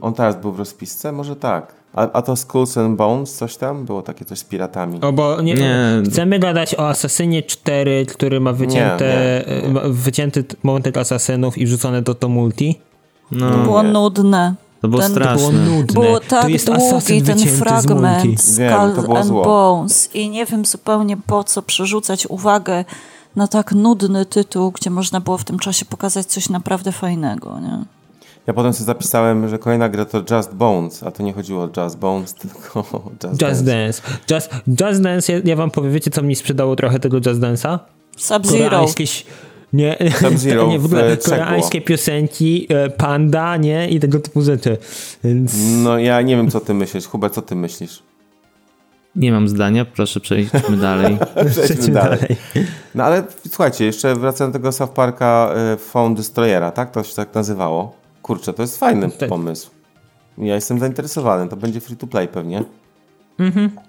On teraz był w rozpisce? Może tak. A, a to Skulls and Bones, coś tam? Było takie coś z piratami. O, bo nie, Nie. chcemy gadać o Assassinie 4, który ma wycięte, Nie, nie. e, ma wycięty motyw asasynów i wrzucone do to multi. No, Było nudne. To było ten- To było straszne. nudne. Było to tak jest długi ten z fragment Wiem, to Skull było and zło. Bones i nie wiem zupełnie po co przerzucać uwagę na tak nudny tytuł, gdzie można było w tym czasie pokazać coś naprawdę fajnego, nie? Ja potem sobie zapisałem, że kolejna gra to Just Bones, a to nie chodziło o Just Bones, tylko o Just, Just Dance. Just, Just Dance, ja, ja wam powiem, wiecie co mi sprzedało trochę tego Just Dance'a? Sub-Zero. Nie, Sub-Zero nie, w w, ogóle e, trzech koreańskie piosenki, e, panda, nie? I tego typu rzeczy. Więc No ja nie wiem, co ty myślisz. Hubert, co ty myślisz? Nie mam zdania, proszę przejdźmy dalej. Przejdźmy dalej. No ale słuchajcie, jeszcze wracając do tego South Parka y, Phone Destroyera, tak? To się tak nazywało. Kurczę, to jest fajny Tak. pomysł. Ja jestem zainteresowany. To będzie free to play pewnie.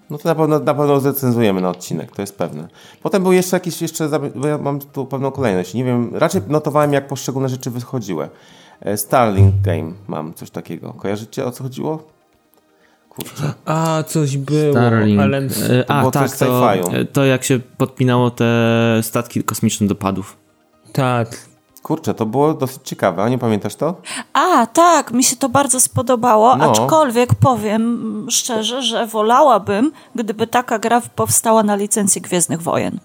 No to na pewno, na pewno zrecenzujemy na odcinek, to jest pewne. Potem był jeszcze jakiś, jeszcze, bo ja mam tu pewną kolejność. Nie wiem, raczej notowałem, jak poszczególne rzeczy wychodziły. E, Starlink Game mam coś takiego. Kojarzycie, o co chodziło? Kurczę. A, coś było, Starlink. ale... To A, było tak, coś to, to jak się podpinało te statki kosmiczne do padów. Tak. Kurczę, to było dosyć ciekawe, a nie pamiętasz to? A, tak, mi się to bardzo spodobało, No. aczkolwiek powiem szczerze, że wolałabym, gdyby taka gra powstała na licencji Gwiezdnych Wojen.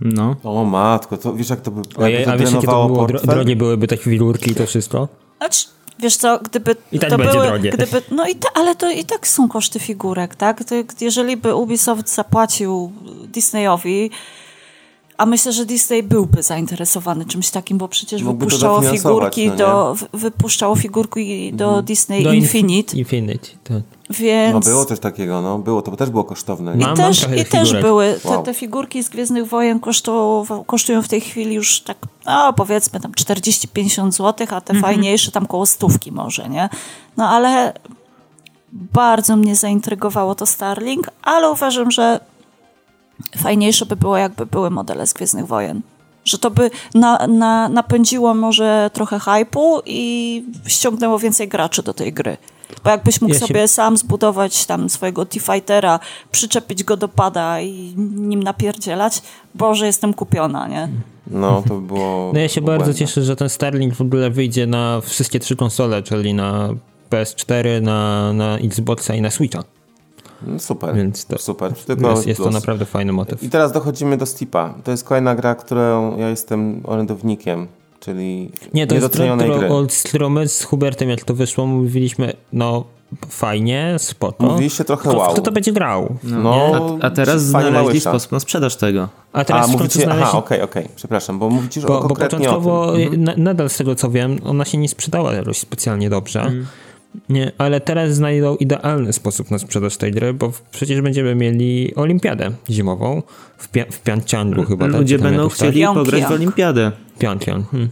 No. O matko, to wiesz jak to by Ojej, a wiesz, jakie to było dro- portfel? drogie byłyby te figurki i to wszystko? Znaczy, wiesz co, gdyby I tak to będzie były, drogie. gdyby, no i ta, ale to i tak są koszty figurek, tak? To, jeżeli by Ubisoft zapłacił Disneyowi, a myślę, że Disney byłby zainteresowany czymś takim, bo przecież Mógłby wypuszczało figurki no do, wy- wypuszczało figurki do Disney Do Inf- Infinite, Infinite, tak. więc... No było coś takiego, no było, to też było kosztowne. I Mam- też, trochę i też były, te, Wow. te figurki z Gwiezdnych Wojen kosztują, kosztują w tej chwili już tak, no powiedzmy tam 40-50 zł, a te fajniejsze tam koło stówki może, nie? No ale bardzo mnie zaintrygowało to Starlink, ale uważam, że fajniejsze by było, jakby były modele z Gwiezdnych Wojen. Że to by na, na, napędziło może trochę hypu i ściągnęło więcej graczy do tej gry. Bo jakbyś mógł Ja się- sobie sam zbudować tam swojego T-Fightera, przyczepić go do pada i nim napierdzielać, Boże, jestem kupiona, nie? No, to by było... No ja się bardzo błędne. cieszę, że ten Starlink w ogóle wyjdzie na wszystkie trzy konsole, czyli na PS4, na, na Xboxa i na Switcha. No, super, Więc to- super. Tylko Jest, jest to naprawdę fajny motyw. I teraz dochodzimy do Steepa. To jest kolejna gra, którą ja jestem orędownikiem, czyli Nie, to jest gry. którą, z którą my z Hubertem, jak to wyszło, mówiliśmy, no fajnie, spoko. Mówiliście trochę Tylko wow. Kto to będzie grał? No, A, a teraz fajnie znaleźli sposób na sprzedaż tego. A A, teraz końcu mówicie, znaleźli... aha, okej, okej, przepraszam, bo mówicie że Bo, bo początkowo, o tym. Mhm. na, nadal z tego co wiem, ona się nie sprzedała jakoś specjalnie dobrze. Mhm. Nie, ale teraz znajdą idealny sposób na sprzedaż tej gry, bo przecież będziemy mieli olimpiadę zimową w, Pia- w Pyeongchangu chyba. tak? Ludzie będą jakoś tak? chcieli Pjongjang. pograć w olimpiadę. Pyeongchang. Hmm.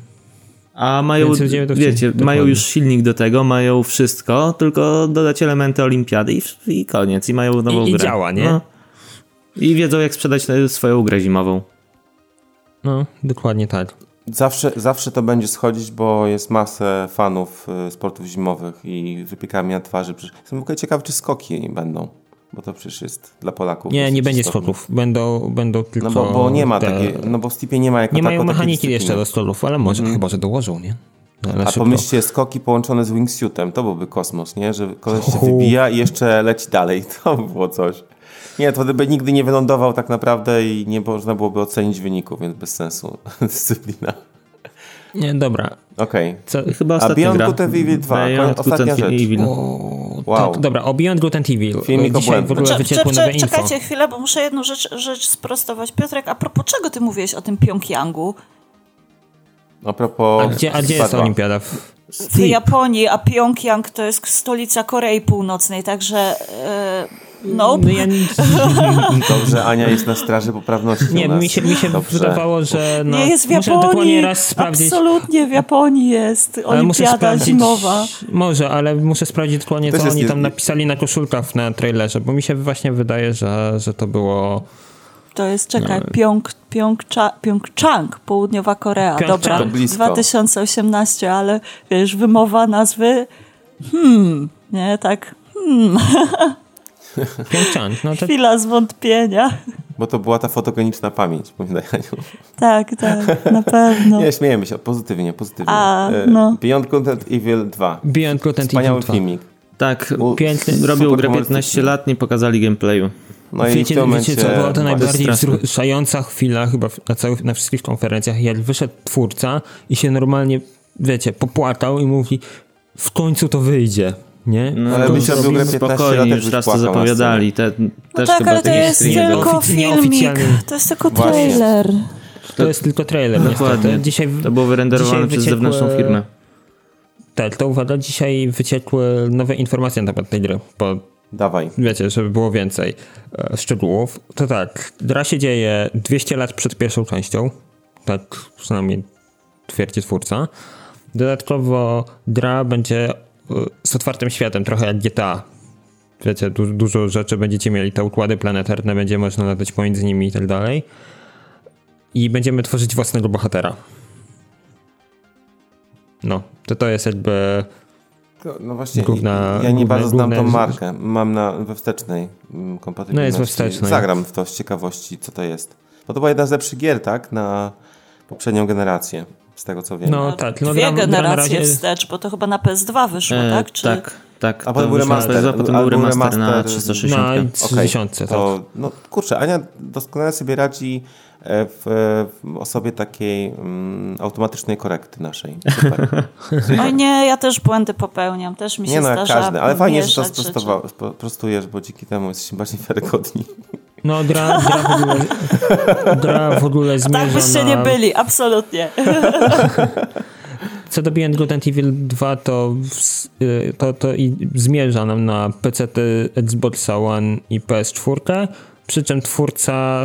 A mają, wiecie, dokładnie. mają już silnik do tego, mają wszystko, tylko dodać elementy olimpiady i, i koniec. I mają nową I- i grę. działa, nie? No. I wiedzą, jak sprzedać swoją grę zimową. No, dokładnie tak. Zawsze, zawsze to będzie schodzić, bo jest masę fanów y, sportów zimowych i wypiekami na twarzy. Jestem w ogóle ciekaw, czy skoki będą, bo to przecież jest dla Polaków. Nie, nie będzie istotne. skoków. Będą, będą tylko... No bo, bo nie ma te- takiej, no bo w Steepie nie ma jako Nie mają mechaniki jeszcze do stolów, ale może, chyba, że dołożą, nie? Na A szybko. pomyślcie, skoki połączone z wingsuitem, to byłby kosmos, nie? Że koleś się wybija i jeszcze leci dalej. To by było coś. Nie, to by nigdy nie wylądował tak naprawdę i nie można byłoby ocenić wyniku, więc bez sensu dyscyplina. Nie, dobra. Okej. Co, Chyba A ostatnia Beyond gra. Good and Evil 2, Beyond Good ostatnia and rzecz. Evil. O, Wow. tak, dobra, o Beyond Good and Evil. Filmik Dzisiaj w ogóle wyciekło nowe info. czekajcie chwilę, bo muszę jedną rzecz, rzecz sprostować. Piotrek, a propos czego ty mówiłeś o tym Pjongjangu? A propos... A gdzie, a gdzie jest olimpiada? W- W Japonii, a Pjongjang to jest stolica Korei Północnej, także e, nope. No ja nic, Dobrze, Ania jest na straży poprawności nie, u nas. mi się, mi się Dobrze. wydawało, że no, nie jest w muszę Japonii. dokładnie raz sprawdzić. Absolutnie w Japonii jest olimpiada sprawdzić, zimowa. Może, ale muszę sprawdzić dokładnie, Też co oni nie- tam napisali na koszulkach na trailerze, bo mi się właśnie wydaje, że, że to było... To jest, czekaj, No. Pjong, Południowa Korea. Pjongczang. Dobra, To blisko. 2018, ale wiesz, wymowa nazwy hmm, nie, tak Pyeongchang, no to chwila zwątpienia. Bo to była ta fotogeniczna pamięć, pamiętaj Aniu. Tak, tak, na pewno. Nie, śmiejemy się, pozytywnie, pozytywnie. A, E, no. Beyond Good and Evil 2. Beyond Good and Wspaniały Evil 2. filmik. Tak, robią super grę humorystyczny. 15 lat, nie pokazali gameplayu. No i w Wiecie, tym wiecie co, była to najbardziej wzruszająca chwila chyba na, całych, na wszystkich konferencjach, jak wyszedł twórca i się normalnie, wiecie, popłakał i mówi w końcu to wyjdzie, nie? No, Ale robimy- 15 Spokojnie, lat, już raz to zapowiadali. Te, No też tak, chyba ale to jest tylko filmik. To jest tylko trailer. To jest tylko trailer Dokładnie. niestety. Dzisiaj, To było wyrenderowane dzisiaj przez wyciekły- zewnętrzną firmę. Tak, to uwaga, dzisiaj wyciekły nowe informacje na temat tej gry, bo Dawaj. wiecie, żeby było więcej e, szczegółów. To tak, gra się dzieje 200 lat przed pierwszą częścią, tak przynajmniej twierdzi twórca. Dodatkowo gra będzie z otwartym światem, trochę jak GTA. Wiecie, du dużo rzeczy będziecie mieli, te układy planetarne, będzie można latać pomiędzy nimi i tak dalej. I będziemy tworzyć własnego bohatera. No, to to jest jakby No właśnie, Główna- ja nie główna- bardzo znam tą markę. Mam na we wstecznej mm, kompatybilności. No jest we wstecznej. Zagram w to z ciekawości, co to jest. Bo to była jedna z lepszych gier, tak? Na poprzednią generację, z tego co wiem. No tak, no Dwie gra, gra na generacje razie... wstecz, bo to chyba na PS2 wyszło, E, tak? Czy... tak, tak. A potem był remaster, PS2, potem był remaster, remaster na na 360. Na Okej, 3000, tak. to, no kurczę, Ania doskonale sobie radzi e, w, w osobie takiej mm, automatycznej korekty naszej. Super. Oj nie, ja też błędy popełniam, też mi się Nie no, zdarza każdy, ale fajnie, że to prostujesz, bo dzięki temu jesteśmy bardziej wiarygodni. No gra, gra, w ogóle, gra w ogóle zmierza Tak byście na... nie byli, absolutnie. Co do Beyond Good and Evil 2, to, y, to, to i zmierza nam na PC, Xboxa One i PS4. Przy czym twórca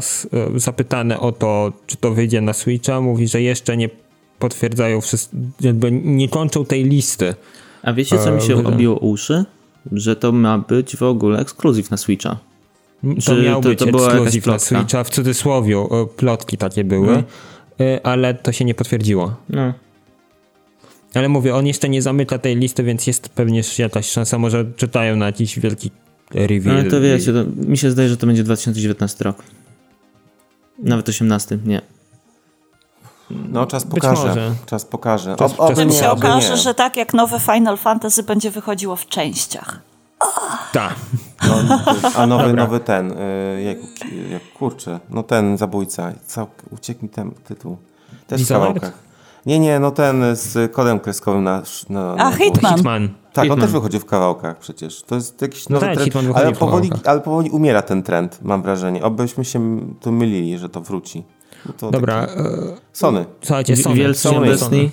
y, zapytany o to, czy to wyjdzie na Switcha, mówi, że jeszcze nie potwierdzają, jakby nie kończą tej listy. A wiecie, co mi E, się wyda- obiło uszy? Że to ma być w ogóle ekskluzyw na Switcha. To Czy miał to- być to była ekskluzyw na? Switcha, w cudzysłowie, plotki takie były, No. ale to się nie potwierdziło. No. Ale mówię, on jeszcze nie zamyka tej listy, więc jest pewnie jakaś szansa, może czytają na jakiś wielki reveal. Ale to wiecie, to mi się zdaje, że to będzie 2019 rok. Nawet 18, nie. No, czas pokaże. Czas pokaże. Czas- oby czas Tym nie, się okaże, nie. że tak jak nowe Final Fantasy będzie wychodziło w częściach. Tak. No, a nowy, Dobra. nowy ten, y, jak, jak kurczę, no ten zabójca, cał, uciekł mi ten tytuł. Też w kawałkach. Nie, nie, no ten z kodem kreskowym na... na, na A, Hitman. Hitman. Tak, on Hitman. też wychodzi w kawałkach przecież. To jest jakiś No nowy tak, trend, ale powoli, ale powoli umiera ten trend, mam wrażenie. Obyśmy się tu mylili, że to wróci. Bo To Dobra, takie- e, Sony. słuchajcie, Sony. Wielcy Sony. Destiny,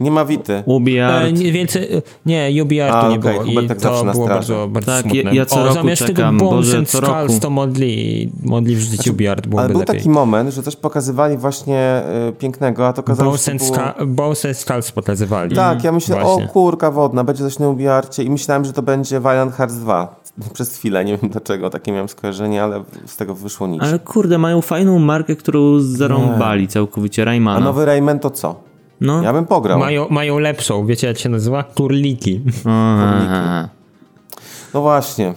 Nie ma Wity. UbiArt. E, nie, wielcy, nie, UBR A, tu nie okej, było Hubert i tak zawsze to było bardzo, bardzo Tak, smutne. ja- ja co o, roku zamiast czekam, tego Boże, and co Skulls roku. to modli, modli wrzucić UBR, byłoby Ale był lepiej. taki moment, że coś pokazywali właśnie y, pięknego, a to okazało się, było... Bones and Skulls pokazywali. Tak, ja myślę, Właśnie. o kurka wodna, będzie coś na ubiarcie i myślałem, że to będzie Valiant Hearts 2. Przez chwilę, nie wiem dlaczego, takie miałem skojarzenie, ale z tego wyszło nic. Ale kurde, mają fajną markę, którą zarąbali całkowicie, A Raymana. nowy Rayman to co? No. Ja bym pograł. Mają, mają lepszą, wiecie jak się nazywa? Kurliki. Aha. No właśnie.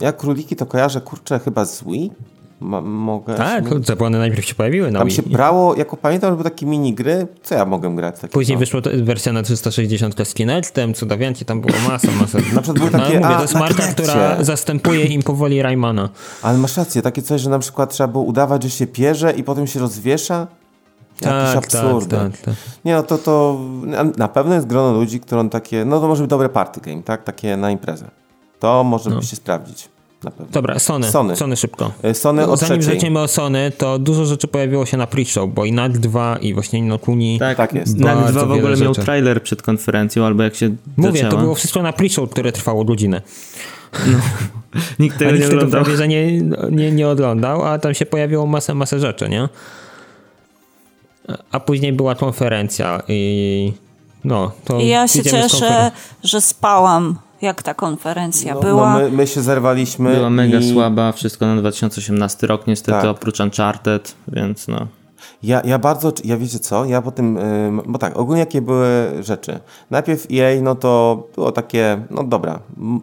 Ja króliki to kojarzę, kurczę, chyba z Wii? Ma, mogę... Tak, kurczę, bo one najpierw się pojawiły na Tam Wii. się brało, jako pamiętam, że były takie minigry. Co ja mogę grać takiego? Później wyszła wersja na 360 z Kinectem, cudawianci, tam było masa, masa. Na przykład były No, takie, mówię, a, to jest marka, Kinectie. która zastępuje im powoli Raymana. Ale masz rację, takie coś, że na przykład trzeba było udawać, że się pierze i potem się rozwiesza. Jakieś Tak, tak, absurdy. tak, tak. Nie no, to, to na- pewno jest grono ludzi, którą takie, no to może być dobre party game, tak? Takie na imprezę. To może by się sprawdzić. Na pewno. Dobra, Sony. Sony. Sony, szybko. Y, Sony od Zanim zaczniemy o Sony, to dużo rzeczy pojawiło się na pre-show, bo i NAC 2 i właśnie Inokuni. Tak, Tak jest. NAC Bardzo 2 w ogóle miał rzeczy. trailer przed konferencją, albo jak się Mówię, zaczęła. to było wszystko na pre-show, które trwało godzinę. Nikt A tego nie nikt tego oglądał. prawie że nie, nie, nie oglądał, a tam się pojawiło masę, masę rzeczy, nie? A później była konferencja i no, to I ja się cieszę, że spałam, jak ta konferencja No, była. no my, my się zerwaliśmy. Była mega i słaba, wszystko na 2018 rok niestety, Tak. oprócz Uncharted, więc no. Ja, ja bardzo, ja wiecie co, ja po tym, ym, bo tak, ogólnie jakie były rzeczy. Najpierw EA, no to było takie, no dobra,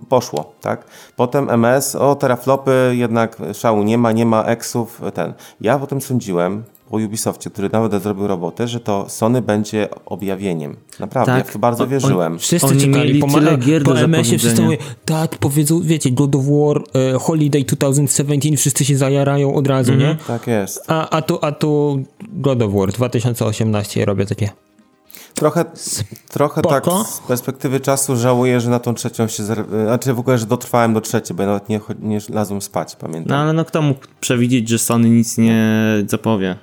poszło, tak. Potem MS, o teraflopy, jednak szału nie ma, nie ma eksów, ten. Ja potem sądziłem, po Ubisoftie, który nawet zrobił robotę, że to Sony będzie objawieniem. Naprawdę, Tak. ja w to bardzo On- wierzyłem. Wszyscy Oni czekali mieli po, tyle gier po do MS-ie, wszyscy mówią, tak, powiedzą, wiecie, God of War, e, Holiday 2017, wszyscy się zajarają od razu, nie? Tak jest. A, a, tu, a tu God of War 2018 robię takie. Trochę, trochę tak z perspektywy czasu żałuję, że na tą trzecią się, zer- znaczy w ogóle, że dotrwałem do trzeciej, bo ja nawet nie, nie lazłem spać, pamiętam. No ale no kto mógł przewidzieć, że Sony nic nie zapowie?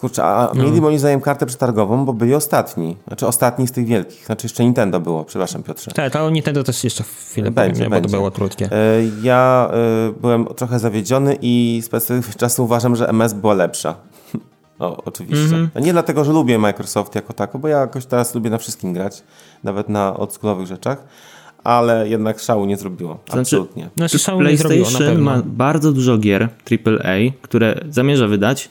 Kurczę, a No. mieli moim zdaniem kartę przetargową, bo byli ostatni. Znaczy ostatni z tych wielkich. Znaczy jeszcze Nintendo było, przepraszam Piotrze. Tak, ale Nintendo też jeszcze chwilę Będzie, powiem, nie, bo to będzie. było krótkie. E, Ja e, byłem trochę zawiedziony i z perspektywy czasu uważam, że MS była lepsza. O, oczywiście. Mhm. A Nie dlatego, że lubię Microsoft jako tako, bo ja jakoś teraz lubię na wszystkim grać, nawet na oldschoolowych rzeczach, ale jednak szału nie zrobiło. Znaczy- Absolutnie. Znaczy szału nie zrobiło, na PlayStation pewno. ma bardzo dużo gier AAA, które zamierza wydać,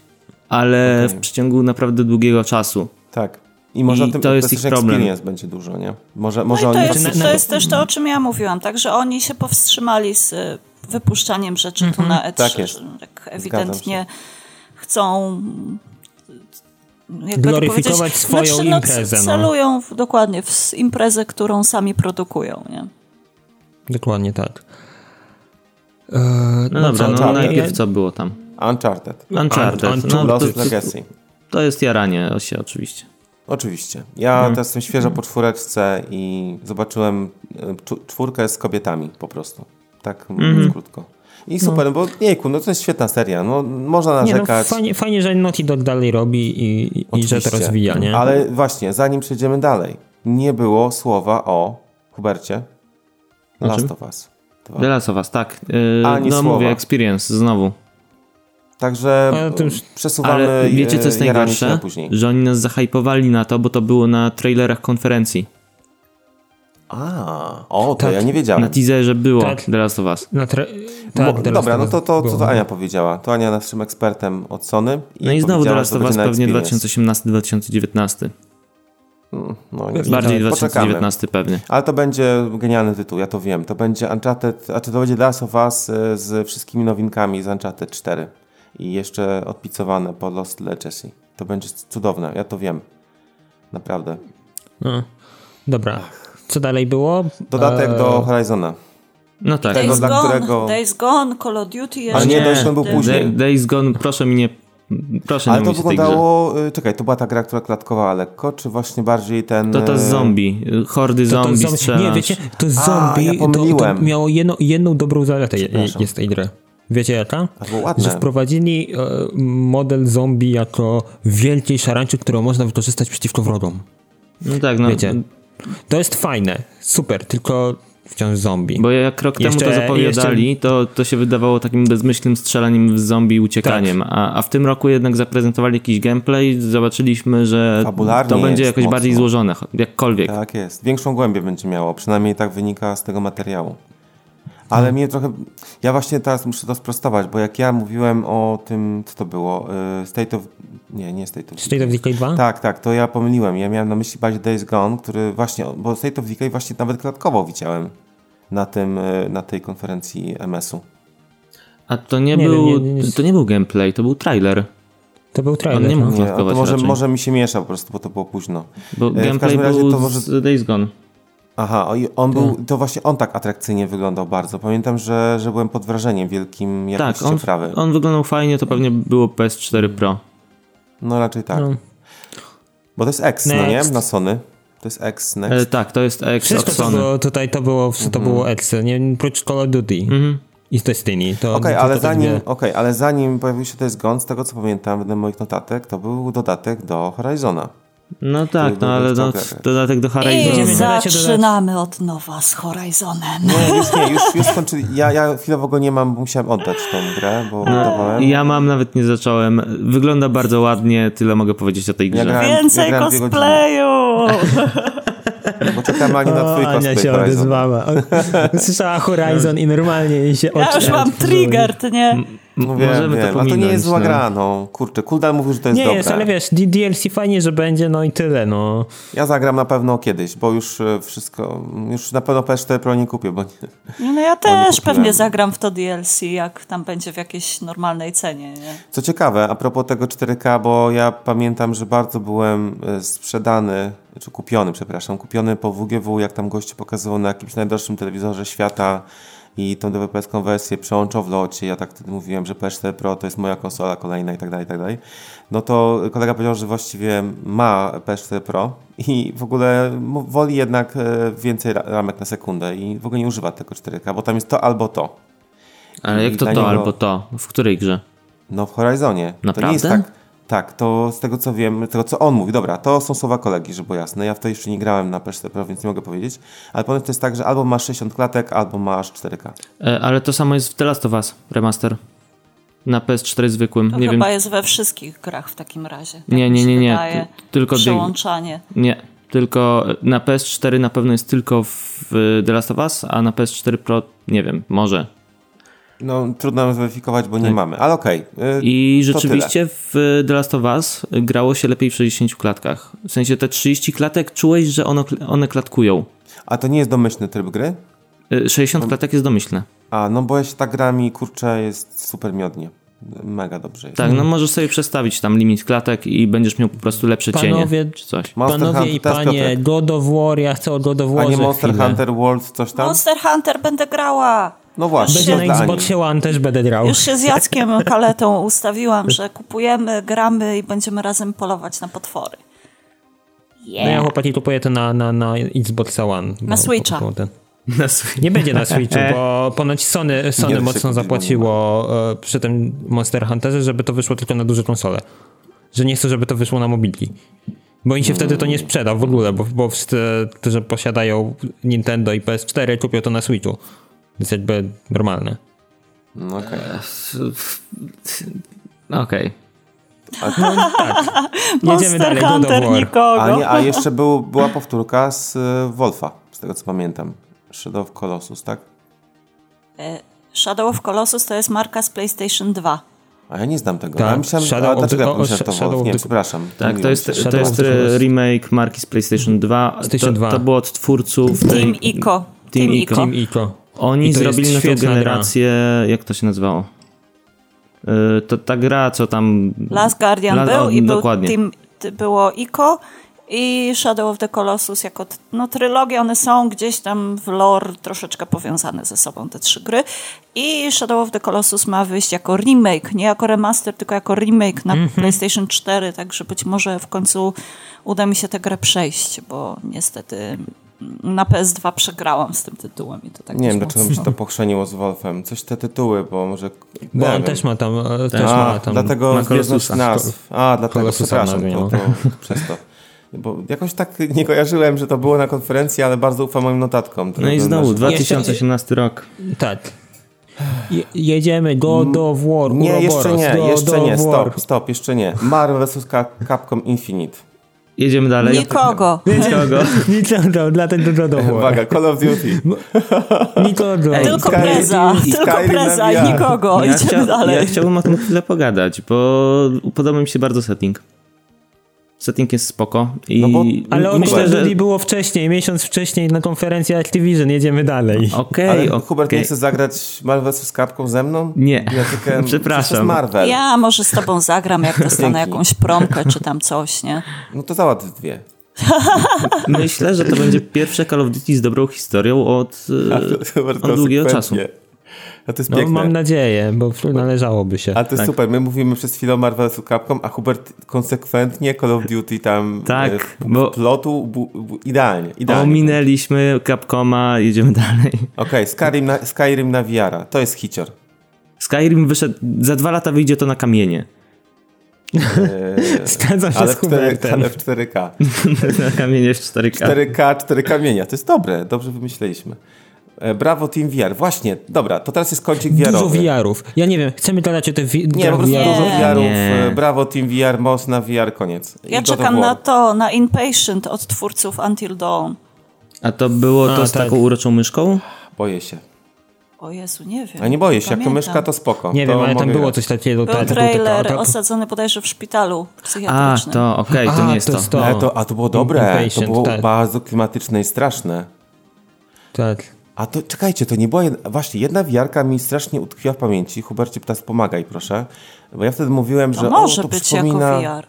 ale Okej. w przeciągu naprawdę długiego czasu. Tak. I może I tym to jest ich problem. Experience będzie dużo, nie? Może, No może to oni jest, na- to jest też to, o czym ja mówiłam, także oni się powstrzymali z y, wypuszczaniem rzeczy tu na E3. Tak jest. że Tak ewidentnie chcą jakby to Gloryfikować powiedzieć, swoją znaczy, no, imprezę, no. Celują w, dokładnie w imprezę, którą sami produkują. Nie? Dokładnie tak. E, No, dobra, co, no najpierw co było tam? Uncharted. Uncharted. Un- No, Lost to, Legacy. to jest jaranie się oczywiście. Oczywiście. Ja teraz jestem świeżo po czwóreczce i zobaczyłem e, czwórkę z kobietami po prostu. Tak mówiąc krótko. I super, no. bo jejku, no to jest świetna seria. No, można Nie, no, narzekać. fajnie, fajnie, że Naughty Dog dalej robi i, i że to rozwija, nie? Ale właśnie, zanim przejdziemy dalej, nie było słowa o Hubercie. Last of Us. dwa. The Last of Us, tak. Yy, Ani no słowa. mówię, Experience znowu. Także już- przesuwamy Ale wiecie co jest e, najgorsze? później. Że oni nas zahajpowali na to, bo to było na trailerach konferencji. A, o, to Tak. ja nie wiedziałem. Na teaserze było Tak. The Last of Us. Na tre... Tak, teraz Dobra, no to, to, to, było. to Ania powiedziała. To Ania naszym ekspertem od Sony. No i znowu The Last of Us pewnie Experience. 2018-2019. No, nie Bardziej wiem, poczekamy. 2019 pewnie. Ale to będzie genialny tytuł, ja to wiem. To będzie Uncharted, a czy to będzie The Last of Us y, z wszystkimi nowinkami z Uncharted 4 i jeszcze odpicowane po Lost Legacy. To będzie cudowne, ja to wiem. Naprawdę. No. Dobra. Co dalej było? Dodatek E, do Horizona. No tak. Tego, Days dla Gone, którego- Days Gone, Call of Duty jeszcze. Ale nie, Days Gone był Ten- później. Day- Days Gone, proszę mi nie... Proszę Ale nie to wyglądało, y, czekaj, to była ta gra, która klatkowała lekko, czy właśnie bardziej ten... To to z y, zombie. Hordy To, to zombie zombie- strzelasz. Nie, wiecie, to A, zombie ja to, to miało jedną, jedną dobrą zaletę je- jest tej gry. Wiecie jaka? Że wprowadzili e, model zombie jako wielkiej szarańczy, którą można wykorzystać przeciwko wrogom. No tak, no. Wiecie. To jest fajne, super, tylko wciąż zombie. Bo jak rok Jeszcze- temu to zapowiadali, to, to się wydawało takim bezmyślnym strzelaniem w zombie i uciekaniem. Tak. A, a w tym roku jednak zaprezentowali jakiś gameplay, zobaczyliśmy, że Fabularnie to będzie jakoś mocno. bardziej złożone, jakkolwiek. Tak jest. Większą głębię będzie miało, przynajmniej tak wynika z tego materiału. Ale mnie trochę. Ja właśnie teraz muszę to sprostować, bo jak ja mówiłem o tym, co to było? y, State of. Nie, nie State of. State of Decay 2? Tak, tak, to ja pomyliłem. Ja miałem na myśli bardziej Days Gone, który właśnie. Bo State of Decay właśnie nawet klatkowo widziałem na, tym, y, na tej konferencji MS-u. A to nie, Nie był, nie- nie- to nie był gameplay, to był trailer. To był On trailer. nie no. mógł Nie, klatkować to może, raczej. może mi się miesza po prostu, bo to było późno. Bo w gameplay każdym razie był to może- z Days Gone. Aha, on był, to właśnie on tak atrakcyjnie wyglądał bardzo. Pamiętam, że, że byłem pod wrażeniem wielkim jakości Tak, on, oprawy. on wyglądał fajnie, to pewnie było PS4 Pro. No raczej tak. No. Bo to jest X, no nie? Next. Na Sony. To jest X, Next. E, tak, to jest X od Wszystko to Sony. było, tutaj to było, to Mhm. było X, nie oprócz Call of Duty i Destiny. To, Okej, to, ale, to zanim, okej, ale zanim pojawił się ten zgon, z tego co pamiętam wedle moich notatek, to był dodatek do Horizona. No tak, no ale no, dodatek do I Horizon. dodać- zaczynamy od nowa z Horizonem. Nie, już nie, już, już skończyli. Ja, ja chwilowo go nie mam, bo musiałem oddać tą grę, bo dawałem. Ja mam, nawet nie zacząłem. Wygląda bardzo ładnie, tyle mogę powiedzieć o tej grze. grałem- Więcej ja grałem dwie godziny. cosplayu! Bo czekam ani na twój O, Ania cosplay się Horizon. odezwała. Usłyszała Horizon i normalnie jej się oczy... Ja już mam trigger, ty nie? No wiem, Możemy to wiem. A to nie pominąć, jest zła no. gra, no. Kurczę, Kuldan mówił, że to jest Nie dobra. jest, ale wiesz, D- DLC fajnie, że będzie, no i tyle, no. Ja zagram na pewno kiedyś, bo już e, wszystko, już na pewno PS4 Pro nie kupię, bo nie. No ja nie też pewnie zagram w to DLC, jak tam będzie w jakiejś normalnej cenie, nie? Co ciekawe, a propos tego 4K, bo ja pamiętam, że bardzo byłem e, sprzedany, czy kupiony, przepraszam, kupiony po WGW, jak tam goście pokazywał na jakimś najdroższym telewizorze świata i tą DWP-ską wersję przełączał w locie, ja tak wtedy mówiłem, że PS4 Pro to jest moja konsola kolejna i tak dalej, i tak dalej. No to kolega powiedział, że właściwie ma PS4 Pro i w ogóle woli jednak e, więcej ra- ramek na sekundę i w ogóle nie używa tego 4K, bo tam jest to albo to. Ale jak to to niego- albo to? W której grze? No w Horizonie. To Naprawdę? nie jest tak. Tak, to z tego co wiem, z tego co on mówi, dobra, to są słowa kolegi, żeby było jasne. Ja w to jeszcze nie grałem na PS4 Pro, więc nie mogę powiedzieć. Ale ponoć to jest tak, że albo masz 60 klatek, albo masz 4K. E, ale to samo jest w The Last of Us Remaster. Na PS4 zwykłym. To nie chyba wiem. jest we wszystkich grach w takim razie. Tak Nie, nie, nie, nie. tylko Przełączanie. Nie. Tylko na PS4 na pewno jest tylko w The Last of Us, a na PS4 Pro nie wiem, może. No trudno nam zweryfikować, bo nie mamy, ale okej. y, I rzeczywiście w The Last of Us grało się lepiej w 60 klatkach. W sensie te 30 klatek czułeś, że ono, one klatkują. A to nie jest domyślny tryb gry? Y, 60 klatek jest domyślne. A, no bo ja się tak gram i kurczę, jest super miodnie. Mega dobrze jest. Tak, no możesz sobie przestawić tam limit klatek i będziesz miał po prostu lepsze Panowie- cienie czy coś. Monster Panowie Hunter, i panie, Piotrek. God of War, ja chcę o God of A War nie Monster Hunter World, coś tam? Monster Hunter będę grała. No właśnie, Będzie na. Xboxie One, też będę grał. Już się z Jackiem Kaletą ustawiłam, że kupujemy, gramy i będziemy razem polować na potwory. No ja chłopaki kupuję to na, na, na Xbox One. bo- Switcha. bo ten- Na Switch. Nie będzie na Switchu, bo ponoć Sony, Sony się mocno zapłaciło e, przy tym Monster Hunterze, żeby to wyszło tylko na duże konsole. Że nie chce, żeby to wyszło na mobilki. Bo im się wtedy to nie sprzeda w ogóle, bo, bo wszyscy, którzy posiadają Nintendo i PS4 kupią to na Switchu. Więc jakby normalne. No okej. Okej. A, Jedziemy Monster dalej, God of Hunter nikogo. a, nie, a jeszcze był, była powtórka z y, Wolfa, z tego co pamiętam. Shadow of Colossus, tak? E, Shadow of Colossus to jest marka z PlayStation 2. A ja nie znam tego. Tak, Ja myślałem, Shadow a dlaczego ja myślałem, to Shadow Wolf? of Nie, the- przepraszam. Tak, to jest, to jest remake marki z PlayStation 2. PlayStation to, 2. to było od twórców. Team Ico. Team Team. Ico. Team Ico. Oni zrobili na tą świetna gra. generację, jak to się nazywało? Yy, to ta gra, co tam... Last Guardian La- był o, i był dokładnie. team, ty- było Ico i Shadow of the Colossus jako no, trylogia. One są gdzieś tam w lore troszeczkę powiązane ze sobą, te trzy gry. I Shadow of the Colossus ma wyjść jako remake, nie jako remaster, tylko jako remake na Mhm. PlayStation 4, także być może w końcu uda mi się tę grę przejść, bo niestety na PS2 przegrałam z tym tytułem i to tak Nie wiem, dlaczego mi się to pochrzeniło z Wolfem. Coś te tytuły, bo może... Bo nie on wiem. też ma tam, e, też A, ma tam. dlatego Colossusa. nazw. A, dlatego, Colossusa przepraszam, to, to, przez to. Bo jakoś tak nie kojarzyłem, że to było na konferencji, ale bardzo ufam moim notatkom. No i znowu, Dwa... 2018 rok. Tak. Je, jedziemy, God of War, Nie, jeszcze Uroboros, nie, jeszcze nie, of War. stop, stop, jeszcze nie. Marvel vs. Cap- Capcom Infinite. Jedziemy dalej. Nikogo. Nikogo. Nikogo, dlatego God of War. Uwaga, Call of Duty. Nikogo. Ej, Tylko Skyrim- preza, i tylko Skyrim preza i nikogo. Ja, Idziemy chcia, dalej. ja chciałbym o tym chwilę pogadać, bo podoba mi się bardzo setting. Setting jest spoko i No bo- Ale o myślę, że... Było wcześniej, miesiąc wcześniej na konferencji Activision, jedziemy dalej. Okej, Ale okej. Hubert nie chce zagrać Marvel vs. Capcom ze mną? Nie. Ja tylko, Przepraszam. Marvel. Ja może z tobą zagram, jak dostanę jakąś promkę czy tam coś, nie? No to załatw dwie. Myślę, że to będzie pierwsze Call of Duty z dobrą historią od, e, od długiego czasu. A to jest No piękne. mam nadzieję, bo należałoby się. A to jest Tak. super. My mówimy przez chwilę o Marvel vs. Capcom, a Hubert konsekwentnie Call of Duty tam Tak, e, bo- plotu bu, bu, idealnie. idealnie. Ominęliśmy Capcoma, jedziemy dalej. Okej, Skyrim, na, Skyrim na VR-a. To jest hicior. Skyrim wyszedł, za dwa lata wyjdzie to na kamienie. E, Zgadzam się ale, z w 4, Hubertem. ale w 4K. na kamienie w 4K. 4K, 4 kamienia. To jest dobre. Dobrze wymyśleliśmy. E, Brawo Team VR. Właśnie, dobra, to teraz jest kącik VR-owy. Dużo VR-ów. Ja nie wiem, chcemy dodać o te wi- Nie, po prostu VR. dużo. VR-ów. Nie. E, Brawo Team VR, moc na VR, koniec. I Ja of czekam na to, na Inpatient od twórców Until Dawn. A to było to A, z tak. taką uroczą myszką? Boję się. O Jezu, nie wiem. A nie boję się, jako Pamiętam. myszka to spoko. Nie to wiem, ale tam było grać. coś takiego. Był to trailer taka- osadzony bodajże w szpitalu A, psychiatrycznym. to okej, to A, nie jest to to. to. To, a to było dobre, to było tak. bardzo klimatyczne i straszne. Tak. A to czekajcie, to nie była jedna, właśnie jedna wiarka mi strasznie utkwiła w pamięci. Hubercie, teraz pomagaj, proszę. Bo ja wtedy mówiłem, To że może o, to być przypomina... jako VR.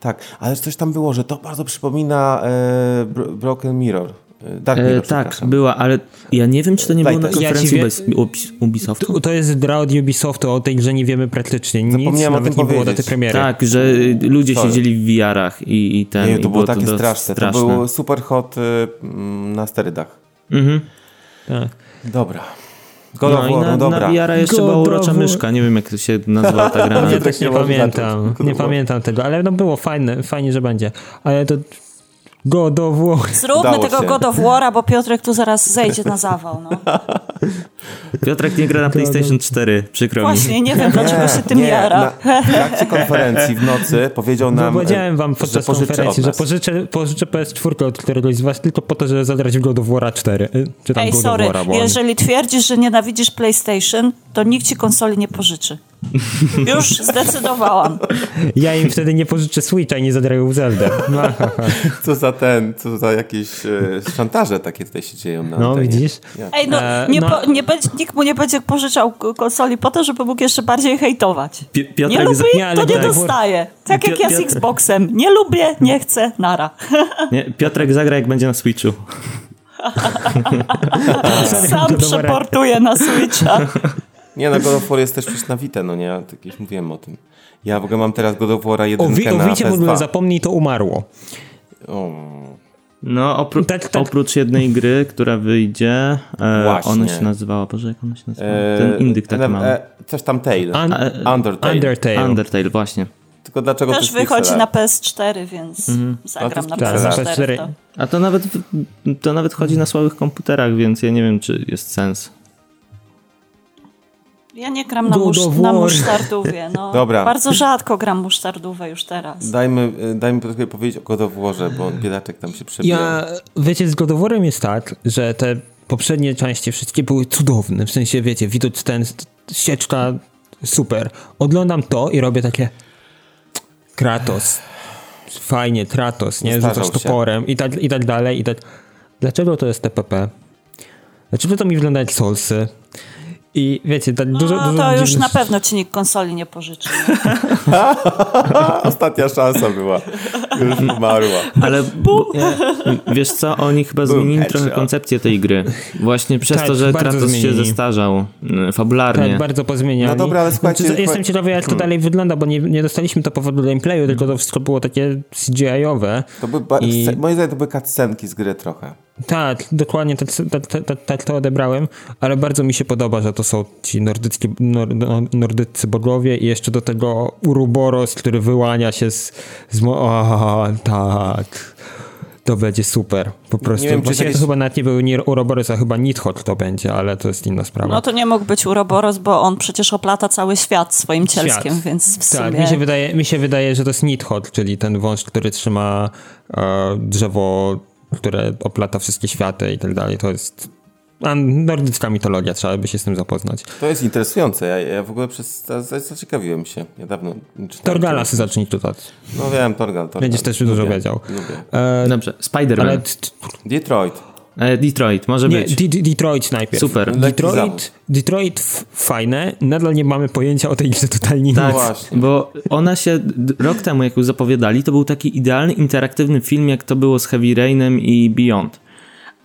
Tak, ale coś tam było, że to bardzo przypomina e, Bro- Broken Mirror. E, Dark Mirror, E, tak, była, ale ja nie wiem, czy to nie było na. Ja konferencji wie- Ubis- Ubisoftu. To, to jest gra od Ubisoftu, o tej grze nie wiemy praktycznie nic, Zapomniałem o nawet tym nie było daty premiery. Tak, że ludzie Sorry. siedzieli w VR-ach i, i ten. Nie, i to było takie dość straszne. To był super hot y, mm, na sterydach. Mhm. Tak. Dobra. God No of i War, na, no dobra. na VR jeszcze God była urocza War. myszka. Nie wiem, jak to się nazywała ta gra. Ale- też nie nie pamiętam, nie pamiętam tego, ale no było fajne, fajnie, że będzie. Ale to God of War. Zróbmy Udało tego się. God of War'a, bo Piotrek tu zaraz zejdzie na zawał. No. Piotrek nie gra na PlayStation 4, przykro mi. Właśnie, nie wiem dlaczego się tym nie, jara. Na, w trakcie konferencji w nocy powiedział nam, No, powiedziałem e, wam podczas że konferencji, że pożyczę, pożyczę PS4 od któregoś z was tylko po to, żeby zagrać w God of War 4. y, Czy tam Ej, God sorry, of War, jeżeli twierdzisz, że nienawidzisz PlayStation, to nikt ci konsoli nie pożyczy. Już zdecydowałam. Ja im wtedy nie pożyczę Switcha i nie zagrają w Zelda. No. Co za ten, co za jakieś e, szantaże takie tutaj się dzieją na no antenie. widzisz? Ja. Ej, no, E, nie no. Po, nie będzie, nikt mu nie będzie pożyczał konsoli po to, żeby mógł jeszcze bardziej hejtować. Pi- Nie Piotrek, lubi, za- Nie, to nie dostaje. Tak jak ja z Xboxem. Nie lubię, nie chcę, nara. nie, Piotrek zagra, jak będzie na Switchu. Sam przeportuję na Switcha. Nie, no God of War jest też przecież na Vita, no nie, ja tak już mówiłem o tym. Ja w ogóle mam teraz God of O, jedynkę wi- o na Wicie w ogóle PS2. zapomnij, to umarło. O, No, opró- Tak, tak. oprócz jednej gry, która wyjdzie, e, ona się nazywała, Boże, jak ona się nazywała? e, Ten indyk taki e, mały. e, Coś tam Tail. Un- e, Undertale. Undertale. Undertale, właśnie. Tylko dlaczego to Też wychodzi na art? PS4, więc zagram na Tak, PS4. na w PS4. to. A to nawet, to nawet chodzi na słabych komputerach, więc ja nie wiem, czy jest sens. Ja nie gram na, musz, na. No. Dobra. Bardzo rzadko gram musztardówę już teraz. Dajmy, y, dajmy trochę powiedzieć o God of Warze, bo biedaczek tam się przebija. Ja, wiecie, z God of War'em jest tak, że te poprzednie części wszystkie były cudowne. W sensie, wiecie, widok ten, sieczka, super. Oglądam to i robię takie Kratos. Fajnie, Kratos, nie? Zestarzał Rzucasz się. toporem i tak, i tak dalej. I tak. Dlaczego to jest TPP? Dlaczego to mi wygląda jak Soulsy? I wiecie, tak dużo, No dużo to już dziwnych na pewno ci nikt konsoli nie pożyczy. Ostatnia szansa była. Już umarła. Ale wiesz co, oni chyba zmienili trochę koncepcję tej gry. Właśnie przez Tak, to, że bardzo Kratos się zmienili. zestarzał y, fabularnie. Tak, bardzo pozmieniali. No dobra, ale słuchajcie, Znaczy, Jestem ciekawy, jak to dalej wygląda, bo nie, nie dostaliśmy to powodu gameplayu, tylko to wszystko było takie CGI-owe. To by I- Moim zdaniem to były cutscenki z gry trochę. Tak, dokładnie tak, tak, tak, tak, tak to odebrałem, ale bardzo mi się podoba, że to są ci nordycki, nor, no- nordyccy bogowie i jeszcze do tego Uroboros, który wyłania się z... z mo- o, tak, to będzie super, po prostu. wiem, czy to chyba nawet nie był nie Uroboros, a chyba Nidhogg to będzie, ale to jest inna sprawa. No to nie mógł być Uroboros, bo on przecież oplata cały świat swoim cielskiem, Świat. więc w sumie... Tak, mi się, wydaje, mi się wydaje, że to jest Nidhogg, czyli ten wąż, który trzyma e, drzewo, które oplata wszystkie światy i tak dalej. To jest a, nordycka mitologia, trzeba by się z tym zapoznać. To jest interesujące. Ja, ja w ogóle przez, za- za- zaciekawiłem się. Ja dawno. Torgala sobie zacznij czytać. No wiem, Torgal. Torgal. Będziesz też dużo Lubię, wiedział. Lubię. E, Dobrze, Spider-Man. Detroit. E, Detroit, może nie, być. D- D- Detroit najpierw. Super. Detroit. Detroit fajne, nadal nie mamy pojęcia o tej grze totalnie Tak, nic. właśnie. bo ona się rok temu, jak już zapowiadali, to był taki idealny, interaktywny film, jak to było z Heavy Rainem i Beyond.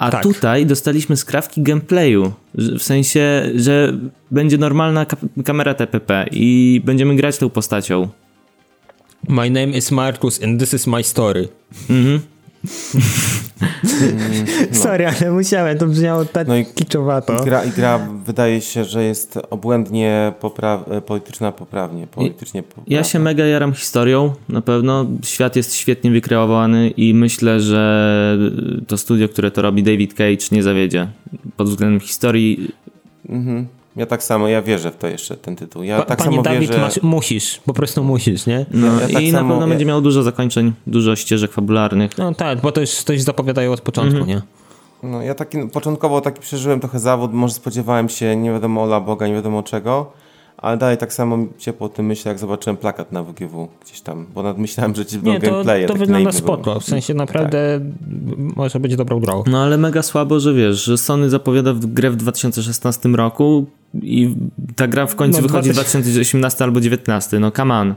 A Tak. tutaj dostaliśmy skrawki gameplayu, w sensie, że będzie normalna ka- kamera TPP i będziemy grać tą postacią. My name is Marcus and this is my story. Mhm. Sorry, ale musiałem, to brzmiało tak No i kiczowato. Gra, I gra wydaje się, że jest obłędnie popra- e, polityczna poprawnie. Politycznie poprawna. Ja się mega jaram historią, na pewno. Świat jest świetnie wykreowany i myślę, że to studio, które to robi, David Cage, nie zawiedzie. Pod względem historii Mhm. Ja tak samo, ja wierzę w to jeszcze, ten tytuł. Ja Pa, tak panie samo Dawid, wierzę... masz, musisz, po prostu musisz, nie? No Ja- ja tak i na samo- pewno ja- będzie miał dużo zakończeń, dużo ścieżek fabularnych. No tak, bo to już coś zapowiadają od początku, Mhm. nie? No, ja taki, początkowo taki przeżyłem trochę zawód, może spodziewałem się nie wiadomo ola Boga, nie wiadomo czego, ale dalej tak samo ciepło o tym myślę, jak zobaczyłem plakat na WGW gdzieś tam, bo nawet myślałem, że ci będą Nie, to, gameplaye. to takie wygląda spoko, w sensie naprawdę może być dobrą grą. No ale mega słabo, że wiesz, że Sony zapowiada w- grę w 2016 roku i ta gra w końcu No, wychodzi w 2000 2018 albo 2019. No come on.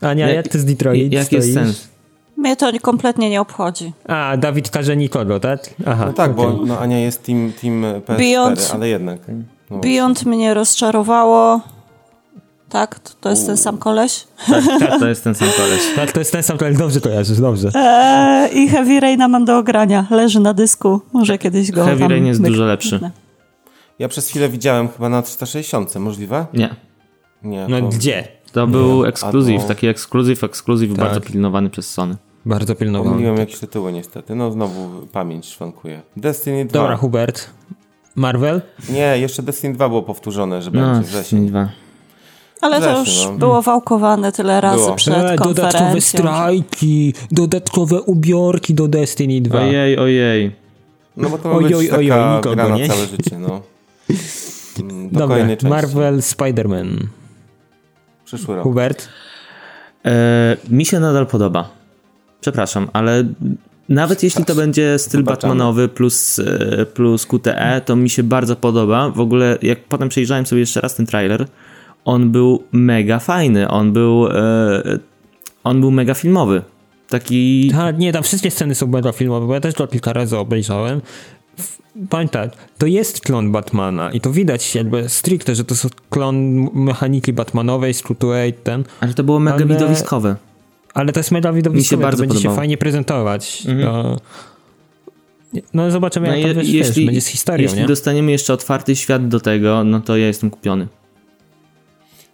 A nie, Jak- jak ty z Detroit Jaki jest sens? Mnie to kompletnie nie obchodzi. A, Dawid każe nikogo, tak? Aha, No tak, okej. bo no, Ania jest team, team PS4, Beyond- ale jednak. No, Beyond mnie rozczarowało. Tak? To, to jest ten sam koleś? To jest ten sam koleś. Tak, to jest ten sam, ale dobrze kojarzysz, dobrze. Eee, I Heavy Raina mam do ogrania. Leży na dysku. Może kiedyś go Heavy Rain jest myk- dużo lepszy. Ja przez chwilę widziałem chyba na 360, możliwe? Nie. Nie. No to- gdzie? To był Nie, ekskluzyw, albo- taki ekskluzyw, ekskluzyw Tak. bardzo pilnowany przez Sony. Bardzo pilnowałem. Pomyliłem jakieś tytuły niestety. No znowu pamięć szwankuje. Destiny 2. Dobra, Hubert. Marvel? Nie, jeszcze Destiny 2 było powtórzone, że No, będzie wrzesień. dwa. Ale to Wreszcie, już no. było wałkowane tyle razy Było. przed E, dodatkowe konferencją. strajki, dodatkowe ubiorki do Destiny 2. Ojej, ojej. No bo to ma Ojoj, być taka ojoj, nikogo, gra na nie? całe życie, no. Do Dobra. Marvel Spider-Man. Przyszły rok. Hubert? E, mi się nadal podoba. Przepraszam, ale nawet jeśli to będzie styl Zobaczamy. Batmanowy plus, e, plus QTE, to mi się bardzo podoba. W ogóle, jak potem przejrzałem sobie jeszcze raz ten trailer, on był mega fajny. On był, e, on był mega filmowy. Taki. A, nie, tam wszystkie sceny są mega filmowe, bo ja też to kilka razy obejrzałem. Powiem tak, to jest klon Batmana i to widać jakby stricte, że to jest klon mechaniki Batmanowej, Scrutway, ten, Ale to było mega Ale- widowiskowe. Ale to jest mega widowiskowe, bardzo to będzie podobało. się fajnie prezentować. Mhm. To... No zobaczymy, No jak to je- wiesz, jeśli, wiesz, będzie z historią, jeśli nie? dostaniemy jeszcze otwarty świat do tego, no to ja jestem kupiony.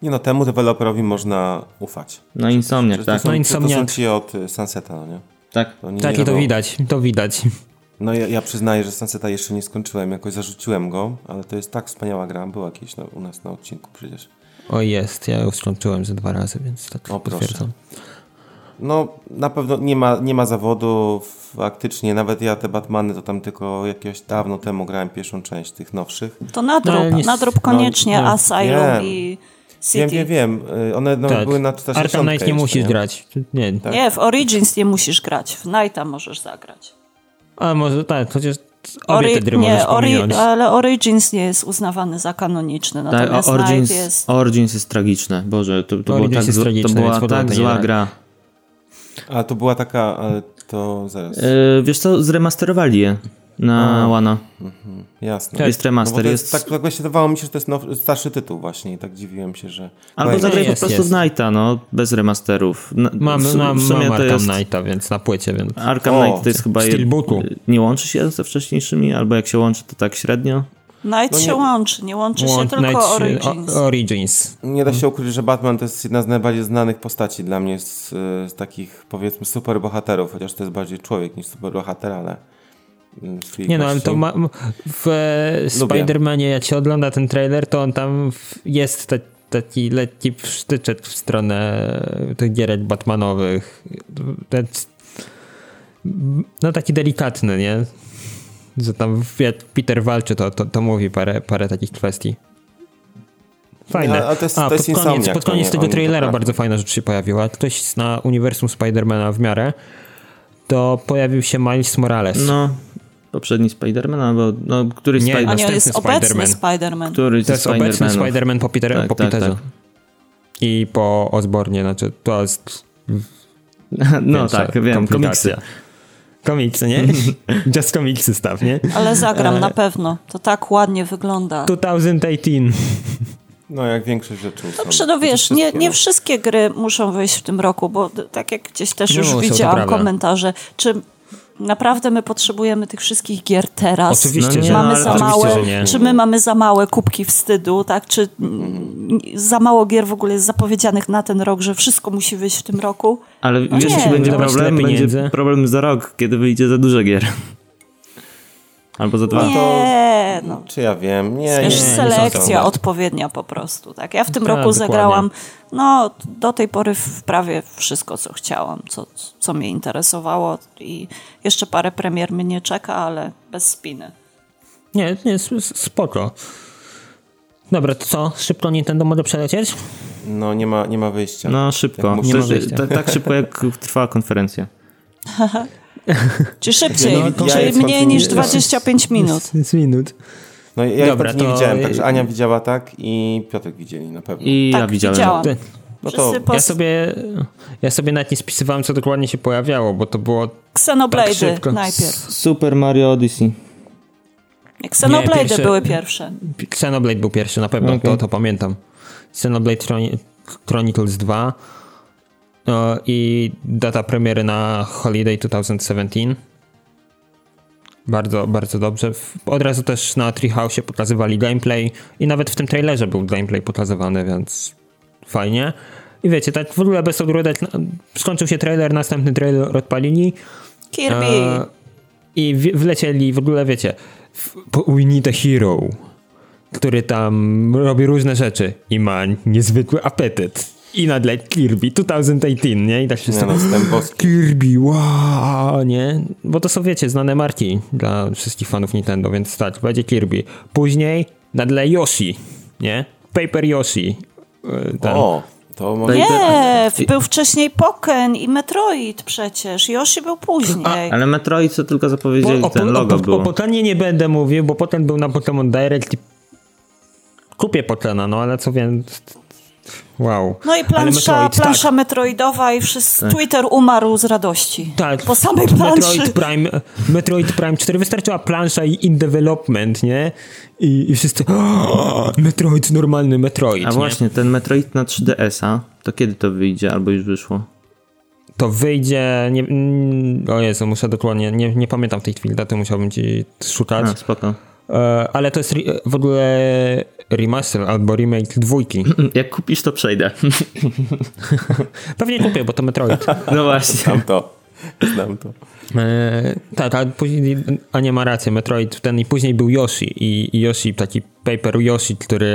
Nie no, temu deweloperowi można ufać. No Insomniac, Że to tak. są, No, to są ci od y, Sunseta, no nie? Tak. To oni Tak, nie i to robią widać, to widać. No ja, ja przyznaję, że Sunseta jeszcze nie skończyłem, jakoś zarzuciłem go, ale to jest tak wspaniała gra, była kiedyś na, u nas na odcinku przecież. O jest, ja już skończyłem ze dwa razy, więc tak O, proszę. No na pewno nie ma, nie ma zawodu, faktycznie, nawet ja te Batmany to tam tylko jakieś dawno temu grałem pierwszą część tych nowszych. To nadrób, No, nie- nadrób koniecznie no, no, Asylum wiem. i Wiem, City. wiem, wiem, y, one no, Tak. były na 460 Arkham Knight nie musisz grać. Nie. Nie, w Origins nie musisz grać, w Knighta możesz zagrać. A może tak, chociaż obie Ori- te gry nie, możesz Ori- ale Origins nie jest uznawany za kanoniczny, Tak, natomiast Origins, Knight jest... Origins jest tragiczne. Boże, to, to, było Origins tak, jest to była tak nie zła gra. A to była taka, ale to zaraz, Yy, wiesz co, zremasterowali je na Łana. jasne. Tak. Jest No remaster, to jest... jest, tak, tak właśnie wydawało mi się, że to jest now, starszy tytuł właśnie i tak dziwiłem się, że... Albo zagraj po prostu jest. Knighta, no, bez remasterów. Na, Mam, w, mam, w sumie mam to Arkham jest... Knighta, więc na płycie, więc... Arkham O, Knight to jest chyba... Steelbooku. Nie łączy się ze wcześniejszymi, albo jak się łączy, to tak średnio. Knight No nie- się łączy, nie łączy się tylko Knight- Origins. o- Origins. Nie da się ukryć, że Batman to jest jedna z najbardziej znanych postaci dla mnie z, z takich powiedzmy superbohaterów, chociaż to jest bardziej człowiek niż superbohater, ale... mm, Nie no, ale to ma, w e. Spider-Manie, jak się ogląda ten trailer, to on tam w- jest ta, taki lekki wsztyczek w stronę tych gierek Batmanowych. Ten- No taki delikatny, nie? Że tam jak Peter walczy, to, to, to mówi parę, parę takich kwestii. Fajne. Ale to jest- A, to jest pod koniec, pod koniec nie- tego trailera bardzo fajna rzecz się pojawiła. Ktoś zna uniwersum Spidermana w miarę, to pojawił się Miles Morales. No, poprzedni Spider-Man, albo no, któryś Nie, A Spider-Man. nie, on jest obecny Spider-Man. Spider-Man. Któryś To jest obecny. Spider-Man po, Peter, Tak, po tak, Peterze. tak. I po Osbornie, znaczy to jest No większa tak, wiem, komiksy. Komiksy, nie? Just komiksy staw, nie? Ale zagram E, na pewno. To tak ładnie wygląda. 2018. No jak większość rzeczy są. Dobrze, no wiesz, nie, Wszystkie, nie no. wszystkie gry muszą wyjść w tym roku, bo tak jak gdzieś też Nie już widziałam komentarze, czy naprawdę my potrzebujemy tych wszystkich gier teraz? Oczywiście, No nie, mamy za oczywiście, małe, że nie. czy my mamy za małe kubki wstydu, tak? Czy mm, za mało gier w ogóle jest zapowiedzianych na ten rok, że wszystko musi wyjść w tym roku? Ale No wiesz, nie, jaki będzie problem? Będzie problem za rok, kiedy wyjdzie za dużo gier. Albo za dwa. Nie, no. Czy ja wiem? Nie, Wiesz, nie, nie selekcja sądzę. odpowiednia po prostu. Tak? Ja w tym Tak, roku dokładnie. zagrałam no, do tej pory w prawie wszystko, co chciałam, co, co mnie interesowało i jeszcze parę premier mnie czeka, ale bez spiny. Nie, nie, spoko. Dobra, to co? Szybko Nintendo może przelecieć? No nie ma, nie ma wyjścia. No szybko. Nie ma wyjścia. tak, tak szybko, jak trwała konferencja. Czy szybciej, No, czyli ja mniej niż kontynuuję. 25 minut. Z minut. No ja Dobra, nie to- widziałem, także Ania widziała tak i Piotrek widzieli na pewno. I ja tak, widziałem. widziałam. No to Ja sobie, ja sobie nawet nie spisywałem, co dokładnie się pojawiało, bo to było Xenoblade tak najpierw. Super Mario Odyssey. Xenoblade pierwsze- były pierwsze. Xenoblade był pierwszy, na pewno, Okej. to, to pamiętam. Xenoblade Chroni- Chronicles 2 no, i data premiery na Holiday 2017. Bardzo, bardzo dobrze. Od razu też na Treehouse pokazywali gameplay i nawet w tym trailerze był gameplay pokazywany, więc fajnie. I wiecie, tak w ogóle bez ogródek, skończył się trailer, następny trailer odpalili Kirby. e, i w- wlecieli w ogóle, wiecie, w, we need a hero, który tam robi różne rzeczy i ma niezwykły apetyt. I nagle Kirby 2018, nie? I tak się nie, no. Kirby, wow, nie? Bo to są, wiecie, znane marki dla wszystkich fanów Nintendo, więc tak, będzie Kirby. Później nagle Yoshi, nie? Paper Yoshi. E, Ten. O, to może... Nie, był wcześniej Pokken i Metroid przecież. Yoshi był później. Ale Metroid to tylko zapowiedzieli, o, ten o, logo o, było. o nie będę mówił, bo potem był na Pokémon Direct i kupię Pokena, no ale co wiem... Wow. No i plansza, Metroid, plansza tak. metroidowa i wszyscy, Twitter umarł z radości. Tak. Po samej planszy. Metroid Prime, Metroid Prime 4 wystarczyła plansza i in development, nie? I, i wszyscy "O, Metroid, normalny Metroid, A nie? właśnie, ten Metroid na 3DS-a, to kiedy to wyjdzie, albo już wyszło? To wyjdzie, nie, mm, o Jezu, muszę dokładnie, nie, nie pamiętam w tej chwili daty, musiałbym ci szukać. A, spoko. E, ale to jest w ogóle remaster albo remake dwójki. Jak kupisz, to przejdę. Pewnie kupię, bo to Metroid. No właśnie. Tam to. Znam to. E, tak, a później Ania ma rację, Metroid ten i później był Yoshi i, i Yoshi, taki Paper Yoshi, który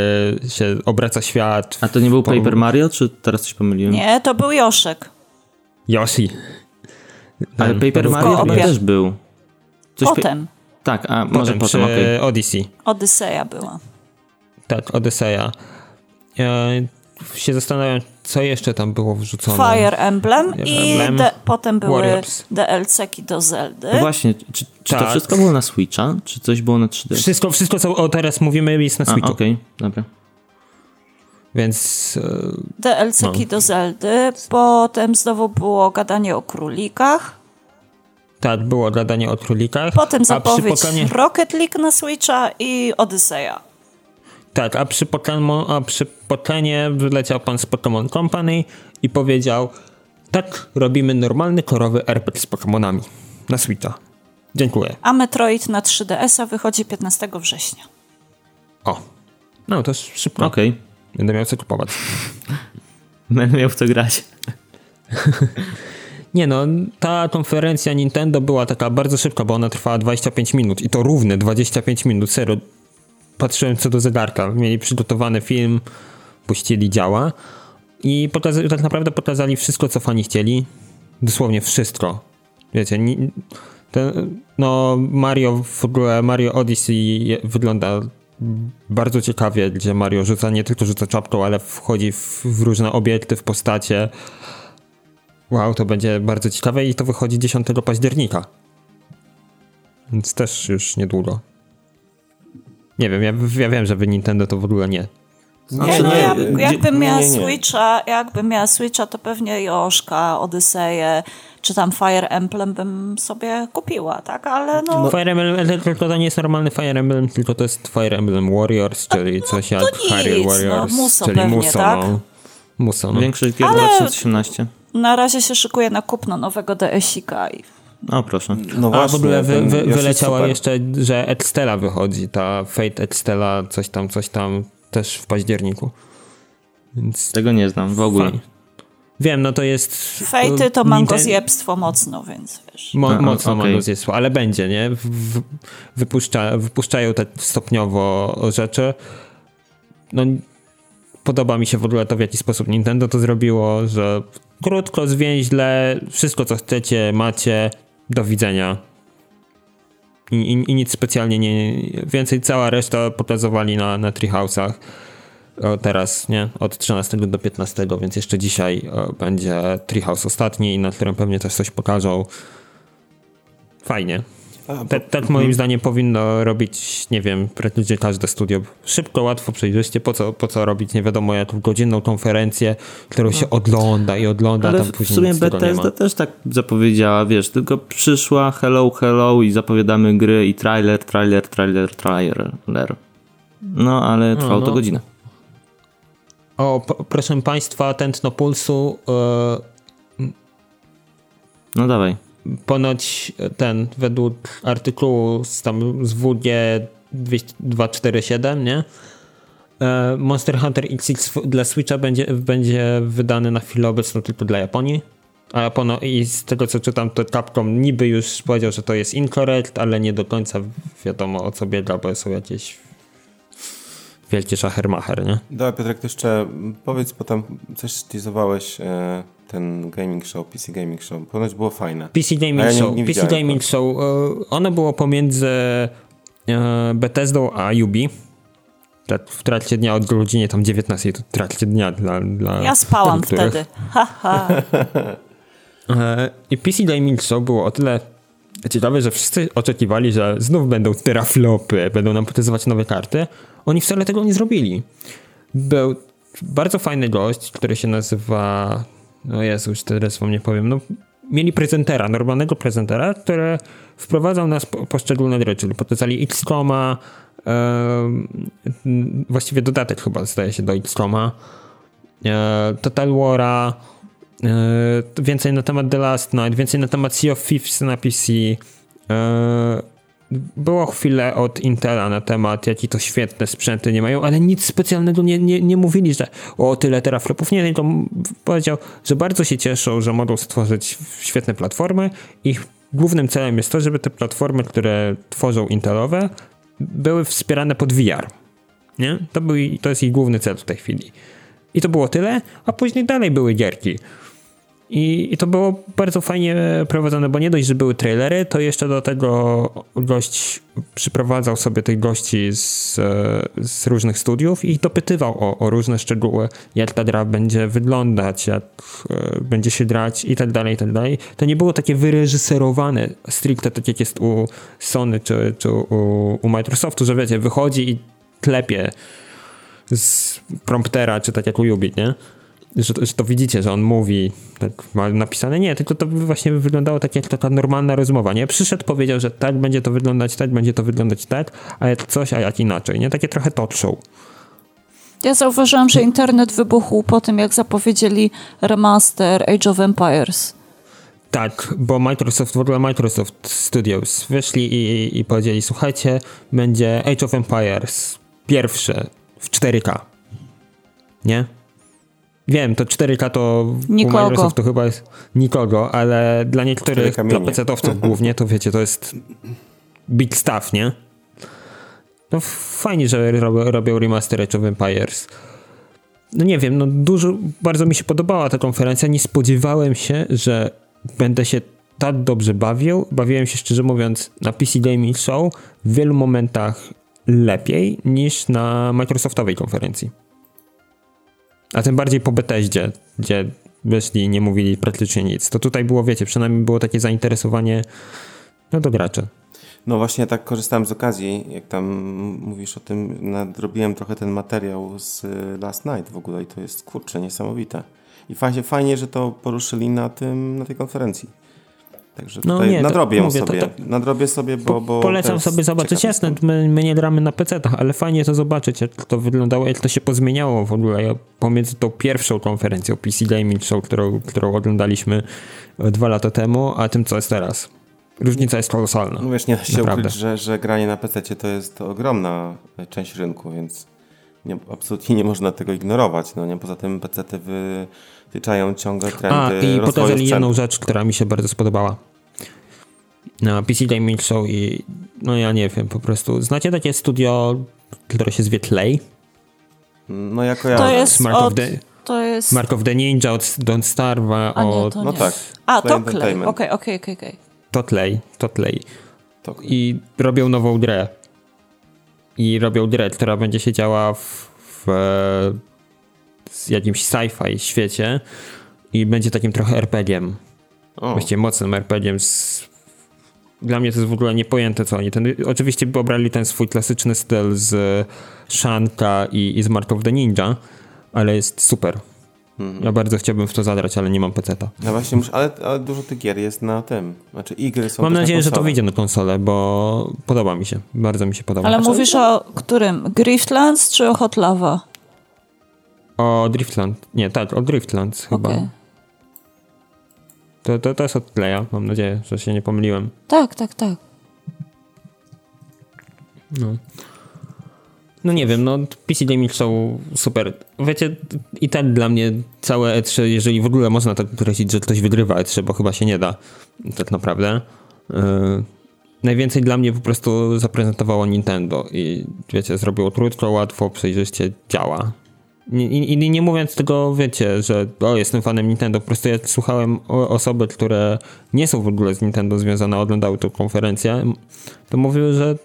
się obraca świat. A to nie był Paper Mario, czy teraz coś pomyliłem? Nie, to był Joszek. Yoshi. Ale Ten, Paper to Mario też był. Coś Potem. Tak, a może Potem, okej. Odyssey. Odyseja była. Tak, Odyseja. Ja się zastanawiam, co jeszcze tam było wrzucone. Fire Emblem i Emblem, de, potem były Warriors. DLC-ki do Zeldy. No Właśnie, czy, czy to Tak. wszystko było na Switcha? Czy coś było na 3D? Wszystko, wszystko, co o teraz mówimy, jest na Switchu. okej, dobra. Więc e, DLC-ki do Zeldy. Potem znowu było gadanie o królikach. Tak, było gadanie o królikach. Potem zapowiedź Rocket League na Switcha i Odyseja. Tak, a przy, Pokemon, a przy Pokenie wyleciał pan z Pokémon Company i powiedział tak, robimy normalny, korowy RPG z Pokémonami na Switcha. Dziękuję. A Metroid na 3DS-a wychodzi 15 września. O, no to szybko. Okej. Będę miał co kupować. Będę miał w to grać. Nie no, ta konferencja Nintendo była taka bardzo szybka, bo ona trwała 25 minut i to równe 25 minut, serio. Patrzyłem co do zegarka, mieli przygotowany film, puścili działa i pokaza- tak naprawdę pokazali wszystko, co fani chcieli. Dosłownie wszystko. Wiecie, ni- ten, no Mario w ogóle, Mario Odyssey wygląda bardzo ciekawie, gdzie Mario rzuca, nie tylko rzuca czapką, ale wchodzi w, w różne obiekty, w postacie. Wow, to będzie bardzo ciekawe i to wychodzi 10 października. Więc też już niedługo. Nie wiem, ja, ja wiem, że wy Nintendo to w ogóle nie. Nie, Znaczy, no, nie, jak, gdzie- jakbym miała nie, nie. Switcha, jakbym miała Switcha, to pewnie Joszka, Odyseję, czy tam Fire Emblem bym sobie kupiła, tak? Ale no, Fire Emblem, tylko to nie jest normalny Fire Emblem, tylko to jest Fire Emblem Warriors, czyli coś jak nic, Harrier no, Warriors, Muso czyli pewnie, Muso, tak? no. Muso, no. Większość gier Ale- 2018. na razie się szykuje na kupno nowego DS-ika i O, proszę. No A właśnie, w ogóle wy, wy, wyleciała super. jeszcze, że Extella wychodzi, ta Fate Extella, coś tam, coś tam, też w październiku. Więc Tego nie znam w ogóle. Fajnie. wiem, no to jest... fejty to Ninten- mangozjebstwo mocno, więc wiesz. Mo, A, mocno okay. mango ale będzie, nie? W, wypuszcza, wypuszczają te stopniowo rzeczy. No, podoba mi się w ogóle to, w jaki sposób Nintendo to zrobiło, że krótko, zwięźle, wszystko co chcecie, macie, do widzenia. I, i, i nic specjalnie nie... Więcej cała reszta pokazywali na, na Treehouse'ach. Teraz, nie? Od 13 do 15, więc jeszcze dzisiaj będzie Treehouse ostatni, na którym pewnie też coś pokażą. Fajnie. Tak, tak moim zdaniem powinno robić, nie wiem, praktycznie każde studio. Szybko, łatwo, przejrzyście. Po co, po co robić nie wiadomo jaką godzinną konferencję, którą się ogląda i ogląda, Ale tam w później sumie tego nie Bethesda też tak zapowiedziała, wiesz, tylko przyszła hello, hello i zapowiadamy gry i trailer, trailer, trailer, trailer. No, ale trwało no. to godzinę. O, proszę państwa, tętno pulsu. e, No dawaj. Ponoć ten, według artykułu z tam z WG 247, nie? E, Monster Hunter XX dla Switcha będzie, będzie wydany na chwilę obecną tylko dla Japonii. A pono, I z tego co czytam, to Capcom niby już powiedział, że to jest incorrect, ale nie do końca wiadomo o co biega, bo są jakieś wielkie szachermacher, nie? Dobra, Piotrek, to jeszcze powiedz, bo tam coś teasowałeś e, ten gaming show, PC Gaming Show. Ponoć było fajne. PC Gaming ja nie- Show. nie PC Gaming Show. e, Ono było pomiędzy e, Bethesdą a Ubi. Tak w trakcie dnia od godzinie tam 19 to w trakcie dnia dla, dla Ja spałam niektórych. wtedy. Haha. E, I PC Gaming Show było o tyle ciekawe, że wszyscy oczekiwali, że znów będą teraflopy, będą nam pokazywać nowe karty. Oni wcale tego nie zrobili. Był bardzo fajny gość, który się nazywa... No Jezu, już teraz wam nie powiem. No, mieli prezentera, normalnego prezentera, który wprowadzał nas po poszczególne gry, czyli pokazali XCOMa, właściwie dodatek chyba zdaje się do XCOMa, e, Total War'a, e, więcej na temat The Last Night, więcej na temat Sea of Thieves na PC, e, było chwilę od Intela na temat, jakie to świetne sprzęty nie mają, ale nic specjalnego nie, nie, nie mówili, że o tyle teraflopów. Nie, tylko powiedział, że bardzo się cieszą, że mogą stworzyć świetne platformy. Ich głównym celem jest to, żeby te platformy, które tworzą Intelowe, były wspierane pod VR. Nie? To, był, to jest ich główny cel w tej chwili. I to było tyle, a później dalej były gierki. I, I, to było bardzo fajnie prowadzone, bo nie dość, że były trailery, to jeszcze do tego gość przyprowadzał sobie tych gości z, z różnych studiów i dopytywał o, o, różne szczegóły, jak ta gra będzie wyglądać, jak e, będzie się drać i tak dalej, i tak dalej. To nie było takie wyreżyserowane stricte tak jak jest u Sony czy, czy u, u Microsoftu, że wiecie, wychodzi i klepie z promptera, czy tak jak u Ubi, nie? Że to, że to, widzicie, że on mówi, tak ma napisane, nie, tylko to właśnie wyglądało tak jak taka normalna rozmowa, nie? Przyszedł, powiedział, że tak będzie to wyglądać, tak będzie to wyglądać tak, a jak coś, a jak inaczej, nie? Takie trochę talk show. Ja zauważyłam, że internet wybuchł po tym, jak zapowiedzieli remaster Age of Empires. Tak, bo Microsoft, w ogóle Microsoft Studios wyszli i, i powiedzieli, słuchajcie, będzie Age of Empires pierwsze w 4K. Nie? Wiem, to 4K to nikogo. u Microsoft to chyba jest nikogo, ale dla niektórych, dla PC-owców głównie, to wiecie, to jest big stuff, nie? No fajnie, że robią, robią remaster Age of Empires. No nie wiem, no dużo, bardzo mi się podobała ta konferencja. Nie spodziewałem się, że będę się tak dobrze bawił. Bawiłem się szczerze mówiąc na PC Gaming Show w wielu momentach lepiej niż na Microsoftowej konferencji. A tym bardziej po Bethesdzie, gdzie weszli i nie mówili praktycznie nic. To tutaj było, wiecie, przynajmniej było takie zainteresowanie no, do graczy. No właśnie tak korzystałem z okazji, jak tam mówisz o tym, nadrobiłem trochę ten materiał z Last Night w ogóle i to jest, kurczę, niesamowite. I fajnie, fajnie że to poruszyli na, tym, na tej konferencji. Także no nie, nadrobię mówię, sobie. To, to, nadrobię sobie, bo. bo polecam sobie zobaczyć. Jasne, my, my, nie gramy na PC-tach, ale fajnie to zobaczyć, jak to wyglądało, jak to się pozmieniało w ogóle pomiędzy tą pierwszą konferencją PC Gaming Show, którą, którą oglądaliśmy dwa lata temu, a tym, co jest teraz. Różnica jest kolosalna. No wiesz, nie da się naprawdę. ukryć, że, że granie na PC to jest to ogromna część rynku, więc nie, absolutnie nie można tego ignorować. No nie? Poza tym PC wy, wytyczają ciągle trendy A, i pokazali jedną rzecz, która mi się bardzo spodobała na PC Gaming Show i no ja nie wiem, po prostu. Znacie takie studio, które się zwie Tlay? No jako ja. To jest Mark od... of the... To jest... Mark of the Ninja od Don't Starve od... Nie, no tak. A, to Clay. Okej, okej, okej. To Tlay, to Tlay. I robią nową grę. I robią grę, która będzie się działa w, w jakimś sci-fi świecie i będzie takim trochę RPG-iem. Właściwie mocnym RPG-iem z dla mnie to jest w ogóle niepojęte, co oni. Ten, oczywiście obrali ten swój klasyczny styl z Shanka i, i z Mark of the Ninja, ale jest super. Mhm. Ja bardzo chciałbym w to zadrać, ale nie mam peceta. No właśnie, muszę, ale, ale, dużo tych gier jest na tym. Znaczy igry są Mam nadzieję, że to wyjdzie na konsolę, bo podoba mi się. Bardzo mi się podoba. Ale znaczy, mówisz o którym? Griftlands czy o Hot Lava? O Driftland. Nie, tak, o Driftlands chyba. Okay. To, to, to jest od Playa, mam nadzieję, że się nie pomyliłem. Tak, tak, tak. No. No nie wiem, no PC Gaming są super. Wiecie, i tak dla mnie całe E3, jeżeli w ogóle można tak określić, że ktoś wygrywa E3, bo chyba się nie da, tak naprawdę. Yy, najwięcej dla mnie po prostu zaprezentowało Nintendo i wiecie, zrobiło krótko, łatwo, przejrzyście, działa. I, I, nie mówiąc tego, wiecie, że o, jestem fanem Nintendo, po prostu ja słuchałem osoby, które nie są w ogóle z Nintendo związane, oglądały tę konferencję, to mówiły, że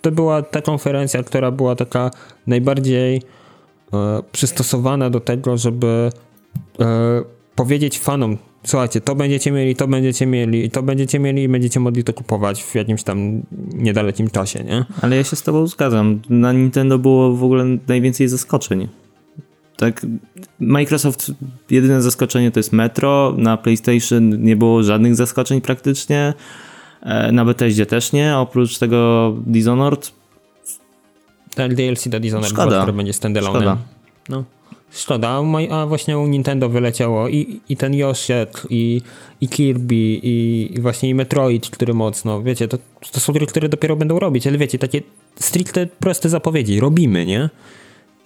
to była ta konferencja, która była taka najbardziej e, przystosowana do tego, żeby e, powiedzieć fanom, słuchajcie, to będziecie mieli, to będziecie mieli, i to będziecie mieli i będziecie mogli to kupować w jakimś tam niedalekim czasie, nie? Ale ja się z tobą zgadzam. Na Nintendo było w ogóle najwięcej zaskoczeń. Tak, Microsoft jedyne zaskoczenie to jest Metro, na PlayStation nie było żadnych zaskoczeń praktycznie, e, na Bethesdzie też nie, oprócz tego Dishonored. Ten DLC do Dishonored, Szkoda. który będzie standalone. Szkoda. No. szkoda, a właśnie u Nintendo wyleciało i, i ten Yoshi, i, i Kirby, i, i właśnie i Metroid, który mocno, wiecie, to, to są gry, które dopiero będą robić, ale wiecie, takie stricte proste zapowiedzi, robimy, nie?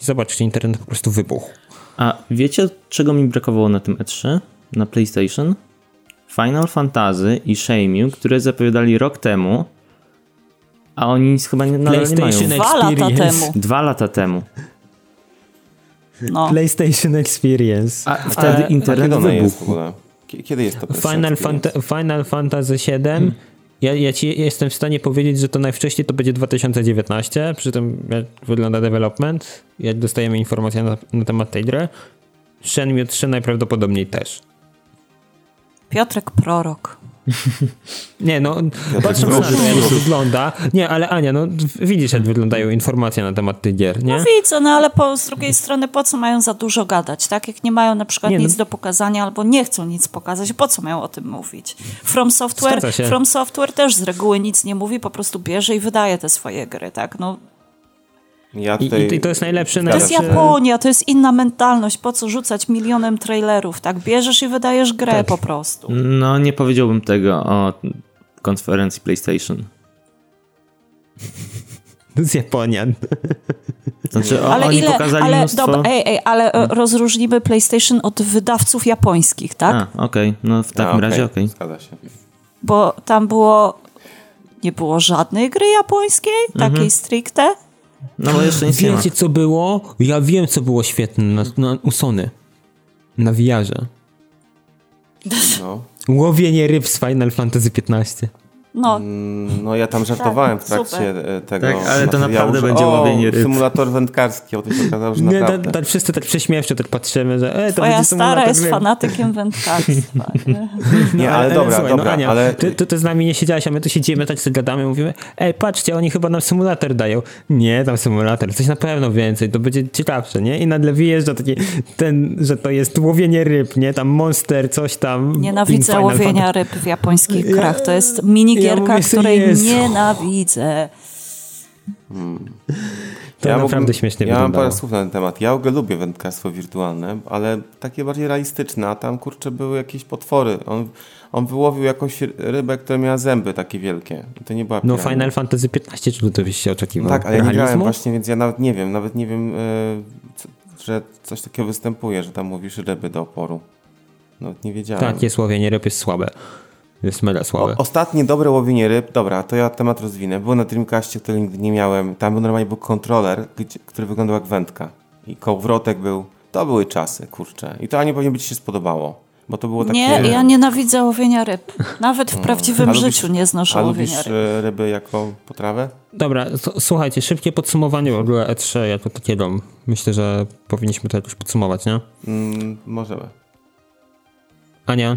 I zobaczcie, internet po prostu wybuchł. A wiecie, czego mi brakowało na tym E3? Na PlayStation? Final Fantasy i Shenmue, które zapowiadali rok temu, a oni nic chyba nie, nadal nie mają. Dwa lata temu. Dwa lata temu. No. PlayStation Experience. A wtedy a, internet a kiedy jest w ogóle? Kiedy jest to Final, Fanta Final Fantasy VII hmm. Ja, ja ci jestem w stanie powiedzieć, że to najwcześniej to będzie 2019, przy tym jak wygląda development, jak dostajemy informacje na, na temat tej gry. Shenmue 3 najprawdopodobniej też. Piotrek Prorok. Nie, no, patrząc na to, jak to wygląda. Nie, ale Ania, no widzisz, jak wyglądają informacje na temat tych gier, nie? No widzę, no ale po, z drugiej strony, po co mają za dużo gadać, tak? Jak nie mają na przykład nie, nic no. do pokazania albo nie chcą nic pokazać, po co mają o tym mówić? From Software, From Software też z reguły nic nie mówi, po prostu bierze i wydaje te swoje gry, tak? No ja tutaj... I, I, to jest najlepsze. To jest Japonia, to jest inna mentalność. Po co rzucać milionem trailerów? Tak, bierzesz i wydajesz grę tak. po prostu. No, nie powiedziałbym tego o konferencji PlayStation. Z Japonian. Znaczy, o, ale oni ile, pokazali ale, mnóstwo... Dobra, ej, ej, ale hmm. rozróżnimy PlayStation od wydawców japońskich, tak? A, okej. Okay. No w takim A, okay. razie okej. Okay. Zgadza się. Bo tam było... Nie było żadnej gry japońskiej, mhm. takiej stricte. No bo jeszcze nic Wiecie, co było? Ja wiem, co było świetne na, na, u Sony. Na wiarze. No. Łowienie ryb z Final Fantasy XV. No. Mm, no ja tam żartowałem tak, w trakcie super. Tego Tak, ale to naprawdę że, będzie łowienie ryb. symulator wędkarski, o tym się okazało, że Nie, naprawdę. Tak, wszyscy tak prześmiewczo tak patrzymy, że e, to Twoja stara jest ryb. fanatykiem wędkarstwa. nie, no, ale, ale, dobra, słuchaj, dobra. No, Ania, ale... ty, ty, ty z nami nie siedziałaś, a my tu siedzimy, tak sobie gadamy, mówimy, ej, patrzcie, oni chyba nam symulator dają. Nie, tam symulator, coś na pewno więcej, to będzie ciekawsze, nie? I nagle wyjeżdża taki ten, że to jest łowienie ryb, nie? Tam monster, coś tam. Nienawidzę łowienia ryb w japońskich krach, to jest mini gierka, ja której Jezu. nienawidzę. Hmm. To ja naprawdę mógłbym, śmiesznie Ja mam parę słów na ten temat. Ja w ogóle lubię wędkarstwo wirtualne, ale takie bardziej realistyczne, a tam kurczę były jakieś potwory. On, on wyłowił jakąś rybę, która miała zęby takie wielkie. To nie była No Final Fantasy 15, czy to byś się oczekiwał? tak, ale ja nie grałem właśnie, więc ja nawet nie wiem, nawet nie wiem, yy, że coś takiego występuje, że tam mówisz ryby do oporu. Nawet nie wiedziałem. Takie słowienie ryb jest słabe. Jest mega słabe. O, ostatnie dobre łowienie ryb, dobra, to ja temat rozwinę. Było na Dreamcastie, który nigdy nie miałem. Tam był normalnie był kontroler, który wyglądał jak wędka. I kołowrotek był. To były czasy, kurczę. I to ani pewnie by ci się spodobało. Bo to było takie... Nie, ja nienawidzę łowienia ryb. Nawet w prawdziwym lubisz, życiu nie znoszę łowienia ryb. E, ryby jako potrawę? Dobra, słuchajcie, szybkie podsumowanie w ogóle E3 jako takiego. Myślę, że powinniśmy to jakoś podsumować, nie? Mm, możemy. Ania,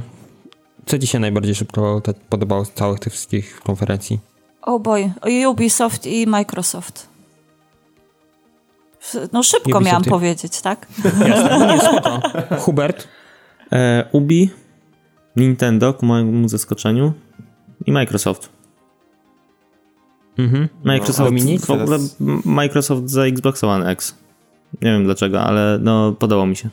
co ci się najbardziej szybko podobało z całych tych wszystkich konferencji? Oh boy, Ubisoft i Microsoft. No szybko Ubisoft miałam i... powiedzieć, tak? Jasne, no nie, spoko. Hubert? E, Ubi, Nintendo ku mojemu zaskoczeniu i Microsoft. Mhm. Microsoft, no, w ogóle Microsoft za Xbox One X. Nie wiem dlaczego, ale no podobało mi się.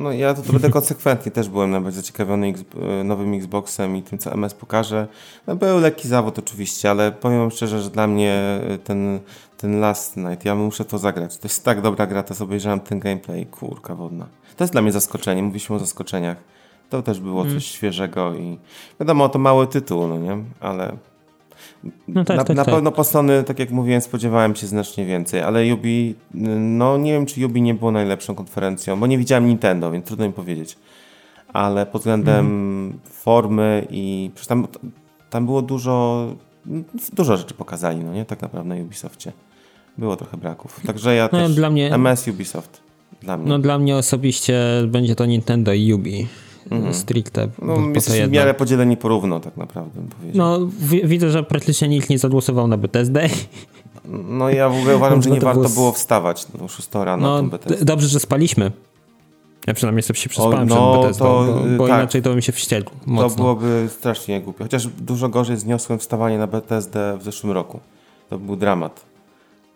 No ja to, to będę konsekwentnie też byłem nawet zaciekawiony e, nowym Xboxem i tym, co MS pokaże. No, był lekki zawód oczywiście, ale powiem szczerze, że dla mnie e, ten, ten Last Night, ja muszę to zagrać. To jest tak dobra gra, to sobie obejrzałem ten gameplay, kurka wodna. To jest dla mnie zaskoczenie, mówiliśmy o zaskoczeniach. To też było coś mm. świeżego i wiadomo, to mały tytuł, no nie? Ale no tak, na, tak, na tak. pewno po Sony, tak jak mówiłem, spodziewałem się znacznie więcej, ale Yubi, no nie wiem, czy Yubi nie było najlepszą konferencją, bo nie widziałem Nintendo, więc trudno mi powiedzieć. Ale pod względem mm. formy i tam, tam było dużo, dużo rzeczy pokazali, no nie? Tak naprawdę na Ubisoftie. Było trochę braków. Także ja no, też, dla mnie, MS Ubisoft. Dla mnie. No dla mnie osobiście będzie to Nintendo i Ubi mm. stricte. No, jesteśmy w miarę podzieleni porówno, tak naprawdę bym powiedział. No, widzę, że praktycznie nikt nie zagłosował na BTSD. No ja w ogóle uważam, że nie warto było... było wstawać do 6 rano no, na BTSD. Dobrze, że spaliśmy. Ja przynajmniej sobie się przespałem o, no, przed BTSD, to, bo, bo tak. inaczej to bym się wściekł mocno. To byłoby strasznie głupie. Chociaż dużo gorzej zniosłem wstawanie na BTSD w zeszłym roku. To był dramat.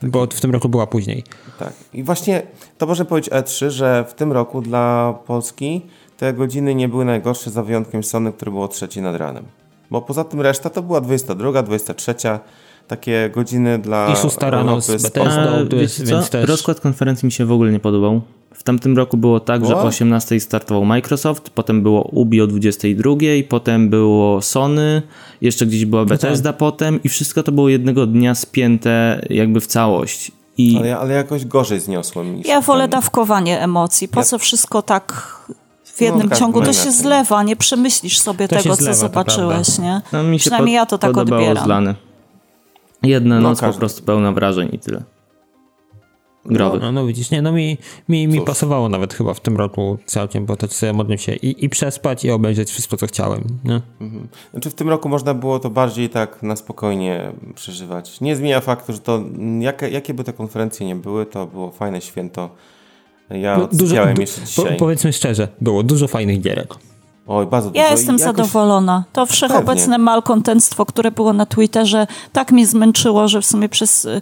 bo w tym roku była później. Tak. I właśnie to może powiedzieć E3, że w tym roku dla Polski te godziny nie były najgorsze za wyjątkiem Sony, które było trzeci nad ranem. Bo poza tym reszta to była 22, 23, takie godziny dla I szósta rano Europy z spoko. Bethesdą. A, to jest- wiecie co? więc też- Rozkład konferencji mi się w ogóle nie podobał. W tamtym roku było tak, że o 18 startował Microsoft, potem było Ubi o 22, potem było Sony, jeszcze gdzieś No była tak. Bethesda potem i wszystko to było jednego dnia spięte jakby w całość. I Ale, ale jakoś gorzej zniosłem niż Ja wolę ten- dawkowanie emocji. Po Ja- co wszystko tak w jednym każdy ciągu? To się zlewa, nie przemyślisz sobie To tego, co zlewa, to zobaczyłeś, nie? no, mi się Przynajmniej pod- ja to tak odbieram. z Lany. Jedna No, noc po każdy. prostu pełna wrażeń i tyle. Growych. No, no widzisz, nie, no mi, mi, mi Cóż. pasowało nawet chyba w tym roku całkiem, bo to sobie mogłem się i, i przespać i obejrzeć wszystko, co chciałem. Nie? Znaczy w tym roku można było to bardziej tak na spokojnie przeżywać. Nie zmienia faktu, że to jakie, jakie by te konferencje nie były, to było fajne święto. Ja No, odsypiałem du- jeszcze po, dzisiaj. powiedzmy szczerze, było dużo fajnych gierek. Oj, bardzo dużo. Ja jestem jakoś- zadowolona. To wszechobecne malkontentstwo, które było na Twitterze, tak mnie zmęczyło, że w sumie przez y,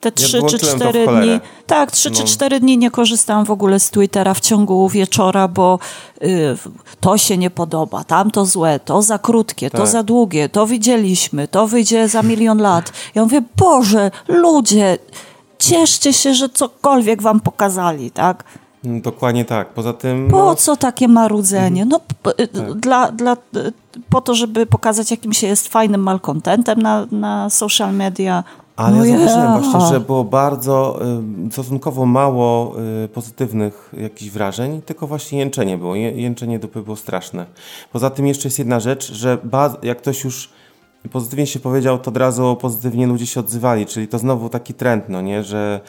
te 3 czy wyłączyłem to w 4 cholerę. dni. Tak, 3 czy No. 4 dni nie korzystałam w ogóle z Twittera w ciągu wieczora, bo y, to się nie podoba, tamto złe, to za krótkie, to Tak. za długie, to widzieliśmy, to wyjdzie za milion lat. Ja mówię, Boże, ludzie, cieszcie się, że cokolwiek wam pokazali, tak? Mm, Dokładnie tak. Poza tym. Po no, co takie marudzenie? No, y, Tak. dla, dla, y, po to, żeby pokazać, jakim się jest fajnym malcontentem na, na social media. Ale no ja zauważyłem właśnie, że było bardzo y, stosunkowo mało y, pozytywnych jakichś wrażeń, tylko właśnie jęczenie było. Jęczenie dupy było straszne. Poza tym jeszcze jest jedna rzecz, że jak ktoś już pozytywnie się powiedział, to od razu pozytywnie ludzie się odzywali, czyli to znowu taki trend, no nie, że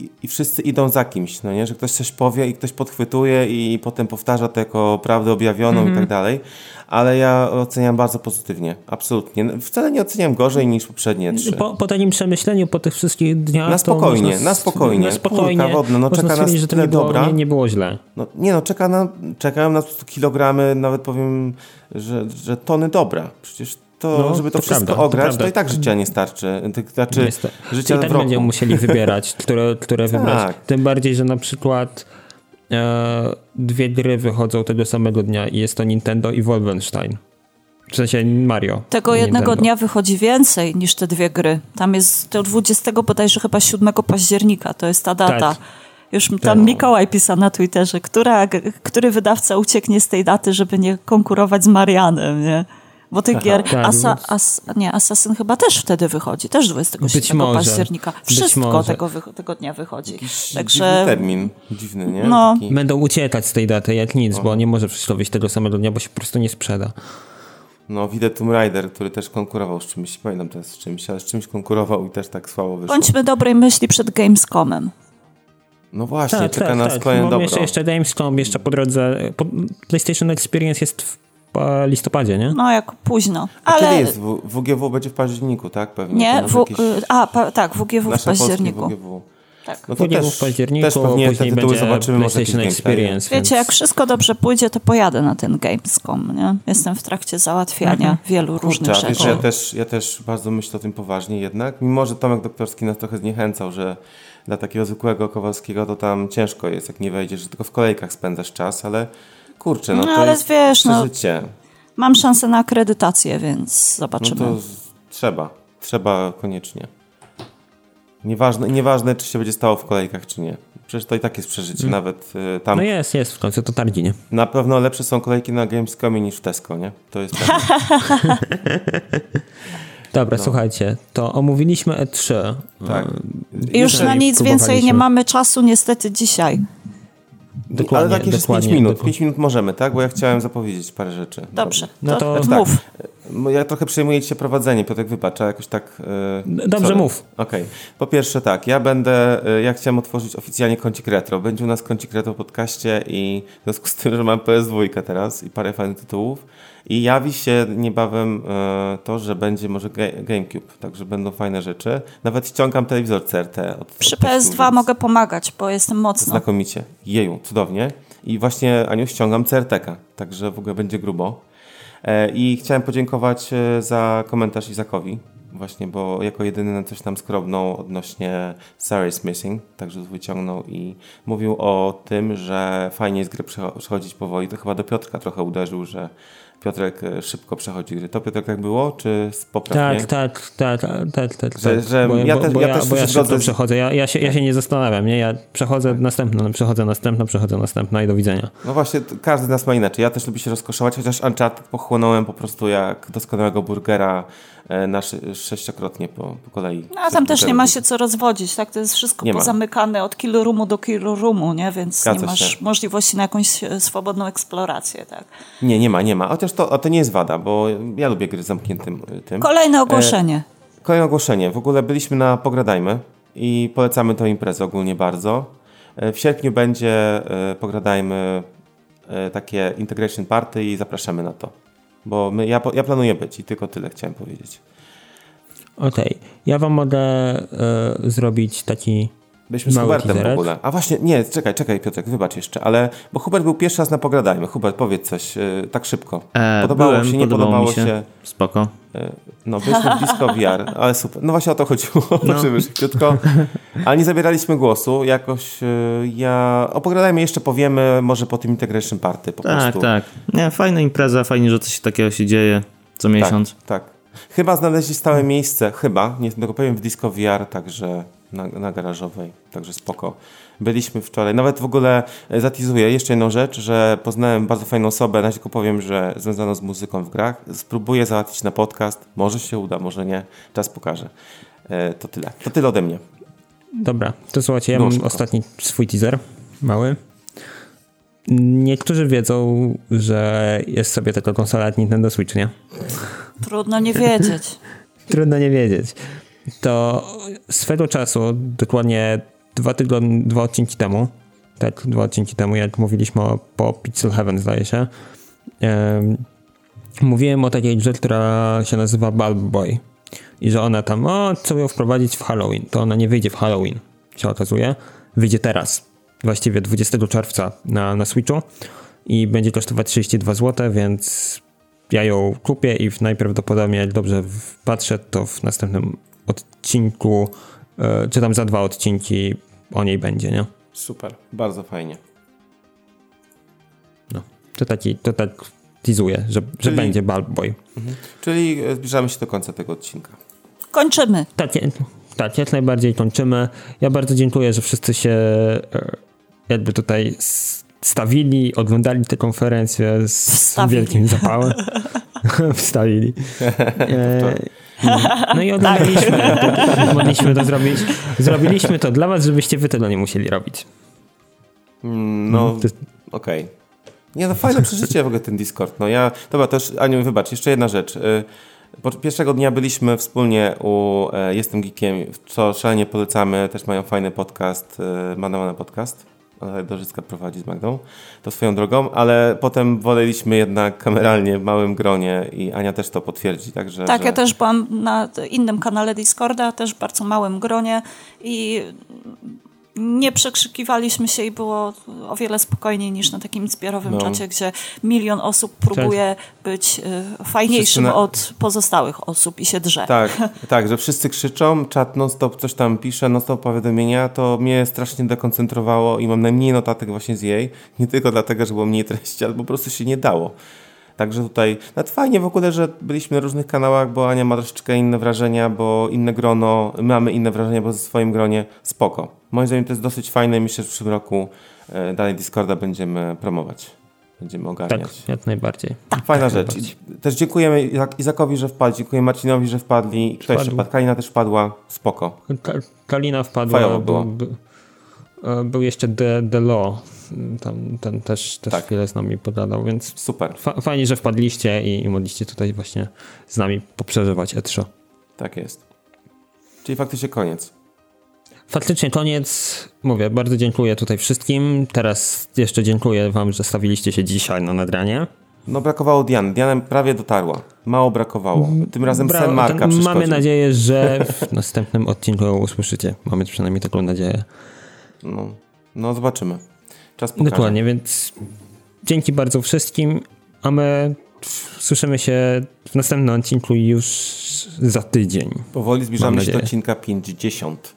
i, i wszyscy idą za kimś, no nie, że ktoś coś powie i ktoś podchwytuje i potem powtarza to jako prawdę objawioną Mhm. i tak dalej, ale ja oceniam bardzo pozytywnie, absolutnie. No, Wcale nie oceniam gorzej niż poprzednie trzy. Po, po takim przemyśleniu, po tych wszystkich dniach. Na spokojnie, można na s- Na spokojnie. spokojnie. Kurka wodna, no czeka nas że to nie było, dobra. nie, nie było źle. No, nie no, czeka na, czekają nas kilogramy, nawet powiem, że, że tony dobra. Przecież to, No, żeby to, to wszystko prawda, to ograć, to, prawda. i tak życia nie starczy. Znaczy, Niestety. życia I tak roku. będziemy musieli wybierać, które, które wybrać. Tak. Tym bardziej, że na przykład e, dwie gry wychodzą tego samego dnia i jest to Nintendo i Wolfenstein. W sensie Mario. Tego nie jednego Nintendo. dnia wychodzi więcej niż te dwie gry. Tam jest do 20 bodajże chyba 7 października, to jest ta data. Tak. Już tam Mikołaj pisał na Twitterze, która, który wydawca ucieknie z tej daty, żeby nie konkurować z Marianem, nie? Bo tych gier, tak, Asa, więc- as, nie, Assassin chyba też wtedy wychodzi, też 27 Być może. października. Być Wszystko może. tego, wy- tego dnia wychodzi. Dziwny Także termin, dziwny, nie? No. Taki, Będą uciekać z tej daty jak nic, bo nie może wszystko wyjść tego samego dnia, bo się po prostu nie sprzeda. no, widzę Tomb Raider, który też konkurował z czymś, nie pamiętam teraz z czymś, ale z czymś konkurował i też tak słabo wyszło. bądźmy dobrej myśli przed Gamescomem. No właśnie, czeka nas kolejne Bo dobro. jeszcze, jeszcze Gamescom, jeszcze po drodze. PlayStation Experience jest listopadzie, nie? No, jak późno. A Kiedy Ale jest? W- WGW będzie w październiku, tak? Pewnie. Nie, w, jakieś y, a, pa, tak, WGW w nasze polskie październiku. WGW. Tak. No to WGW też, w październiku, też pewnie te później tytuły będzie zobaczymy może PlayStation jakieś. Experience. Wiecie, jak wszystko dobrze pójdzie, to pojadę na ten Gamescom, nie? Jestem w trakcie załatwiania wielu różnych Kurczę, a wiesz, rzeczy. że ja też, ja też bardzo myślę o tym poważnie jednak, mimo że Tomek Doktorski nas trochę zniechęcał, że dla takiego zwykłego Kowalskiego to tam ciężko jest, jak nie wejdziesz, że tylko w kolejkach spędzasz czas, ale kurczę, no, No, to ale jest wiesz, no, przeżycie. Mam szansę na akredytację, więc No zobaczymy. to z- trzeba, trzeba koniecznie. Nieważne, nieważne, czy się będzie stało w kolejkach, czy nie. Przecież to i tak jest przeżycie, nawet y, tam No jest, jest w końcu, to targi, nie? na pewno lepsze są kolejki na Gamescomie niż w Tesco, nie? To jest pewne. Dobra, No. słuchajcie, to omówiliśmy E3. tak. I już na nic więcej nie mamy czasu niestety dzisiaj. Dokładnie, Ale tak jeszcze z 5 dokładnie, minut. dokładnie. 5 minut możemy, tak? Bo ja chciałem zapowiedzieć parę rzeczy. Dobrze, No to, to- mów. Bo Ja trochę przejmuję się prowadzenie, Piotrek, wybacz, a jakoś tak... Yy, Dobrze, sorry. mów. Okej. Po pierwsze tak, ja będę, yy, ja chciałem otworzyć oficjalnie kącik retro. Będzie u nas kącik retro w podcaście i w związku z tym, że mam PS2 teraz i parę fajnych tytułów i jawi się niebawem yy, to, że będzie może ga- GameCube, także będą fajne rzeczy. Nawet ściągam telewizor CRT od Przy od testu, PS2 więc- mogę pomagać, bo jestem mocno. Znakomicie. Jeju, cudownie. I właśnie, Aniu, ściągam CRTK, także w ogóle będzie grubo. E, I chciałem podziękować e, za komentarz Izakowi, właśnie, bo jako jedyny na coś tam skrobnął odnośnie Sarah's Missing, także wyciągnął i mówił o tym, że fajnie jest grę przechodzić powoli. To chyba do Piotrka trochę uderzył, że Piotrek e, szybko przechodzi gry. To Piotrek tak było, czy poprawnie? Tak, tak, tak, tak, tak. Że, że bo, ja bo, też, bo ja ja, też bo ja szybko z- przechodzę, ja, ja, się, ja się nie zastanawiam, nie? Ja przechodzę następną, przechodzę następną, przechodzę następną i do widzenia. No właśnie, każdy z nas ma inaczej. Ja też lubię się rozkoszować, chociaż Uncharted pochłonąłem po prostu jak doskonałego burgera na sze- sześciokrotnie po, po kolei. No, a tam też nie ma się co rozwodzić, tak? To jest wszystko Nie ma. pozamykane od kill roomu do kill roomu, nie? Więc Zgadza nie masz się. możliwości na jakąś e, swobodną eksplorację, tak? Nie, nie ma, nie ma. Chociaż to, to nie jest wada, bo ja lubię gry z zamkniętym y, tym. Kolejne ogłoszenie. Kolejne ogłoszenie. W ogóle byliśmy na Pogradajmy i polecamy tę imprezę ogólnie bardzo. E, W sierpniu będzie e, Pogradajmy e, takie integration party i zapraszamy na to. Bo my, ja, ja planuję być i tylko tyle chciałem powiedzieć. Okej, ja wam mogę e, zrobić taki Byliśmy z Mały Hubertem w teaserek. ogóle. A właśnie, nie, czekaj, czekaj Piotrek, wybacz jeszcze, ale, bo Hubert był pierwszy raz na Pogradajmy. Hubert, powiedz coś e, tak szybko. E, podobało byłem, się, nie podobało podobało mi się. się? Spoko. E, No, byliśmy w Disco VR, ale super. No właśnie o to chodziło, No. żeby szybciutko. Ale nie zabieraliśmy głosu. Jakoś e, ja... Opowiadajmy, jeszcze powiemy, może po tym Integration Party po Tak, prostu. tak. Nie, fajna impreza, fajnie, że coś takiego się dzieje co miesiąc. Tak, tak. Chyba znaleźli stałe miejsce, chyba, nie tylko powiem, w Disco VR, także na, na garażowej, także spoko. Byliśmy wczoraj, nawet w ogóle e, zatizuję jeszcze jedną rzecz, że poznałem bardzo fajną osobę, na tylko powiem, że związaną z muzyką w grach. Spróbuję załatwić na podcast, może się uda, może nie, czas pokaże. E, to tyle, to tyle ode mnie. Dobra, to słuchajcie, ja No, mam szybko. ostatni swój teaser, mały. Niektórzy wiedzą, że jest sobie taka konsola Nintendo Switch, nie? Trudno nie wiedzieć. Trudno nie wiedzieć. To swego czasu, dokładnie dwa tygodnie, dwa odcinki temu, tak, dwa odcinki temu, jak mówiliśmy o, po Pixel Heaven, zdaje się, em, mówiłem o takiej grze, która się nazywa Bulb Boy. I że ona tam, o, chcą ją wprowadzić w Halloween. To ona nie wyjdzie w Halloween, się okazuje. Wyjdzie teraz, właściwie 20 czerwca na, na Switchu i będzie kosztować 32 zł, więc ja ją kupię i najprawdopodobniej, jak dobrze patrzę, to w następnym odcinku, e, czy tam za dwa odcinki o niej będzie, nie? Super, bardzo fajnie. No. To taki, to tak teasuje, że, że Czyli- będzie Bulb Boy. Czyli e, zbliżamy się do końca tego odcinka. Kończymy. Tak, tak, jak najbardziej kończymy. Ja bardzo dziękuję, że wszyscy się e, jakby tutaj stawili, oglądali tę konferencję z Wstawili. wielkim zapałem. Wstawili. E, no i oglądaliśmy. Mogliśmy to zrobić. Zrobiliśmy to dla was, żebyście wy tego nie musieli robić. Mm, No, To- okej. Nie, no fajne przeżycie w ogóle ten Discord. No ja, dobra, już, Aniu, wybacz, jeszcze jedna rzecz. Y, Po pierwszego dnia byliśmy wspólnie u e, Jestem Geekiem, co szalenie polecamy. Też mają fajny podcast, e, Manamana Podcast. Ale Dorzycka prowadzi z Magdą. To swoją drogą, ale potem woleliśmy jednak kameralnie w małym gronie i Ania też to potwierdzi. Także, Tak, że... ja też byłam na innym kanale Discorda, też w bardzo małym gronie i nie przekrzykiwaliśmy się i było o wiele spokojniej niż na takim zbiorowym No. czacie, gdzie milion osób próbuje być y, fajniejszym na- od pozostałych osób i się drze. Tak, tak, że wszyscy krzyczą, czat non-stop coś tam pisze, non-stop powiadomienia, to mnie strasznie dekoncentrowało i mam najmniej notatek właśnie z jej. Nie tylko dlatego, że było mniej treści, ale po prostu się nie dało. Także tutaj, nawet fajnie w ogóle, że byliśmy na różnych kanałach, bo Ania ma troszeczkę inne wrażenia, bo inne grono, my mamy inne wrażenia, bo ze swoim gronie spoko. Moim zdaniem to jest dosyć fajne i myślę, że w przyszłym roku e, dalej Discorda będziemy promować. Będziemy Tak, ogarniać. jak najbardziej. Fajna rzecz. Też dziękujemy Izak- Izakowi, że wpadł, dziękuję Marcinowi, że wpadli. Kto jeszcze Wpadł. wpadł? Kalina też wpadła. Spoko. Ka- Kalina wpadła. Fajowo było. Był, był, e, był jeszcze The, The Law. Tam, ten też, też Tak. chwilę z nami pogadał, więc Super. fa- fajnie, że wpadliście i, i mogliście tutaj właśnie z nami poprzeżywać E3. Tak jest. Czyli faktycznie koniec. Faktycznie koniec. Mówię, bardzo dziękuję tutaj wszystkim. Teraz jeszcze dziękuję wam, że stawiliście się dzisiaj na nagranie. No brakowało Diany. Diana prawie dotarła. Mało brakowało. Tym razem Bra- sen Marka ten-. Mamy nadzieję, że w następnym odcinku ją usłyszycie. Mamy przynajmniej taką nadzieję. No, no zobaczymy. Czas pokaże. Dokładnie, więc dzięki bardzo wszystkim, a my słyszymy się w następnym odcinku już za tydzień. Powoli zbliżamy się do odcinka 50.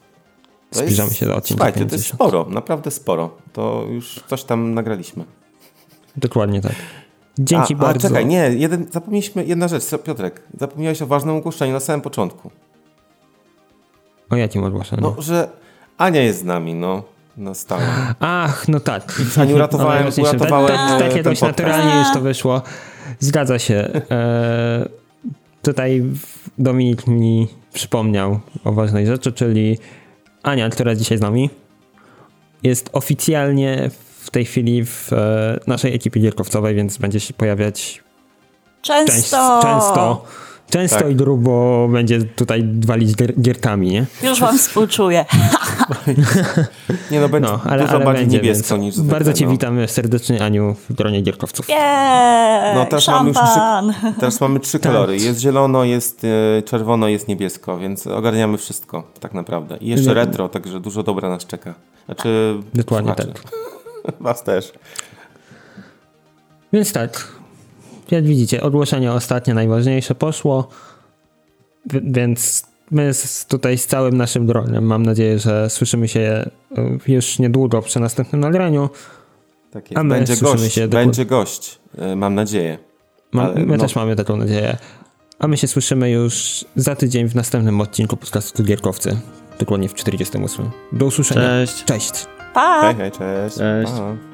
To Zbliżamy jest- się do odcinka Słuchajcie, to jest 50. sporo, naprawdę sporo. To już coś tam nagraliśmy. Dokładnie tak. Dzięki a, bardzo. A czekaj, nie, jeden, zapomnieliśmy, jedna rzecz, Piotrek, zapomniałeś o ważnym ogłoszeniu na samym początku. O jakim ogłoszeniu? No, że Ania jest z nami, no, na stałe. Ach, no tak. Ani uratowałem- najważniejsze. uratowałem, Tak, tak, takie ten dość podcast. naturalnie już to wyszło. Zgadza się. E, tutaj Dominik mi przypomniał o ważnej rzeczy, czyli Ania, która jest dzisiaj z nami, jest oficjalnie w tej chwili w e, naszej ekipie gierkowcowej, więc będzie się pojawiać Często. często, często, często Tak. i grubo będzie tutaj walić gier, gierkami, nie? Już wam współczuję. Nie no, będzie No, ale, dużo ale bardziej będzie, niebiesko więc niż zwykle, Bardzo cię no. witamy serdecznie, Aniu, w gronie gierkowców. Jej, No teraz mamy już trzy, teraz mamy trzy Tak. kolory. Jest zielono, jest e, czerwono, jest niebiesko, więc ogarniamy wszystko tak naprawdę. I jeszcze retro, także dużo dobra nas czeka. Znaczy, Dokładnie tak. Was też. Więc tak, jak widzicie, ogłoszenie ostatnie, najważniejsze poszło, Wi- więc my z, tutaj z całym naszym gronem mam nadzieję, że słyszymy się y, już niedługo przy następnym nagraniu. Tak jest. A my będzie słyszymy gość, się do- będzie gość, e, mam nadzieję. Ma, Ale my no- też mamy taką nadzieję. A my się słyszymy już za tydzień w następnym odcinku podcastu Gierkowcy, dokładnie w 48. Do usłyszenia. Cześć. Cześć. Pa! Hej, hej, cześć. Cześć. Pa.